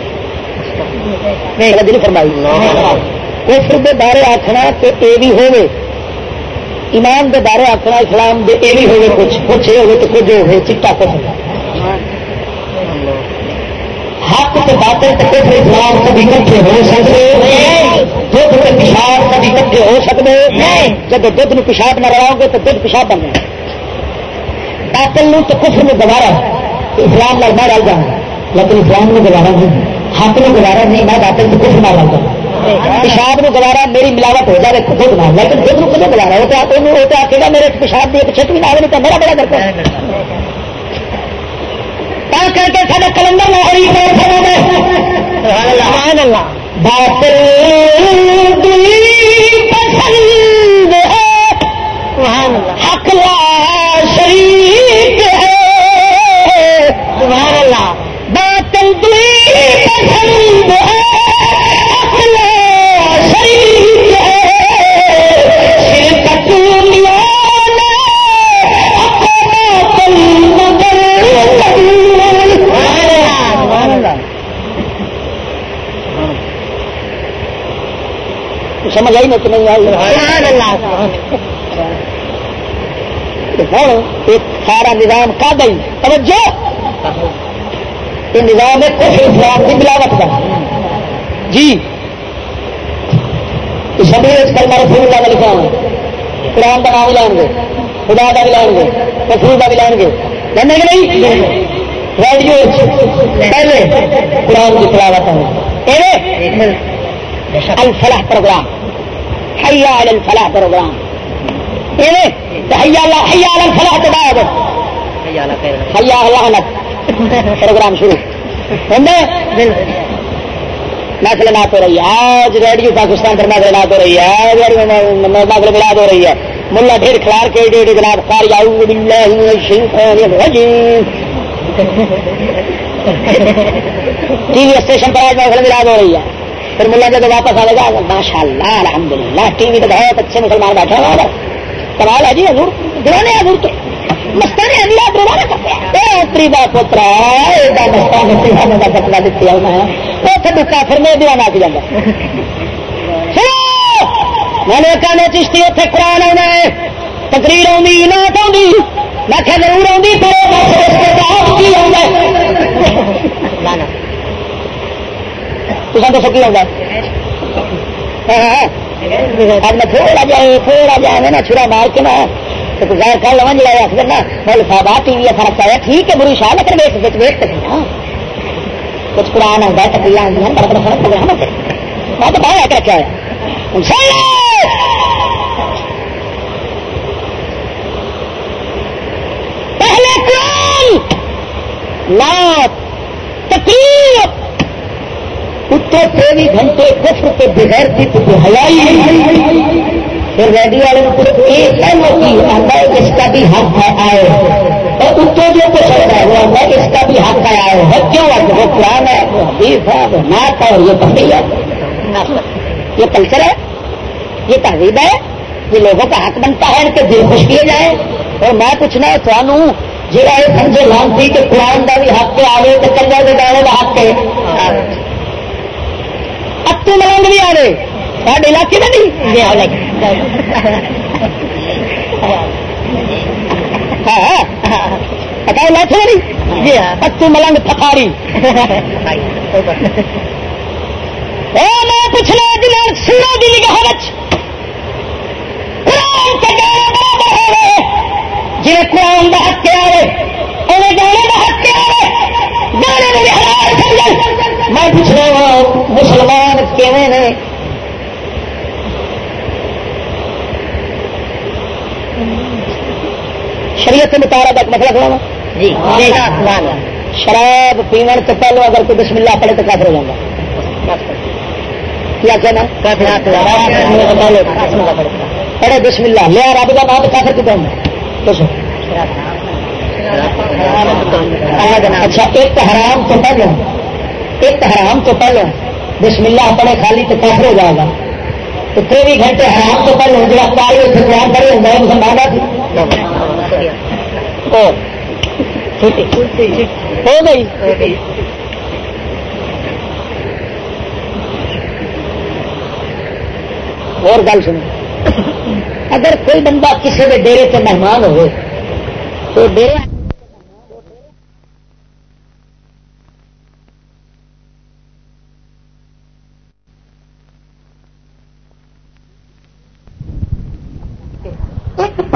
نہیں فرمائی۔ کفر دے بارے آخنا تو یہ بھی ہوگی ایمان دے بارے آخنا اسلام دے یہ بھی ہوگی کچھ کچھ یہ ہوگی تو کچھ ہوگی چٹا کفر۔ حق تو باطل تو کفر اسلام کبھی کٹھے ہو سکتے۔ دھد کے پیشاب کبھی کٹھے ہو سکتے۔ جب دھد نو پیشاب نہ رلاؤ گے تو دھد پیشاب بن جائے۔ باطل نو تو کفر میں دوبارہ اسلام میں میں ڈال جاؤں۔ لیکن اسلام میں گوارا نہیں۔ حق میں گوارا نہیں، میں باطل تو کفر نہ ڈال جاؤں۔ پیشاب میں گوارا میری ملاوٹ ہو جائے دھد نہ لیکن دھد نو کتنے گوارا؟ وہ تو آکے گا میرے پیشاب کی ایک چھٹ بھی نہ آئے تو میرا بڑا کرتا ہے کر کے سارا کلندر لاہوری سبحان اللہ۔ باطل دلی پسند ہے۔ سبحان اللہ۔ حق لا شریک ہے۔ سبحان اللہ۔ باطل دلی پسند سمجھ آئی نا کہ نہیں آئی؟ ہوں ایک سارا نظام کا گئی توجہ. یہ نظام ہے کچھ اسلام کی ملاوٹ کا۔ جی. سبھی کل مارے رسول اللہ کا لکھا قرآن کا نام لائن گے خدا کا بھی لائن گے رسول کا بھی لائن گے۔ کہ نہیں؟ ریڈیو پہلے قرآن کی تلاوت ہے۔ الفلاح پروگرام۔ حیا علی الفلاح پروگرام. حیا حیا علی الفلاح تو بعد. حیا لعنت پروگرام شروع. نسل نات ہو رہی ہے. آج ریڈیو پاکستان پر نسل نات ہو رہی ہے. آج ریڈیو نسل ملاد ہو رہی ہے. ملا ڈھیر کھلار کے ڈیڑھ جناب قاری اعوذ باللہ من الشیطان الرجیم. ٹی وی اسٹیشن پر آج نسل ملاد ہو رہی ہے. پھر ملا جب واپس آئے گا ماشاء اللہ الحمد للہ ٹی وی تو بہت اچھے مسلمان بیٹھے ہوئے ہیں۔ کمال ہے جی حضور دیوانے حضور کے پوترا پتلا دیتی وہ کافر میں دیا نہ جانا۔ میں نے کہنے چشتی اتنے قرآن آنا ہے تقریر آئی نات آئی میں ضرور آئی پر کی آؤں دسو کی آؤں اب میں تھوڑا جا تھوڑا جا میں چھڑا مار کے میں غیر کر لوا جا صاحب آ ٹی وی فرق ٹھیک ہے، بری شاہ لیکن ہاں۔ کچھ قرآن آتا ہے تکلیف ہیں بڑا ہاں، بڑا فرق میں تو باہر آ رکھا اتنے تیوی گھنٹے کفر کے بغیر تھی تو حیائی پھر ریڈیو والے کچھ ایک آتا ہے اس کا بھی حق ہے، آئے اور اتنے جو کچھ ہوتا ہے، وہ آتا ہے اس کا بھی حق ہے، آئے ہے کیوں آتے وہ قرآن ہے وہ حدیث ہے وہ نعت ہے، اور یہ تفریح ہے۔ یہ کلچر ہے، یہ تہذیب ہے، یہ لوگوں کا حق بنتا ہے، ان کے دل خوش کیے جائیں۔ اور میں پوچھنا ہے تھانوں جہاں یہ سمجھے لانتی کہ قرآن کا بھی حق پہ آئے تو کنجر کے دانے کا حق ہے۔ اب تو ملنگ بھی آ رہے۔ سارے علاقے میں نہیں۔ پتا لاچے نہیں جی ہاں۔ اتو ملنگ تھکاری میں پوچھنا جنہیں سورا دی نگاہ قرآن کے گانے برابر ہو رہے جی قرآن کا حق آئے انہیں گانے کا حق آئے میں پوچھ رہا ہوں مسلمان کیویں نے؟ شریعت کے مطابق ایک مسئلہ کھڑا جی شراب پیمن تو پہلو اگر کوئی بسم اللہ پڑے تو کافر ہو جائے کیا کہنا؟ پڑے بسم اللہ لیا رب کا نام کافر کتنا اچھا ایک حرام تو پہلے۔ ایک حرام تو پہلے۔ بسم اللہ پڑے خالی تو کافر ہو جائے گا۔ تو تیوی گھنٹے حرام تو پہلے جب پاری اتنے قرآن پڑے ہوتا ہے مسلمان ہو۔ گئی۔ اور گل سنو۔ اگر کوئی بندہ کسی کے ڈیرے سے مہمان ہوئے، تو ڈیرے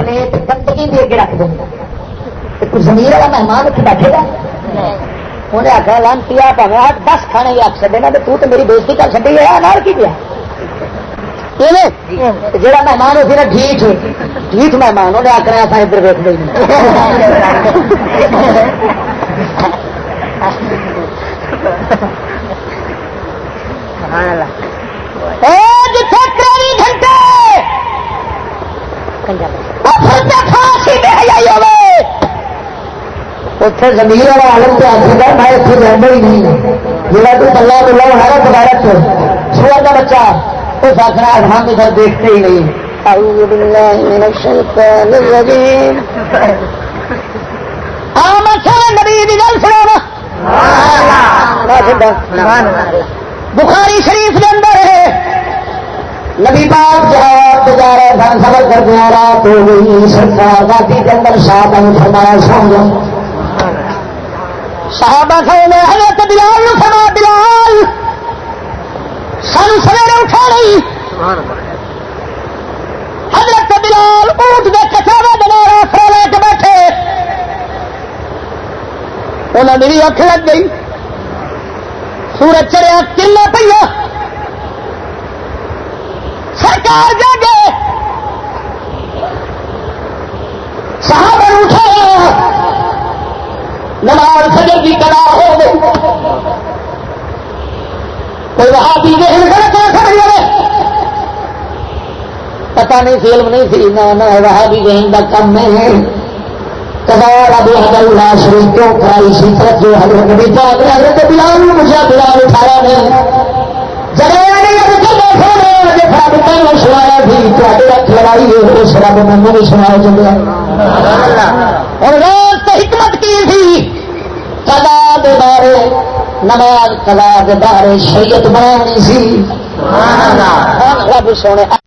ایک پلیٹ گندگی دے کے رکھ دیں گے زمین والا مہمان اتنے بیٹھے گا؟ انہیں آخر لان پیا لانتی آپ دس کھانے بھی آخ سکے نا تو میری بےزتی کر سکے نال کی گیا جا مہمان ہو سی نا، ڈھیٹ ڈھیٹ مہمان، انہیں آخر آپ ادھر ویک دیں اتنے زمین والا عالم سے آخر گا میں اتنے ہی نہیں۔ جا بلا بلا ہے نا کا بچہ اس آخر ہم ادھر دیکھتے ہی نہیں۔ من گل بخاری شریف کے اندر ہے۔ نبی پاک جہاں جا رہے سن سفر کر دیا رات ہو گئی سرکار باقی کے اندر شاہ فرمایا سو صحابہ سو میں حضرت بلال فرما بلال، سن سویرے اٹھا نہیں۔ حضرت بلال اونٹ کے کچاوا بنا راسا لے کے بیٹھے۔ انہیں میری اکھ لگ گئی۔ سورج چڑیا کلے پہ سرکار جاگے صاحب اٹھایا۔ نماز فجر کی کلا ہو گئی۔ کوئی وہاں بھی ذہن غلط نہ سمجھ لے پتا نہیں فلم نہیں تھی نہ وہاں بھی ذہن کا کم نہیں ہے شریف کیوں کرائی سی؟ طرف جو حضرت نبی پاک نے حضرت بلال مجھے بلال اٹھایا نے۔ جگہ سنایا تھی تے رکھ لڑائی اس رب نہیں سنایا چلے اور حکمت کی تھی کلا دے بارے نماز کلا دے بارے شریعت بنانی سی رب سونے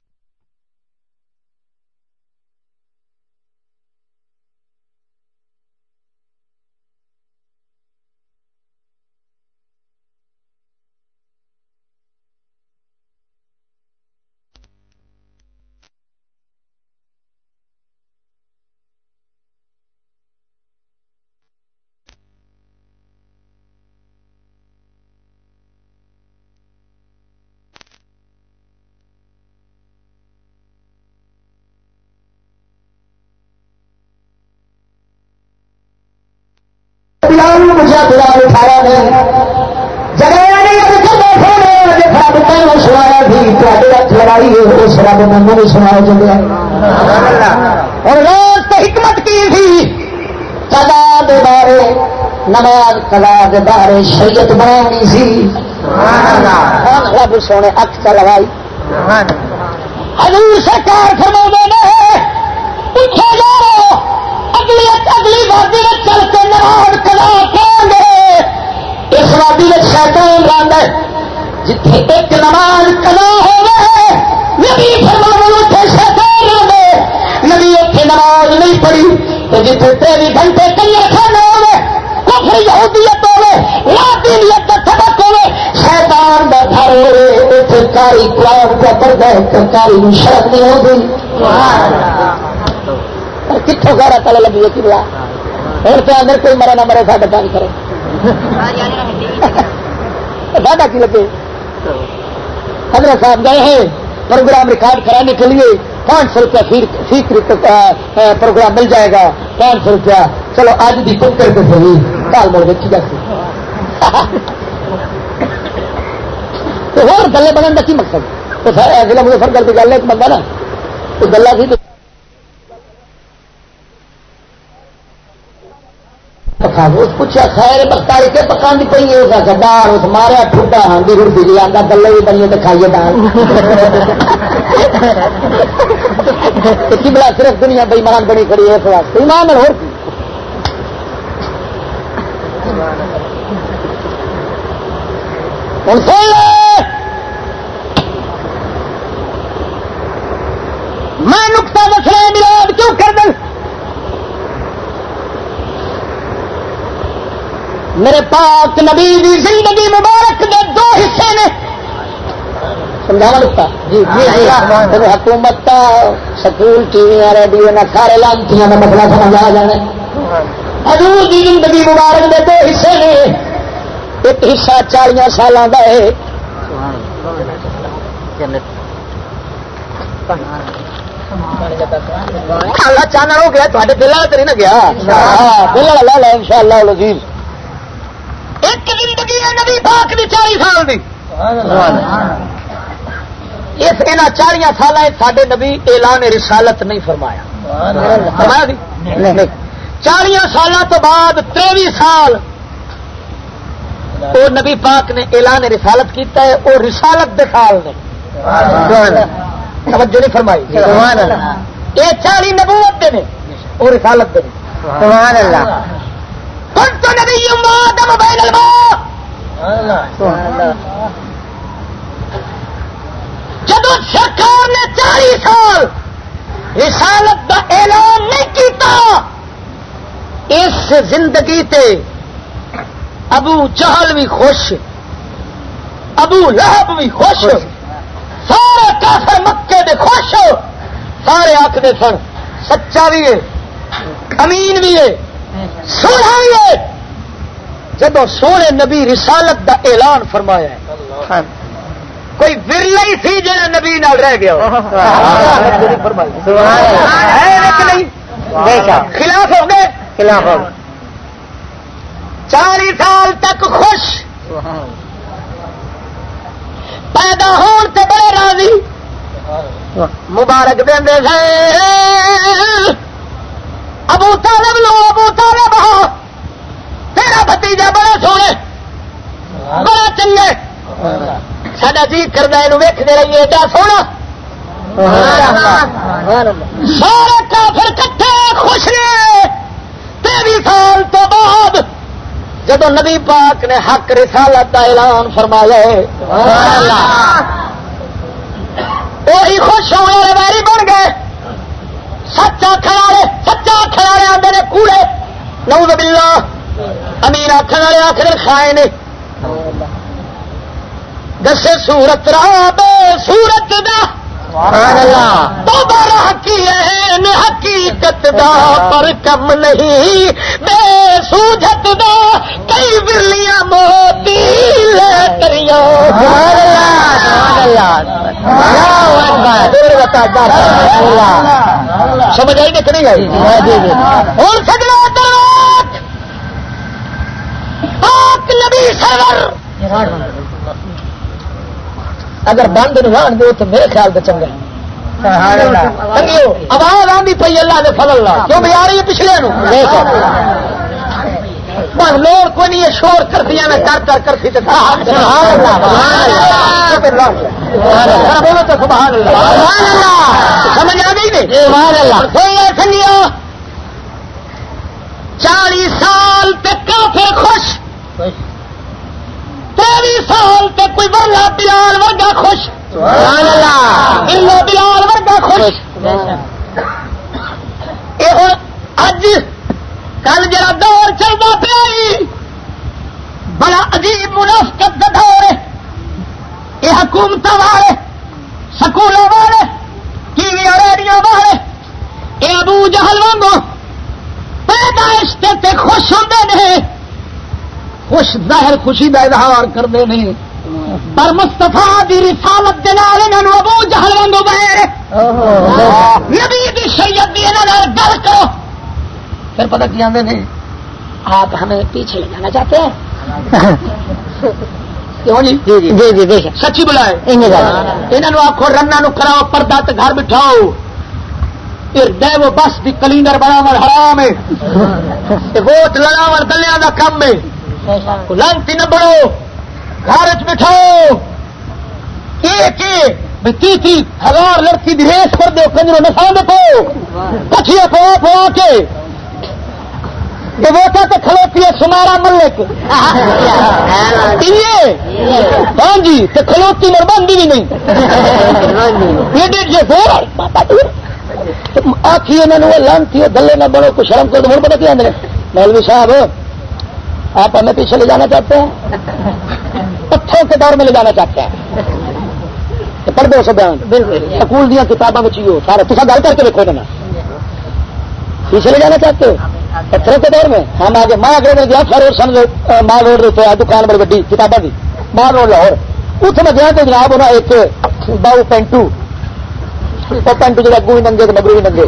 بلال مجھے بلال اٹھایا نہیں جگہ نہیں سنایا بھی؟ ہاتھ لڑائی اس رب سنایا چلے اور رات حکمت کی تھی کلا دے بارے نماز کلا دے بارے شریعت بنانی سی رب سونے اک چلوائی حضور سرکار فرما نے اٹھے جاؤ۔ اگلی اگلی وادی میں چل کے نماز کلا پائیں گے۔ اس وادی میں شیطان لانا جتھے ایک نماز کلا ہو نبی فرمان اتنے شیطان لانے نبی اتنے نماز نہیں پڑھی، تو جتنے تیری گھنٹے کئی کھانا ہوئے کفر یہودیت ہوئے لاطینیت کا سبق ہوئے شیطان دا گھر ہوئے اتنے کاری قرآن کا پردہ ہے کاری شرط نہیں ہو گئی کتوں گارا تل لگی ہے کبلا ہوں تو اندر کوئی مرا نہ مرے ساڈا کام کرے۔ ساڈا کی لگے؟ حضرت صاحب گئے ہیں، پروگرام ریکارڈ کرانے کے لیے۔ پانچ سو روپیہ فیس پروگرام مل جائے گا۔ پانچ سو روپیہ۔ چلو، آج بھی کم کر کے سہی کال مڑ دیکھی جاتی تو اور گلے بننے کا کی مقصد؟ تو ضلع مظفر گل کی گل ہے، ایک بندہ نا، تو گلا سی پوچھا، خیر بختاری کے پکان کی پی ہے؟ دار اس ماریا ٹھوٹا ہاندی رڑتی جی آتا گلے بھی بنی تو کھائیے دار بلا صرف دنیا بےمان بنی کھڑی ہے، اس واسطے۔ ایمان ہو میں نقطہ دسنا ملاد کیوں کر دوں میرے پاک نبی دی زندگی مبارک دے دو حصے نے۔ سمجھا لگتا جی جی, جی۔ حکومت سکول ٹی وی ریڈیو نہ سارے لانتی کا مسئلہ سمجھ آ جانا حضور دی زندگی مبارک دے دو حصے نے۔ ایک حصہ چالیا سال کا ہے۔ چانر ہو گیا دل والا تو نہیں نہ گیا۔ دل والا لا ان شاء اللہ لذیذ ایک زندگی ہے نبی پاک دی چالی سال دی۔ اس ان چالیا سال سڈے نبی اعلان رسالت نہیں فرمایا۔ فرمایا چالیا سال تو بعد تروی سال وہ نبی پاک نے اعلان رسالت کیتا ہے وہ رسالت دے سال نے۔ توجہ نہیں فرمائی۔ یہ چالی نبوت دے وہ رسالت دے سبحان اللہ۔ جب سرکار نے چالی سال رسالت کا اعلان نہیں کیتا، اس زندگی تے ابو چہل بھی خوش، ابو لہب بھی خوش، سارے کافر مکے دے خوش، سارے آخر سن، سچا بھی ہے، امین بھی ہے۔ سونا جب سونے نبی رسالت دا اعلان فرمایا ہے کوئی ورلا ہی سی جا نبی نال رہ گیا خلاف ہو گئے خلاف ہو چالی سال تک خوش پیدا ہون تے بڑے راضی مبارک دے ابو طالب لو ابو طالب ہو۔ تیرا بتیجا بڑا سونے بڑا چنگے۔ سڈا جی کردہ یہ ویکتے رہیے کیا سونا۔ سارے کافر کٹھے خوش نے۔ تیری سال تو بعد جب نبی پاک نے حق رسالت کا اعلان فرمایا وہی خوش ہونے والے ویری بن گئے۔ سچا کھڑے سچا کھڑے آتے نے کوڑے۔ نو باللہ۔ امیر آخر والے آخر کھائے نے۔ دسے سورت را بے سورت دا۔ حقیقت دا پر کم نہیں۔ بے سوجت دا کئی برلیاں موتی لے سمجھ آئی دیکھنی گئی اور سجنا پاک نبی سرور۔ اگر بند نوان دو تو میرے خیال سے چنگا آواز آدھی پی اللہ کے فضل کیوں بھی آ رہی ہے پچھلے لوڑ کوئی نہیں شور کرفیا میں کر کر کرفی سمجھ آ گئی چالیس سال تک خوش۔ تیری سال تے کوئی ورلا بلال ورگا خوش. بلال ورگا خوش. یہ اج کل جا دور چلتا پیا بڑا عجیب منافقت کا دور ہے یہ حکومت والے سکولوں والے ٹی وی ریڈیو والے یہ ابو جہل وانگو پیدائش تے خوش ہوتے ہیں خوش ظاہر خوشی کا اظہار کرتے ہیں پر مستفا دی رسالت ابو جہل وگو بہر نبی دی شریعت دی گل کرو۔ پھر پتہ کی آتے ہیں آپ ہمیں پیچھے لے جانا چاہتے ہیں؟ سچی بلائے۔ یہاں آخو رنا کراؤ پردہ گھر بٹھاؤ۔ دے وہ بس بھی کلینر بناو حرام ہے۔ ووٹ لڑاو دلیا کا کم ہے۔ لانتی نہ بڑھو گھر بٹھاؤ۔ تی تی ہزار لڑکی دی ریس کر دو کنجرو نسا دیکھو پچھیا پوا پوا کے ووٹا تو کھلوتی ہے سمارا ملک۔ ہاں جی تو کھلوتی مر بندی بھی نہیں۔ آخی انہوں لانتی دلے نہ بڑھو کچھ شرم کر دو پتا کیا مولوی صاحب آپ ہمیں پیچھے لے جانا چاہتے ہیں؟ پتھروں کے دور میں لے جانا چاہتے ہیں۔ پڑھ دو سب سکول دیا کتابوں میں چاہیے سارے تصا گل کر کے دیکھو دینا پیچھے لے جانا چاہتے ہو؟ پتھروں کے دور میں۔ ہم آگے ماں اگلے میں گیا فروغ سمجھ مال روڈ دیتے دکان بڑی بڑی کتابیں کی مال روڈ لاہور۔ اتنے میں گیا تو جناب انہیں ایک باؤ پینٹو۔ پینٹ جا اگو بھی ننگے مگرو بھی ننگے۔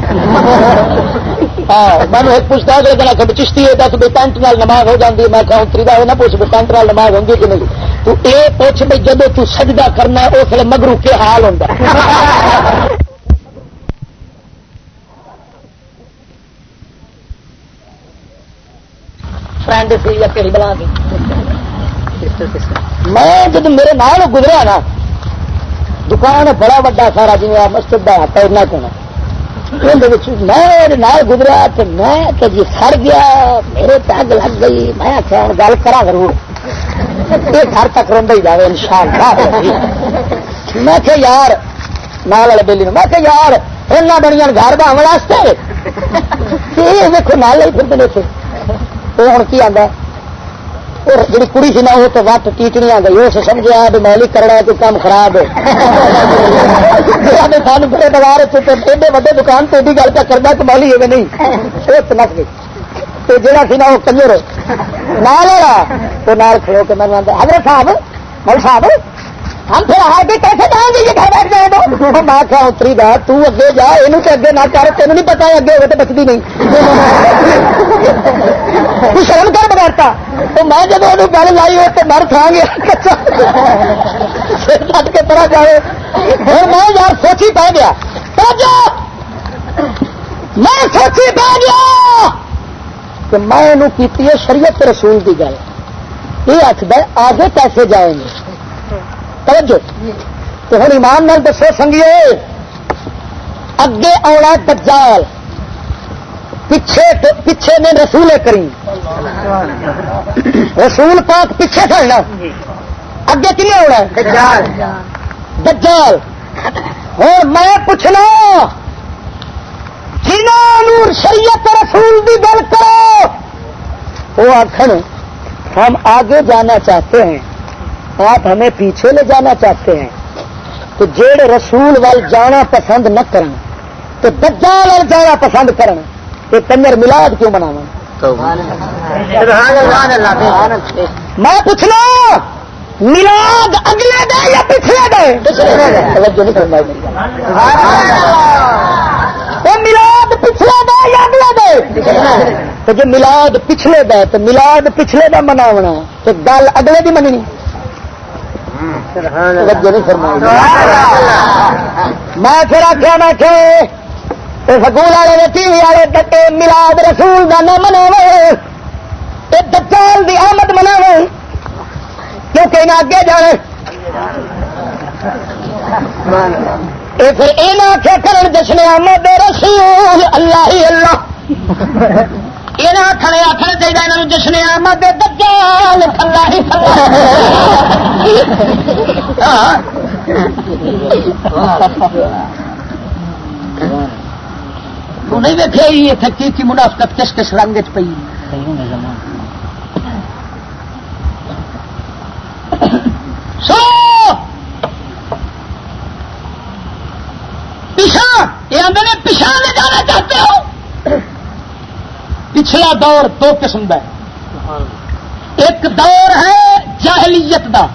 ہاں میں پوچھتا کہ جنا چشتی ہے، دس بھائی پینٹ نال نماز ہو جاتی ہے۔ میں کہوں تری کا نہ پوچھ پینٹ نال نماز ہوگی کہ نہیں۔ تو یہ پوچھ بھائی جب تو سجدہ کرنا اس لیے مگرو کے حال ہوتا فرینڈ سی یا کہڑی بلا میں جب میرے نال گزرا نا، دکان بڑا وا سارا جی مسجد کا پیرنا کو میں گزرا تو میں جی سڑ گیا، میرے پیگ لگ گئی۔ میں آخیا گل کرا ضرور۔ یہ گھر تک روا ہی جائے ان شاء اللہ میں کہ یار، نال والے بےلی میں کہ یار ایسا بڑی گھر بہن واسطے۔ یہ دیکھو نال ہی پھر دیکھو وہ ہوں کی آتا جی کڑی سی نا وہ تو وقت ٹیٹنیاں گئی اس سمجھا بھی مولی کرنا کوئی کام خراب ہے۔ سان بڑے بازار ایڈے وڈے دکان سے ایڈی گل پہ کرنا تو مولی ہے نہیں۔ وہ چمک گئی تو جہاں سی نا وہ کنجر نال وہ نال کھلو کے میں حضرت صاحب، مول صاحب ہم پھر آ کے کیسے جائیں گے؟ یہ گھر بیٹھ جائے تو۔ میں کیا اتری دا تو اگے جا یہ اگے نہ کر تین نہیں پتا، اگے ہوئے تو بچتی نہیں۔ تو شرم کر بغیرتا۔ تو میں جب وہ گل لائی ہو تو مر کھا گیا اچھا۔ سر کٹ کے طرح جائے پھر میں یار سوچی پہ گیا۔ میں سوچی پہ گیا کہ میں کی شریعت رسول کی گل یہ آخر آگے کیسے جائیں گے؟ توجہ۔ تو ہوں ایمان نال دسو سنگیے اگے آنا دجال۔ پیچھے پیچھے نے رسول کریم۔ رسول پاک پیچھے کھڑنا اگے کنے ہونا دجال۔ اور میں پوچھنا جنہوں شریعت رسول کی گل کرو؟ وہ آخر ہم آگے جانا چاہتے ہیں۔ آپ ہمیں پیچھے لے جانا چاہتے ہیں تو جیڑ رسول وال جانا پسند نہ کرن تو دجال وال جانا پسند کرن تو کنجر ملاد کیوں منا میں پوچھنا، ملاد اگلے دے یا پچھلے دے؟ ملاد پچھلے دے یا اگلے دے؟ تو جو ملاد پچھلے دے، تو ملاد پچھلے دا مناونا، تو گل اگلے دی مننی۔ میں پھر آخیا میں کہ سکول والے ٹی وی والے کٹے ملاد رسول کا نہ مناو دچال کی آمد مناو کیونکہ انہیں اگے جانے پھر یہ آخیا کرن جشن آمد رسول، اللہ ہی اللہ۔ یہ آخر آخر چاہیے یہاں جشن آمد دجال اللہ ہی فلا نہیں دیکھے اتنے کی کی منافقت کس کس رنگ چ پی سو پیچھا یہ آدھے پیچھا لے جانا چاہتے ہو پچھلا دور دو قسم کا ایک دور ہے جاہلیت دا۔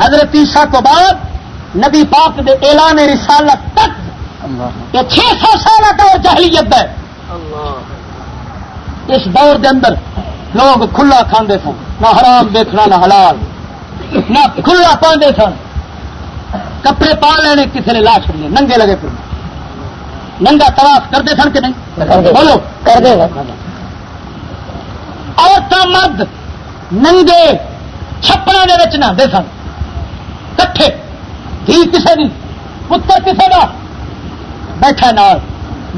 حضرت عیسیٰ تو بعد نبی پاک دے اعلان رسالت تک یہ چھ سو سال دور جاہلیت ہے۔ اس دور دے اندر لوگ کھلا کھاندے سن نہ حرام دیکھنا نہ حلال۔ نہ کھلا پاندے سن۔ کپڑے پا لینے کسی نے لاش لیے ننگے لگے پھر۔ ننگا تلاش کرتے سن کہ نہیں؟ بولو۔ کر دے عورت مرد ننگے چھپڑا دے نہاندے سن کٹھے دھی کسے دی پتر کسے دا بیٹھا نال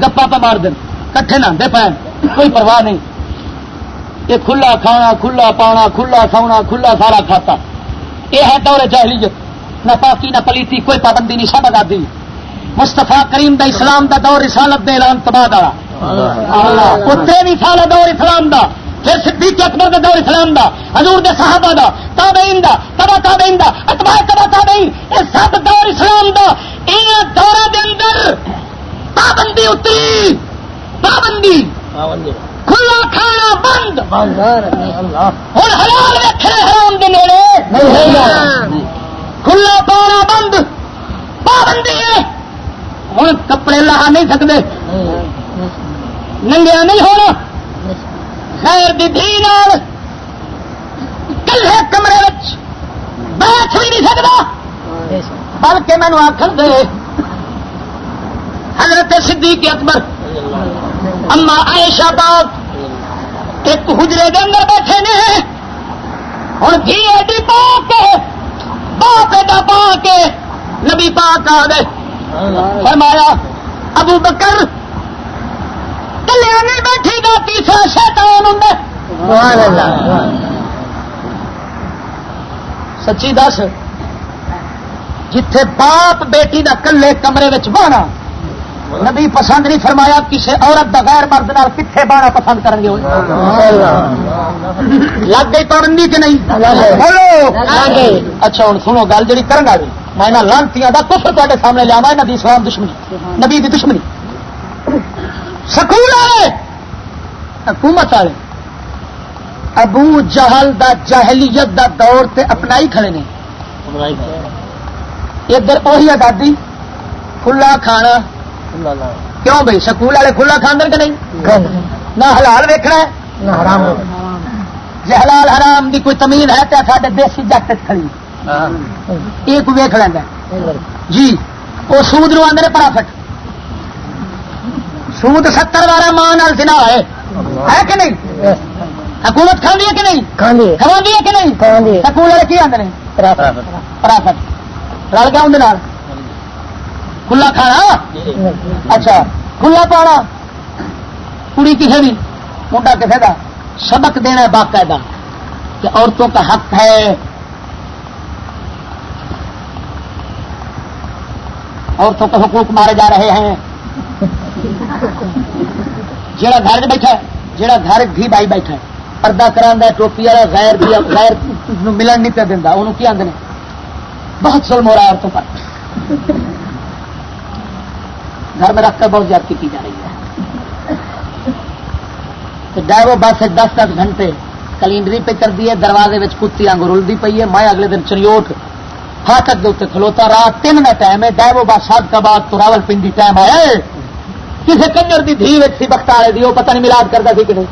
گپا پہ مار دین کٹھے نہاندے پین کوئی پرواہ نہیں یہ کھلا کھانا کھلا پانا کھلا سونا کھلا سارا کھاتا یہ ہے دور جہلیت نہ پاکی نہ پلیتی کوئی پابندی نہیں سب آزادی مستفا کریم دا اسلام دا دور رسالت دے اعلان تباہ دا اتنے بھی سال دور اسلام دا پھر صدیق اکبر دا دور اسلام دا حضور دے صحابہ دا تابعین دا تبا تابعین دا اتباع تبا تابعین یہ سب دور اسلام دا۔ ان دورہ دے اندر پابندی اتری پابندی۔ کھلا کھانا بند۔ ہوں حلال رکھے حرام دے نیڑے۔ کھلا پانا بند۔ پابندی ہے۔ ہوں کپڑے لا نہیں سکتے ننگیا نہیں ہونا خیر دی نال کلے کمرے بیٹھ بھی نہیں سکتا بلکہ مینو آخر دے، حضرت صدیق اکبر، اما عائشہ پاک ایک حجرے کے اندر بیٹھے نے۔ ہوں گھی ایڈی پا کے باپ ایڈا پا کے نبی پاک آ گئے۔ فرمایا، ابو بکر کلیا نہیں بیٹھی گا تیسرا شیطان ہوں سچی دس، جتھے باپ بیٹی دا کلے کمرے بہنا، نبی پسند نہیں فرمایا کسی عورت دا غیر مرد نال کتنے بانا پسند کریں گے۔ لگ گئی پابندی کہ نہیں؟ بولو۔ اچھا ہوں سنو، گل جی کرن والی، میں لانتی کا کفر تے سامنے لیا یہاں دی اسلام دشمنی، نبی دی دشمنی۔ سکول والے حکومت والے ابو جہل دا جہلیت دا دور تے اپنائی کھڑے نے۔ ادھر وہی آزادی کھلا کھانا۔ کیوں بھائی سکول والے کھلا کھانے کہ نہیں؟ نہ حلال ویکنا جی حلال حرام دی کوئی تمیز ہے تو سارے دیسی جٹ کھڑی۔ یہ کوئی ویک لینا جی وہ سود نو آدھے پرافٹ۔ سود ستر بارہ ماں سنا ہے۔ کہ نہیں؟ حکومت کھانے کہ نہیں؟ کھوا کہ نہیں؟ سکول والے کی آدھے پرافٹ۔ رل گیا اندر کھلا کھانا؟ اچھا۔ کھلا پانا۔ کڑی کسی بھی منڈا کسی کا سبق دینا باقاعدہ کہ عورتوں کا حق ہے۔ عورتوں کے حقوق مارے جا رہے ہیں۔ جہاں گھر بیٹھا ہے جہاں گھر بھی بائی بیٹھا ہے، پردہ کرا ٹوپی والا، غیر بھی، غیر ملن نہیں پہ دینا انہوں کی آدھے بہت ظلم ہو رہا ہے عورتوں پر۔ گھر میں رکھ کر بہت زیادتی کی جا رہی ہے۔ ڈائیو بس دس دس گھنٹے کلینڈری پہ کر دی ہے، دروازے میں کتی آنگ رلتی پی ہے، میں اگلے دن چریوٹ فاٹک کے اتنے کھلوتا، رات تین کا ٹائم ہے ڈائیو بس سات کا بعد تو راول پنڈی ٹائم آیا کسی کنجر کی دھی سی بخت والے دی، وہ پتہ نہیں ملاد کرتا سی کہ نہیں۔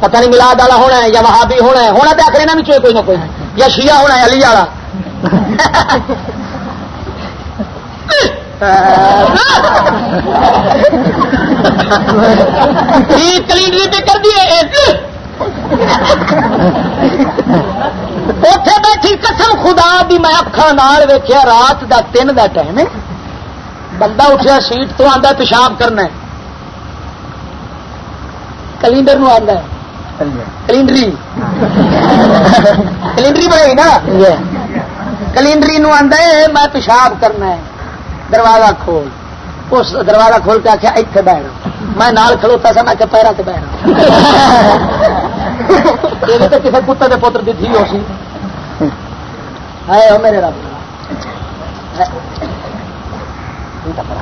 پتہ نہیں ملاد والا ہونا ہے یا وہابی ہونا ہے، ہونا تو آخر یہاں کوئی نہ کوئی یا شیعہ ہونا ہے، علی والا۔ کلینڈری پہ کر دیے اتے بیٹھی قسم خدا بھی میں اکھان ویکیا رات دا تین دا ٹائم بندہ اٹھیا سیٹ تو آتا پیشاب کرنا کلینڈر آتا ہے کلینڈری کلینڈری بنے نا کلینڈری آتا ہے میں پیشاب کرنا ہے دروازہ کھول اس دروازہ کھول کے آخیا اتنے بہ میں نال کھلوتا سا میں پیرا سے بہ یہ تو کسی کتے کے پتر کی تھی ہو سی ہے میرے رب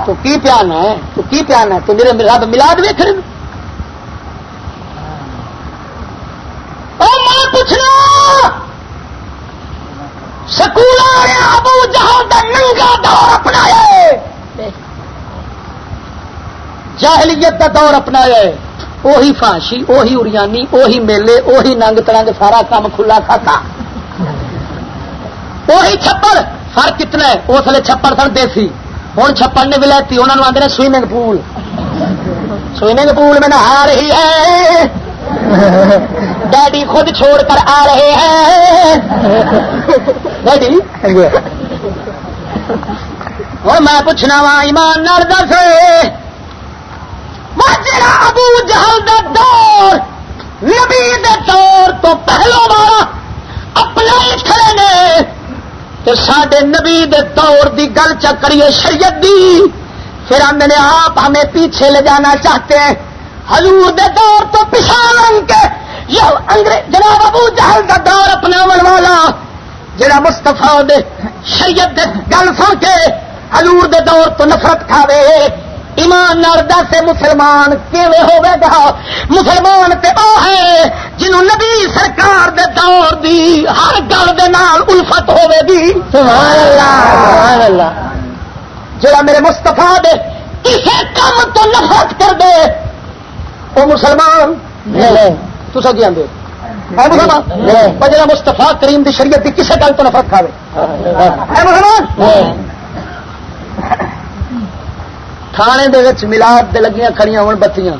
تو کی پیان ہے تو کی پیان ہے تو میرے رب ملاد ویخ پوچھنا سکول ابو جہاں کا ننگا دور اپنایا جاہلیت کا دور اپنایا وہی فانسی وہی اریانی وہی میلے وہی ننگ ترنگ سارا کام کھلا کھاتا۔ وہی چھپڑ، فرق کتنا ہے؟ اس لیے چھپڑ سن دیسی۔ ہوں چھپڑ نے ولایتی انہوں نے آدھے سوئمنگ پول۔ سوئمنگ پول میں نہا رہی ہے۔ ڈیڈی خود چھوڑ کر آ رہے ہیں۔ ڈیڈی؟ اور میں پوچھنا وا، ایمان نال دس۔ جا ابو جہل دا دور، نبی دے دور تو پہلو والا اپنا کھڑے نے۔ تو سڈے نبی دے دور دی گل چکریے شریعت دی۔ پھر ہم نے آپ ہمیں پیچھے لے جانا چاہتے ہیں۔ حضور دے دور تو پچھا لگ کے۔ یہ انگریز، جناب ابو جہل کا دور اپنا والا۔ جڑا مستفا دے شریعت دے گل سن کے حضور دے دور تو نفرت کھاوے۔ ایمان ناردا سے مسلمان کیویں ہوے گا؟ مسلمان تے او ہے جنہوں نبی سرکار دے دور دی ہر گل دے نال الفت ہوے گی۔ سبحان اللہ سبحان اللہ۔ جڑا میرے مستفا دے کسے کام تو نفرت کر دے وہ مسلمان تو سب جانے جا مستفا کریم دی شریعت دی کسے گل تو نفرت کھاوے؟ مسلمان تھانے دے وچ ملاد دے لگیاں کھڑیاں ہون بتیاں۔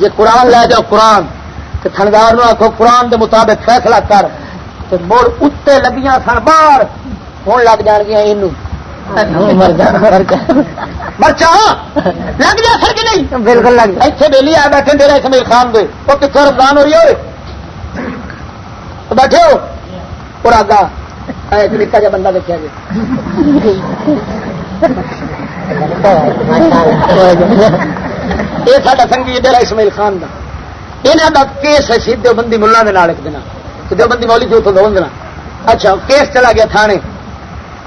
جے قرآن لے جاؤ قرآن تو تھندار نو آخو قرآن دے مطابق فیصلہ کر تو مڑ اتنے لگیاں سن باہر ہوں لگ جان گیا یہ مرچا لگ جا سر کہ نہیں؟ بالکل لگ اتنے بہلی آ بیٹھے میرا اسمیل خان دے۔ وہ کتوں رمضان ہو رہی ہو بیٹھے ہو۔ اور آگا ایک نکا جا بندہ دیکھا جی۔ یہ سا سنگی ڈیرا اسماعیل خان کا یہاں کا کیس ہے سی دیوبندی ملا ایک دن۔ دیوبندی مولی جو جی اتوں دو دن۔ اچھا کیس چلا گیا تھانے۔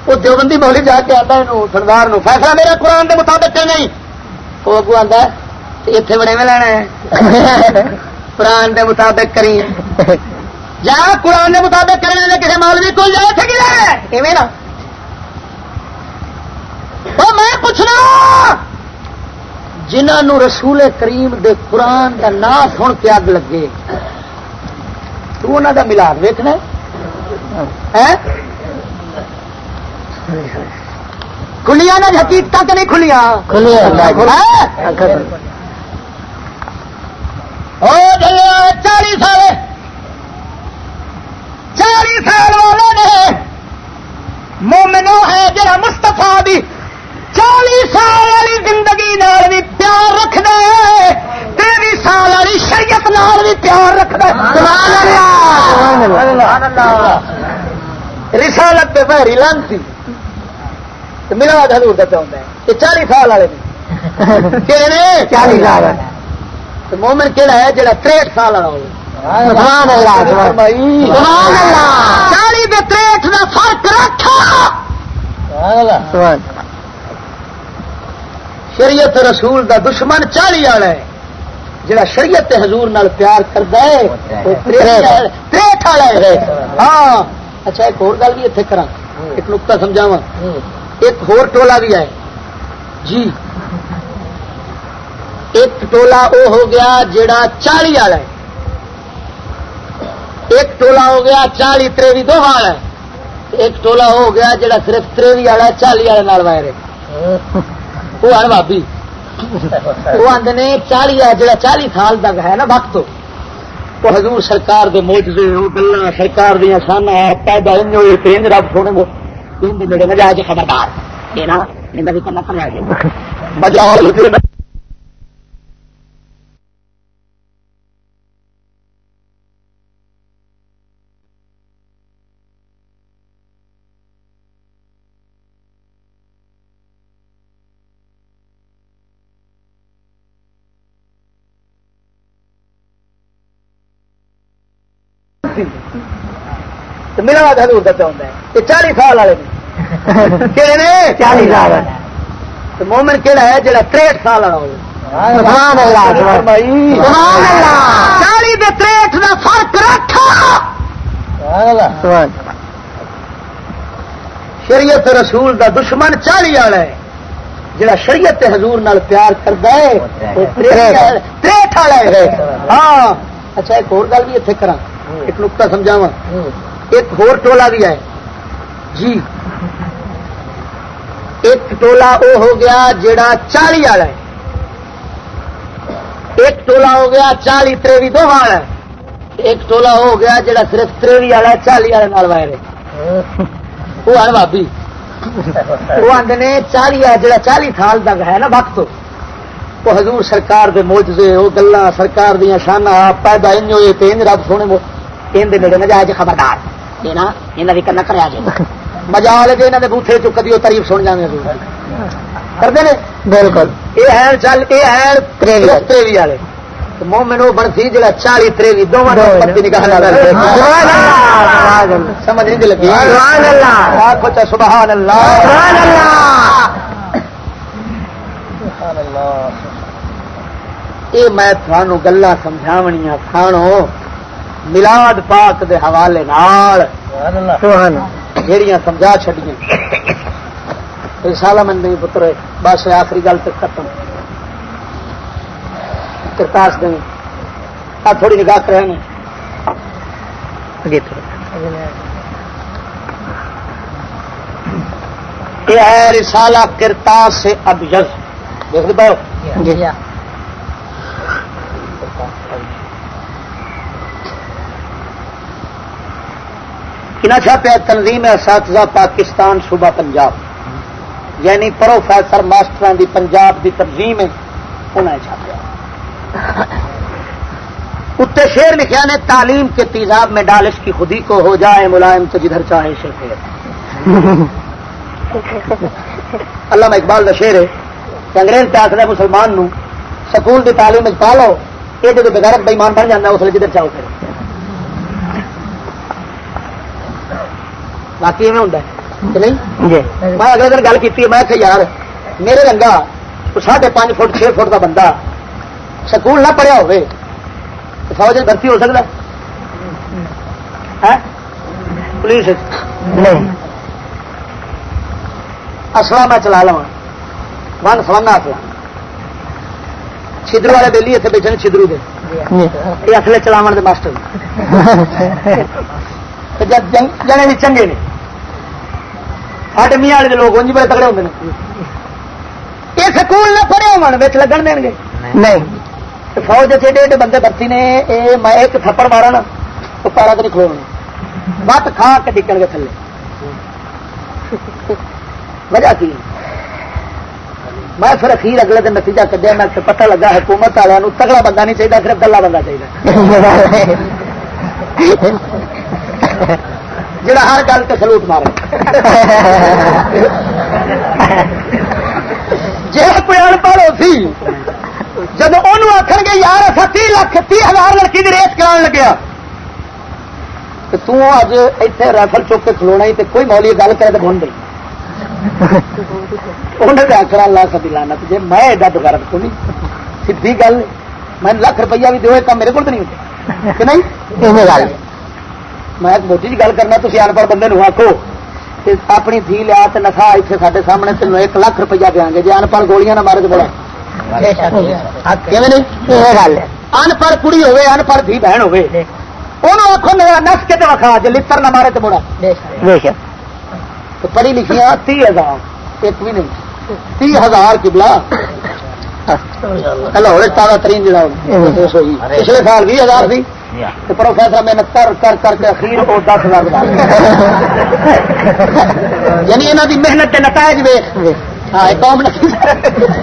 وہ دیوبندی مولی جا کے آتا ہے سردار فیصلہ میرا قرآن کے مطابق نہیں؟ وہ اگو آتا ہے اتنے بڑے میں لینا ہے۔ قرآن کے مطابق کری جا قرآن کے مطابق کرنے کسی مولوی کو جائے تھے کہ نا۔ میں پوچھنا جنہوں رسول کریم دے قرآن کا نام سن کے اگ لگے تو انہوں کا ملاد ویکنا کھلیا نا حقیقت کہ نہیں کھلیا چالی سال چالی سال والے نے مومنو ہے جڑا مستفا بھی چالی سال والی زندگی نال بھی پیار رکھ دے تیوی سال والی شریعت نال بھی پیار رکھ دے رسالت پہ بہری لانتی میرا ہزور کا چاہتا ہے یہ چالی سال والے چالی سال مومن کہڑا ہے جہاں تریٹ سال والا ہوگا چالی تریٹ کا فرق رکھا شریعت رسول دا دشمن چالی والا ہے۔ جڑا شریعت حضور نال پیار کرتا ہے تریٹ والا ہے۔ ہاں۔ اچھا ایک اور گل بھی اتنے کرا ایک نقطہ سمجھاوا ایک ہور ٹولا بھی ہے۔ جی۔ ایک ٹولا وہ ہو گیا جڑا چالی والا ہے۔ ایک ٹولا ہو گیا چالی تریوی دو والا ہے۔ ایک ٹولا ہو گیا جڑا صرف تریوی والا چالی والے وائر وہ ہے بابی وہ آدھے نے چالی جڑا چالی سال تک ہے نا وقت وہ حضور سرکار دے موجے وہ گلا سرکار دیا سان پیدا ہوئے تین رب سونے میرے مزاج خبردار یہ نا بھی کرنا پڑا مزہ بات ہزور کا ہے۔ یہ چالی سال والے چالی سال مومن کہڑا ہے جہاں تریٹ سال والا چالی تریٹ کا فرق رکھا شریعت رسول دا دشمن چالی والا ہے۔ جڑا شریعت حضور نال پیار کرتا ہے تریٹ والا ہے۔ ہاں۔ اچھا ایک اور گل بھی اتنے کرا ایک نقطہ سمجھاوا ایک ہور ٹولا بھی ہے۔ جی۔ ایک ٹولا وہ ہو گیا جڑا چالی والا ہے۔ ایک ٹولا ہو گیا چالی تریوی دو والا ہے۔ ایک ٹولا ہو گیا جڑا صرف تریوی والا چالی والے نال وائر وہ ہے بابی وہ آدھے نے چالی جڑا چالی سال تک ہے نا وقت۔ وہ حضور سرکار دے موجے وہ گلا سرکار دیا شانہ پیدا ان ہوئے تین رب سونے ان میرے نجائز خبردار۔ کرنا کرا جائے مزہ والے جی یہاں چ کدی تاریف سن جانے کرتے ہیں بالکل یہ ہے چل یہ ہے تریوی والے مومن وہ بنتی جا چالی تریوی دونوں سمجھ نہیں لگی سبحان اللہ یہ میں تھانوں گلا سمجھاونیاں کھانو ملاد پاک دے حوالے جہیا سمجھا چڑیا سالہ من نہیں پتر بس آخری گل تک ختم۔ کرتاس دیں۔ آ تھوڑی نگاہ کرے یہ ہے رسالہ کرتاس سے ابجز۔ دیکھ دو کنا چھاپیا تنظیم اساتذہ پاکستان، صوبہ پنجاب۔ یعنی پروفیسر ماسٹر دی پنجاب دی تنظیم ہے، انہیں چھاپیا اتنے شیر لکھا نے، تعلیم کے تیزاب میں ڈال اس کی خودی کو ہو جائے ملائم تو جدھر چاہے سے پھر اقبال کا شیر ہے۔ انگریز پہ آخر مسلمان نو، سکول کی تعلیم پا لو یہ جب بغیرت بےمان بن جانا، اس لیے جدھر چاہو پھر۔ باقی میں ہوں نہیں۔ میں اگلے دن گل کی میں کہ یار میرے رنگا ساڑھے پانچ فٹ چھ فٹ کا بندہ سکول نہ پڑھیا ہوئے تو فوج بھرتی ہو سکتا؟ پولیس اصلا میں چلا لوا ون سوانا اصلا چھدرو والے بہلی اتنے بیٹھے چھدرو دے یہ اصلے چلاو دے ماسٹر جنے بھی چنگے نے ساڈے میاں والے لوگ انج بڑے تگڑے ہوتے ہیں یہ سکول نہ پڑے ہو لگن دیں گے نہیں فوج سے ایڈے بندے برتی نے میں ایک تھپڑ مارا نا تو پارا تو نہیں کھلونا بت کھا کے ڈکن گے تھلے وجہ کی میں پھر اخیر اگلے دن نتیجہ کدیا میں پتہ لگا حکومت والوں تگڑا بندہ نہیں چاہیے صرف گلا بندہ چاہیے جڑا ہر گل کے سلوٹ مارے جی کوئی انپڑھ سی جب ان آخر گے یار اصا تی لاکھ تی ہزار لڑکی کی ریس کرا لگیا تج اتنے ریفل چوک کے کھلونا ہی کوئی مولی گل کرے تو بن گئی انہیں تو آخر سبھی لانا جی میں ایڈا بغیرت کو نہیں سی گل میں لاکھ روپیہ بھی دو میرے کو نہیں ہوتا کہ نہیں گل میں موٹی جی گل کرنا تھی انپڑھ بندے آخو اپنی دھی لیا تو نفا اتنے سارے سامنے تین ایک لاکھ روپیہ دیا گے جی انپڑھ گولیاں نہ مارے تو بڑا انپڑھ کڑی ہوے انپڑھ دھی بہن ہوے انہوں آخو میرا نس کے وکھا جی لڑ نہ مارے تو بڑا پڑھی لکھی تی ہزار ایک بھی نہیں تی ہزار کبلا لاہور تازہ ترین جڑا پچھلے سال بھی ہزار پروفیسر محنت کر کر کر کے اخیر کو دس ہزار یعنی یہاں کی محنت کے نتائج ویخ ہاں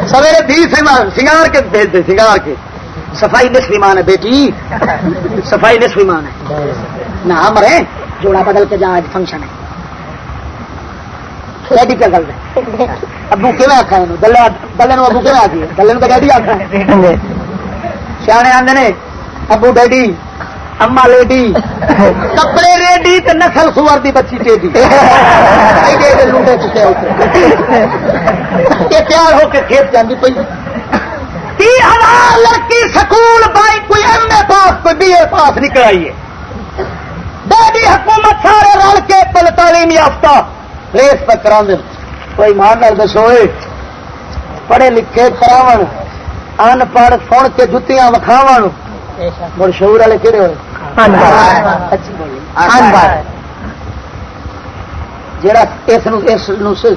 سویرے بھی سنگار کے بھیج دے سنگار کے۔ صفائی نسلی مان ہے بیٹی۔ صفائی نسلی مان ہے۔ نہ مرے جوڑا بدل کے جا فنکشن ہے۔ ڈیڈی کیا گل ابو کیون آخا گلے گلے ابو گلے تو ڈیڈی آخا سیانے آدھے نے ابو ڈیڈی۔ اما لیڈی۔ کپڑے ریڈی تو نسل سور کی بچی ٹیڈی لوٹے چکے یہ تیار ہو کے کھیت جاتی پی تی ہزار لڑکی سکول بائی کوئی ایم اے پاس، کوئی بی اے پاس نکل آئی ڈیڈی حکومت سارے رل کے پل تعلیم یافتہ۔ ریس پہ کرا دیں کوئی مان نال دسو پڑھے لکھے کراو ان پڑھ سن کے جتیاں وکھاو مڑ شعور والے کہڑے ہوئے؟ جڑا اس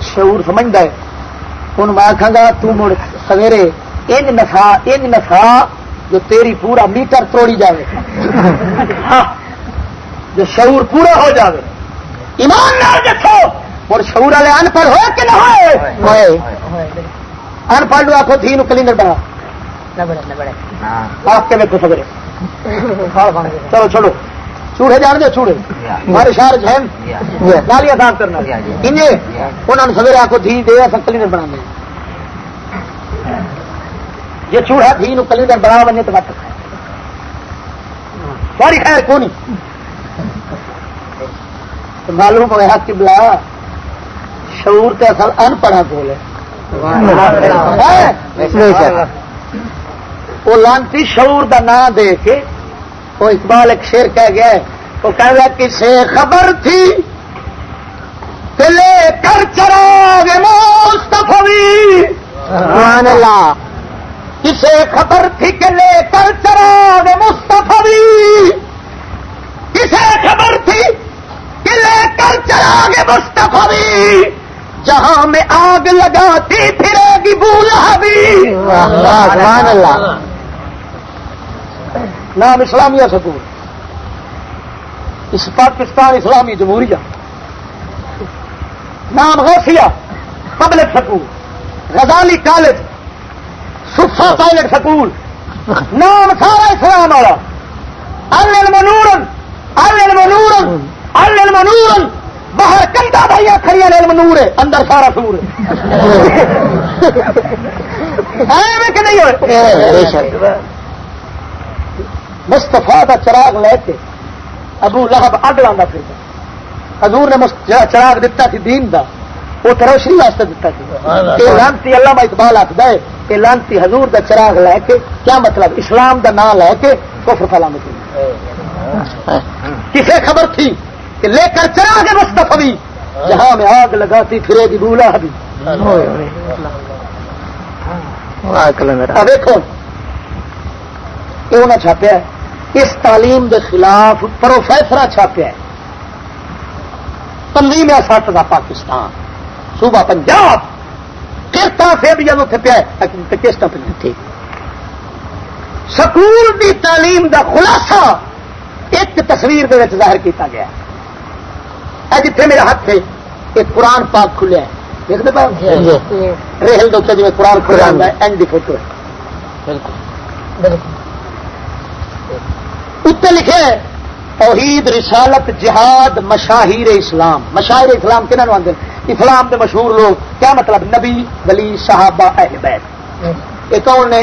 شعور سمجھتا ہے ان میں آخا گا تڑ سویرے انج نفا انج نفا جو تیری پورا میٹر توڑی جائے جو شعور پورا ہو جائے ایمان دیکھو اور شعور والے ان پڑھ ہوئے کہ نہ ہوئے؟ ان پڑھ لو آخو تھی کلینڈر بنا آپ کے دیکھو سویرے چلو چھوڑو۔ چوڑے جان دو چوڑے ہمارے شہر گالیاں صاف کرنا انہوں نے سویرے آخو دھی دے اصل کلینر بنا دیں جی چوڑا دھی کلینر بنا بنے تو مت ساری خیر کو نہیں معلوم ہوا کہ بلا شعور تے اصل ان پڑھا کو وہ لانتی شعور دا نام دے کے وہ اقبال ایک شیر کہہ گیا ہے وہ کہہ گیا کسے خبر تھی لے کر چراغ مستفی اللہ۔ کسے خبر تھی کہ لے کر چراغ مستفی کسے خبر تھی کہ لے کر چراغ مستفی جہاں میں آگ لگاتی پھرے گی بولا بھی اللہ۔ نام اسلامیہ سکول اس پاکستان اسلامی جمہوریہ. نام Ghausia public school. Ghazali college Safa pilot school. نام سارا اسلام والا. المنورن المنورن المنورن باہر کنڈا بھائی کھڑی علم نور ہے اندر سارا سور ہے. کہ نہیں ہوئے؟ مستفا کا چراغ لے کے ابو لہب اگ لا پھر۔ حضور نے چراغ دتا سی دین دا۔ وہ تو روشنی واسطے دتا سی لانتی اللہ اقبال آخد ہے کہ لانتی حضور دا چراغ لے کے کیا مطلب؟ اسلام دا نام لے کے کفر فلا مطلب کسے خبر تھی کہ لے کر چراغ مستفی جہاں میں آگ لگاتی پھرے گی بولا بھی دیکھو کیوں نہ چھاپیا اس تعلیم کے خلاف پروفیسر چھاپیا تنظیم اساتذہ پاکستان صوبہ پنجاب۔ کس سے بھی جب اتنے پیا کس طرح سکول دی تعلیم دا خلاصہ ایک تصویر ظاہر کیتا گیا جتنے میرا ہاتھ ہے ایک قرآن پاک کھلیا ہے۔ دیکھتے پاؤ ریل دے جی قرآن قرآن۔ اینڈ دی فوٹو ہے۔ اتنے لکھے توحید رسالت جہاد مشاہیر اسلام. مشاہر اسلام کنہوں نو آدھے اسلام کے مشہور لوگ کیا مطلب؟ نبی ولی صحابہ اہل بیت. یہ کون نے؟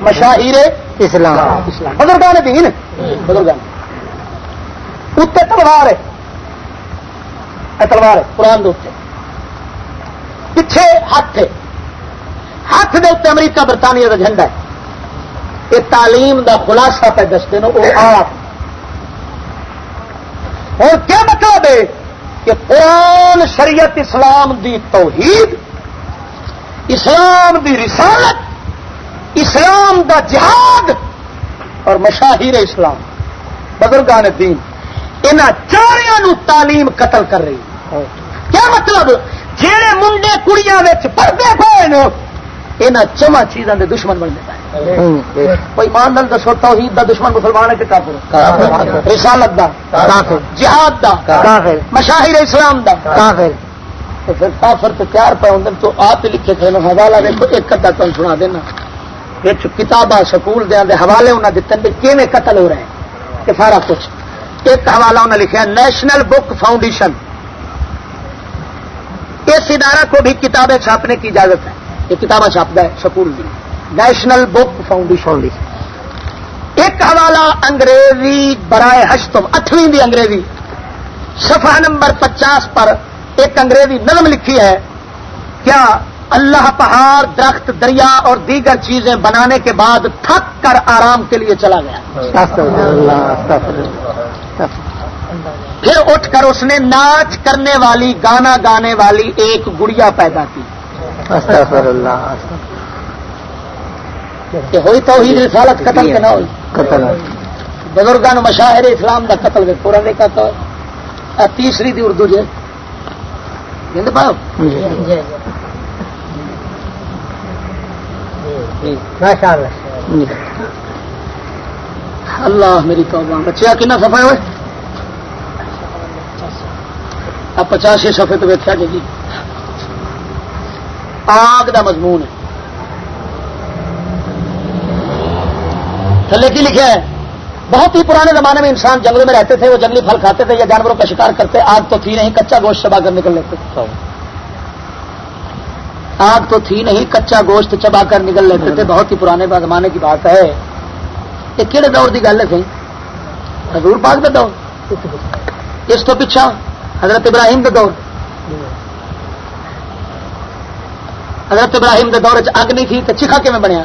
مشاہیر اسلام. اسلام. بزرگان دین. بزرگان. اتنے تلوار ہے تلوار ہے قرآن دے پیچھے ہاتھ ہے ہاتھ دے اتنے امریکہ برطانیہ کا جھنڈا ہے. یہ تعلیم دا خلاصہ پہ دستے نا وہ آپ۔ اور کیا مطلب ہے کہ قرآن شریعت اسلام دی توحید، اسلام دی رسالت، اسلام دا جہاد اور مشاہیر اسلام۔ بزرگان دین ان چاروں تعلیم قتل کر رہی کیا مطلب؟ جہے منڈے کڑیاں پڑھتے پے یہاں چواں چیزوں کے دشمن بن جاتا ہے۔ کوئی مان نال دسو توحید دا دشمن مسلمان ہے کہ کافر رسالت دا؟ کافر۔ جہاد دا؟ کافر۔ اسلام دا؟ کافر۔ تو پھر کافر تو تیار پہ ہوں تو آپ لکھے حوالہ دیکھو ایک تم سنا دینا۔ کتاباں سکول دیا دے حوالے انہیں دیتے ہیں کیویں قتل ہو رہے ہیں کہ سارا کچھ۔ ایک حوالہ انہیں لکھا نیشنل بک فاؤنڈیشن۔ اس ادارہ کو بھی کتابیں چھاپنے کی اجازت ہے۔ یہ کتابیں چھاپتا ہے سکول کی نیشنل بک فاؤنڈیشن ایک حوالہ انگریزی برائے ہشتم اٹھویں دی انگریزی۔ صفحہ نمبر پچاس پر ایک انگریزی نظم لکھی ہے کیا اللہ پہاڑ درخت دریا اور دیگر چیزیں بنانے کے بعد تھک کر آرام کے لیے چلا گیا۔ پھر اٹھ کر اس نے ناچ کرنے والی گانا گانے والی ایک گڑیا پیدا کی۔ کہ ہوئی توحید رسالت قتل کے نہ ہوئی؟ قتل۔ بزرگان مشاہر اسلام کا قتل پورا دیکھا تو تیسری تھی اردو جی۔ ہند پاؤ اللہ میری توبہ۔ بچیا کنا سفا ہوئے اب پچاسی سفے تو ویکیا جی۔ آگ دا مضمون ہے۔ تھلے کی لکھا ہے بہت ہی پرانے زمانے میں انسان جنگلوں میں رہتے تھے، وہ جنگلی پھل کھاتے تھے یا جانوروں کا شکار کرتے، آگ تو تھی نہیں، کچا گوشت چبا کر نکل لیتے۔ آگ تو تھی نہیں، کچا گوشت چبا کر نکل لیتے تھے۔ بہت ہی پرانے زمانے کی بات ہے۔ یہ کہڑے دور کی گل ہے سی حضور پاک کا دور اس تو پیچھا حضرت ابراہیم کا دور حضرت ابراہیم کے دور اگ نہیں تھی تو چیخا کیون بنیا؟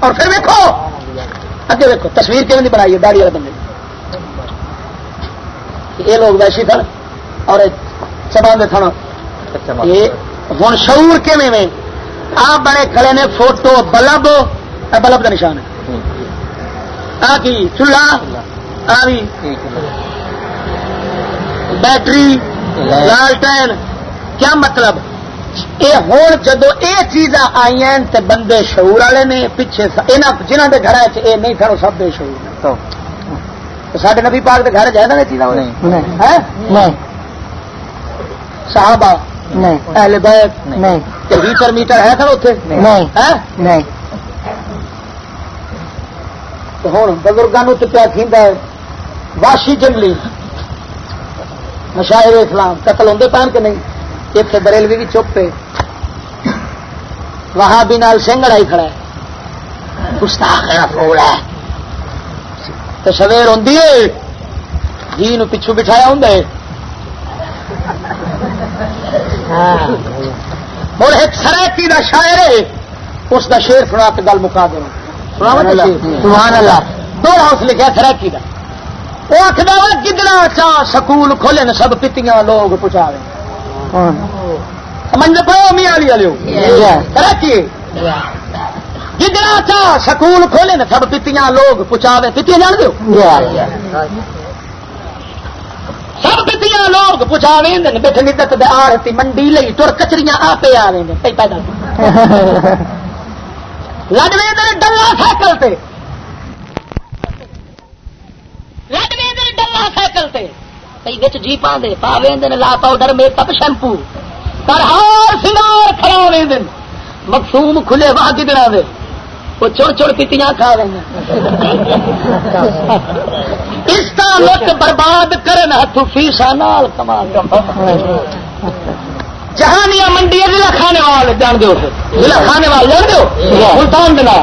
اور پھر دیکھو اگے دیکھو تصویر کیوں نہیں بنائی والے بندے۔ یہ لوگ ویسی تھن اور چبا دے تھن۔ یہ ہوں شعور کیون میں آپ بڑے کھڑے نے فوٹو بلب بلب کا نشان ہے۔ آ کی چولہا آ بھی بیٹری لالٹین۔ کیا مطلب؟ یہ ہوں جدو یہ چیزاں آئی ہیں تے بندے شعور والے نے پیچھے جنہوں کے گھر یہ نہیں تھے سب بے شعور سارے نبی پاک کے گھر جائے نا چیزاں صحابہ؟ اہل بیت؟ ہیٹر میٹر ہے سر اتنے ہوں بزرگوں تو کیا کھیندا ہے واشی جنگلی مشاہر اسلام قتل ہوتے پہن کے نہیں؟ اتنے بریلوی بھی چپ پہ وہاں بھی نال سنگڑا ہی کھڑا ہے گستاخ فوڑ ہے تو سویر ہوں جی پچھو بٹھایا ہوں اور ایک سرائکی کا شاعر ہے اس کا شیر سنا کے گل مکا دوں سبحان اللہ دو ہاؤس لکھا سرائکی کا وہ آخر گدڑا چاہ سکول کھولے سب پتیاں لوگ پہنچا سمجھ پو میاں ترقی گدڑا چاہ سکول کھولے نا سب پتیاں لوگ پہنچا پتیاں جان دو سب پتیاں لوگ پہنچا بیٹھے ندت آرتی منڈی لئی تر کچریاں آپ آ پیدا لگ رہے ڈلا سائیکل سے سائیکل تے کئی بچ جی پا دے پا وے لا پاؤڈر میک اپ شیمپو۔ پر ہار سنگار کھڑا وے دن مقصوم کھلے واہ کدھر دے۔ وہ چڑ چڑ پیتیاں کھا رہے اس کا لوٹ برباد کرن ہاتھ فیسا نال کمال جہانیا منڈی ضلع کھانے والے جان دو ضلع کھانے والے جان دو سلطان دلا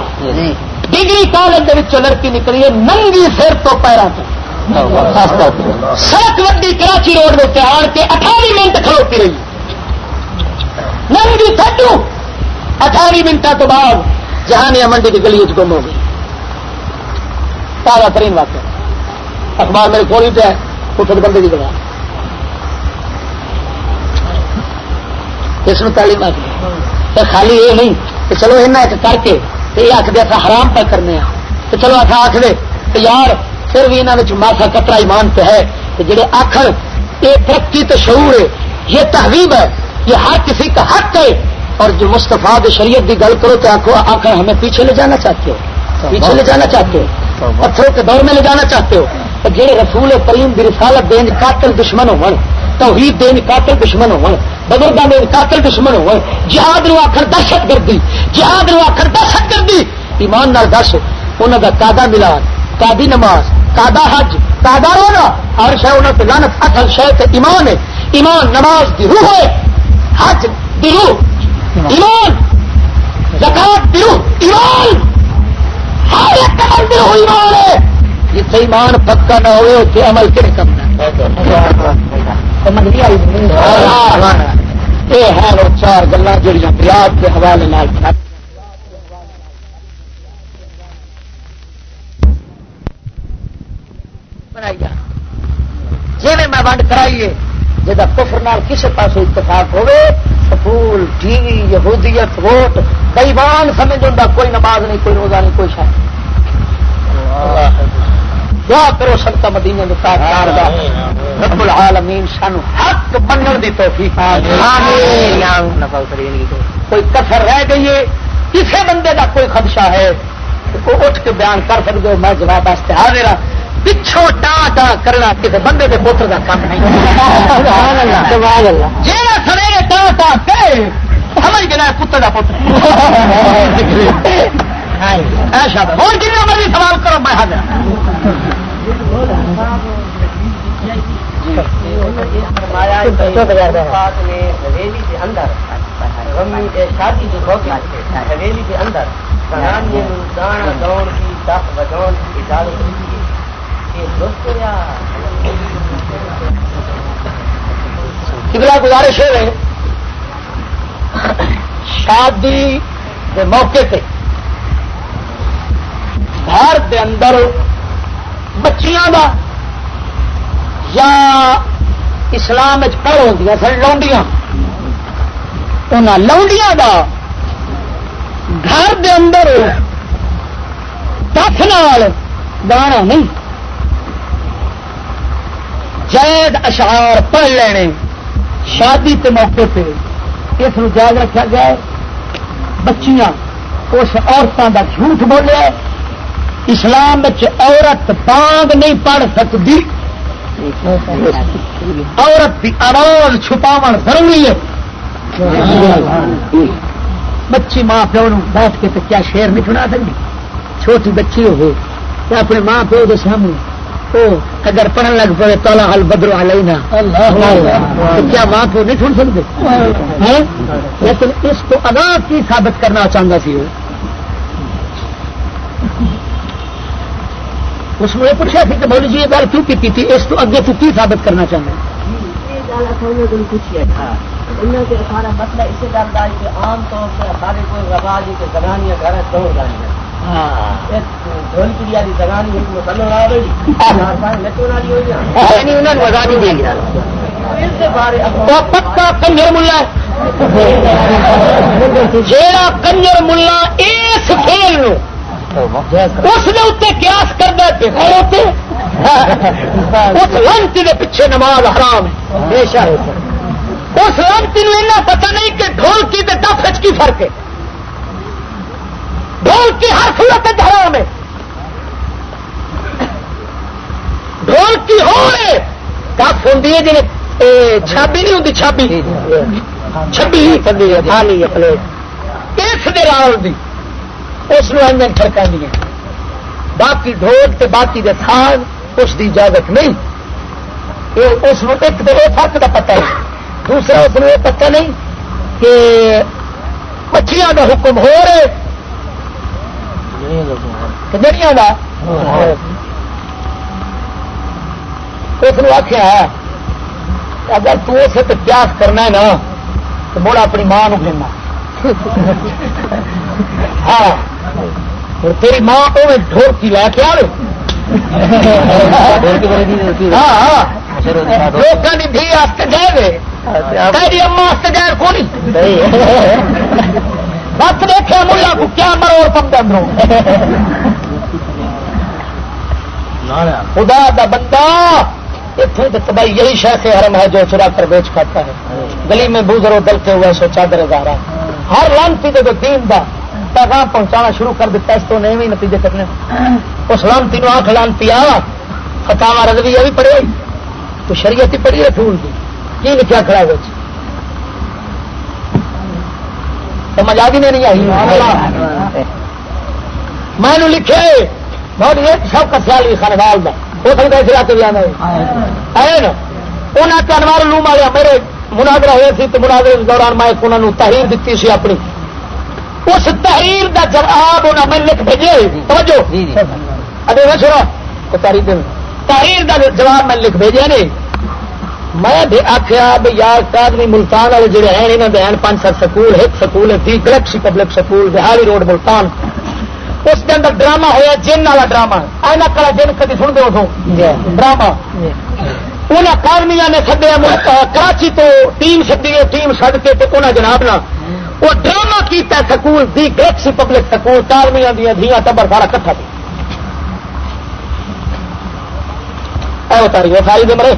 ڈگری کالج لڑکی نکلی ہے ننگی سر تو پیروں سڑک وڈی کراچی روڈ کے آن کے اٹھائی منٹ کھلوتی رہی۔ ننگی تھڈو اٹھائی منٹوں تو بعد جہانیا منڈی کی گلی گم ہو گئی۔ تازہ ترین واقعہ۔ اخبار میرے کو پہ اٹھ بندے کی جگہ اس میں تعلیم آ گئی خالی یہ نہیں کہ چلو ایک کر کے یہ آخر اصا حرام پہ کرنے تو چلو اصا آخ دے کہ یار پھر بھی یہاں ماسا کترا ایمان پہ ہے کہ جڑے آخر یہ ترقی تو شعور ہے یہ تحویب ہے یہ ہر کسی کا حق ہے۔ اور جو مستفا شریعت کی گل کرو تو آخو آخر ہمیں پیچھے لے جانا چاہتے ہو۔ پیچھے لے جانا چاہتے ہو۔ پتھروں کے دور میں لے جانا چاہتے ہو۔ جہے رسول کریم کی رسالت دین قاتل دشمن ہو توحید دین قاتل دشمن ہو بزرگوں دین قاتل دشمن ہو جہاد نو آخر دہشت گردی جہاد نو آخر دہشت گردی۔ ایمان نال دس انہوں کا تازہ ملاد تادی نماز تازہ حج تازہ رونا ہر شہ انہوں نے لانت اصل شہ ایمان ہے ایمان نماز کی روح ہے حج دی روح ایمان زکات دی روح ایمان ہر ایک عمل دی روح ایمان ہے جتنے ایمان پکا نہ ہوئے اتنے عمل کہنے کم یہ ہے وہ چار گلا جہاں بریاد کے حوالے جی میں ونڈ کرائیے جا کفر نال کسی پاس اتفاق ہوے سکول ٹی وی یہودیت ووٹ کئی بان سمجھ ہوں کوئی نماز نہیں کوئی روزہ نہیں کوئی شاید دعا کرو سب کا مدینے میں کار رب العالمین سان حق بننے دی توفیق کوئی کسر رہ گئی ہے کسی بندے کا کوئی خدشہ ہے تو اٹھ کے بیان کر سکتے ہو میں جواب واسطے حاضر ہاں۔ پچھوں ٹا ٹا کرنا کسی بندے کے پوتر کا کام نہیں۔ جی سویرے ٹا ٹا کے سمجھ گیا پتر کا اور جن مرضی سوال کرو میں حاضر شادی جو حویلی کے اندر دوڑ کی دف بجاؤ کی اجازت کتنا گزارش ہے شادی کے موقع پہ گھر کے اندر بچیاں دا یا اسلام پڑھ ہوں سن، لونڈیاں۔ ان لونڈیاں دا گھر دے اندر دف نال گانا نہیں۔ جید اشعار پڑھ لینے، شادی کے موقع پہ اس جائز رکھا گیا بچیاں، اس عورتوں کا جھوٹ بولے، اسلام عورت بانگ نہیں پڑھ سکتی عورت کی آواز چھپاو ضروری ہے۔ بچی ماں پیو بیٹھ کے تو کیا شیر نہیں سنا سکتی چھوٹی بچی ہو اپنے ماں پیو کے سامنے اگر پڑھن لگ پڑے تولا حل بدرو لینا کیا ماں پیو نہیں سن سکتے؟ لیکن اس کو ادا کی ثابت کرنا چاہتا سی وہ۔ اس نے یہ پوچھا کہ مولی جی یہ گل کیوں کی تھی؟ اس کو اگے تو کی ثابت کرنا چاہتا مسئلہ اسی جانکاری کہ عام طور سے ہمارے کوئی رواج کے زبانیاں گھر دو زبانی پکا کنجر ملا۔ جیڑا کنجر ملا اس کھیل اس نے اتنے قیاس کرنا اس کے پیچھے نماز حرام ہے۔ اس ایسا پتا نہیں کہ ڈھولکی کے دف کی فرق ہے۔ ڈھولکی ہر صورت حرام ہے ڈھولکی باقی ہو کف ہوں جی چھابی نہیں ہوں چھابی۔ چھبی۔ پلیٹ اس دی اس کھڑکا دیا باقی ڈھول تے باقی دے ساگ اس دی اجازت نہیں۔ اس ایک تو فرق کا پتا ہے۔ دوسرا اس یہ پتا نہیں کہ مچھلیاں کا حکم ہو رہے۔ اس آخیا اگر تو اسے پیاس کرنا ہے نا تو مڑ اپنی ماں لینا ہاں تیری ماں وہ ڈھولکی لے کے ہاں ہاں لوگوں کی دھی آست جائے تیری اما جائے کو بس دیکھے ملا کو کیا مروڑ پم اندروں۔ خدا دا بندہ اتنے تو تباہی یہی شہ سے حرم ہے جو چرا کر بیچ کھاتا ہے۔ گلی میں بوزرو دلتے ہوئے سو چادر گارا ہر لانتی جو دین دا پیغام پہنچانا شروع کر دیتا اس تو نہیں بھی نتیجے کرنے۔ اس لانتی نو آنکھ لانتی آ فتوا رضوی بھی پڑے تو شریعت ہی پڑھی ہے پھول کی کی لکھا کھڑا ہے سمجھ آ بھی نہیں آئی۔ میں لکھے بہت ایک سب کا سیال خانوال کا ہو سکتا ہے سرا کے بھی آنا ہے نا انوار لوم والے میرے مناظرہ ہوئے سی تو مناظر دوران میں انہوں نے تحریر دیتی سی اپنی۔ اس تحریر کا جواب میں لکھ بھیجے۔ توجہ۔ ابھی میں تو تحریر کا جواب میں لکھ بھیجے نہیں میں بھی آخیا بھی یار کادمی ملتان والے جڑے ہیں انہوں نے پانچ سات سکول ایک سکول ہے the galaxy public school Bihari road Multan. اس کے اندر ڈرامہ ہوا جن والا ڈرامہ۔ اینا کلا جن کدی سن دو سو ڈرامہ۔ انہیں کارمیا نے سدیا کراچی تو ٹیم سدی ٹیم سد کے انہیں جناب نا وہ ڈرامہ کیتا school the galaxy public school کارمیا دیا دیا ٹبر سارا کٹھا۔ اتاری ساری دے مرے۔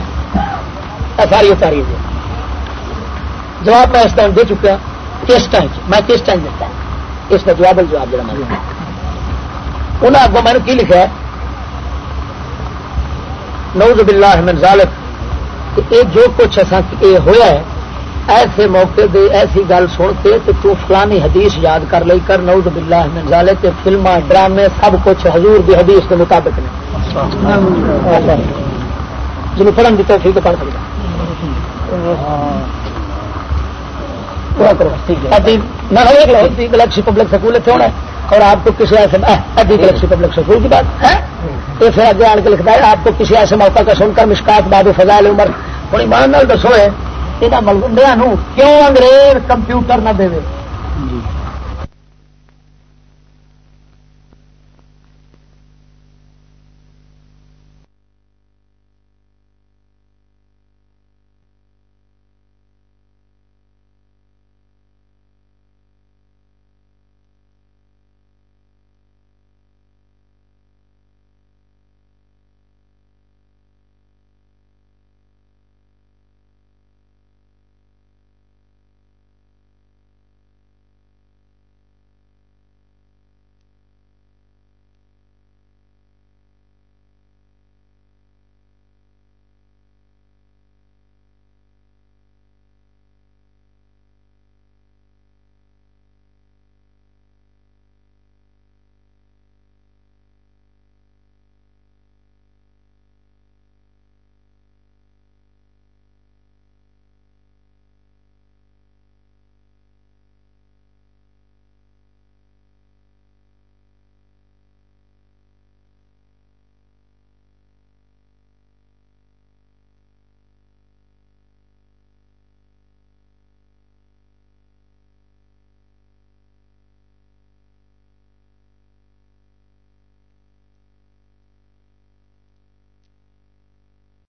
ساری اتاری جواب میں اس ٹائم دے چکا کس ٹائم میں کس ٹائم دیتا اس کا جواب جواب دینا میں انہیں اگوں میں نے کی لکھا نوز باللہ من ذالک کہ اے جو کچھ ایسا اے ہویا ہے ایسے موقع دے ایسی گل سن کے تو تو فلانی حدیث یاد کر لئی کر نوز باللہ من ذالک کہ فلما ڈرامے سب کچھ حضور دی حدیث کے مطابق نے۔ جنہوں پڑھن دی توفیق پڑھ سکتا۔ گلیکسی پبلک سکول اتنے ہونا اور آپ کو کسی ایسے گلیکسی پبلک سکول کی بات ہے یہ پھر آگے آن کے لکھتا ہے، آپ کو کسی ایسے موقع کا سن کر مشکات باد فضائل عمر ہوں ایمان نال دسو ہے۔ یہاں ملگنڈیا کیوں انگریز کمپیوٹر نہ دے؟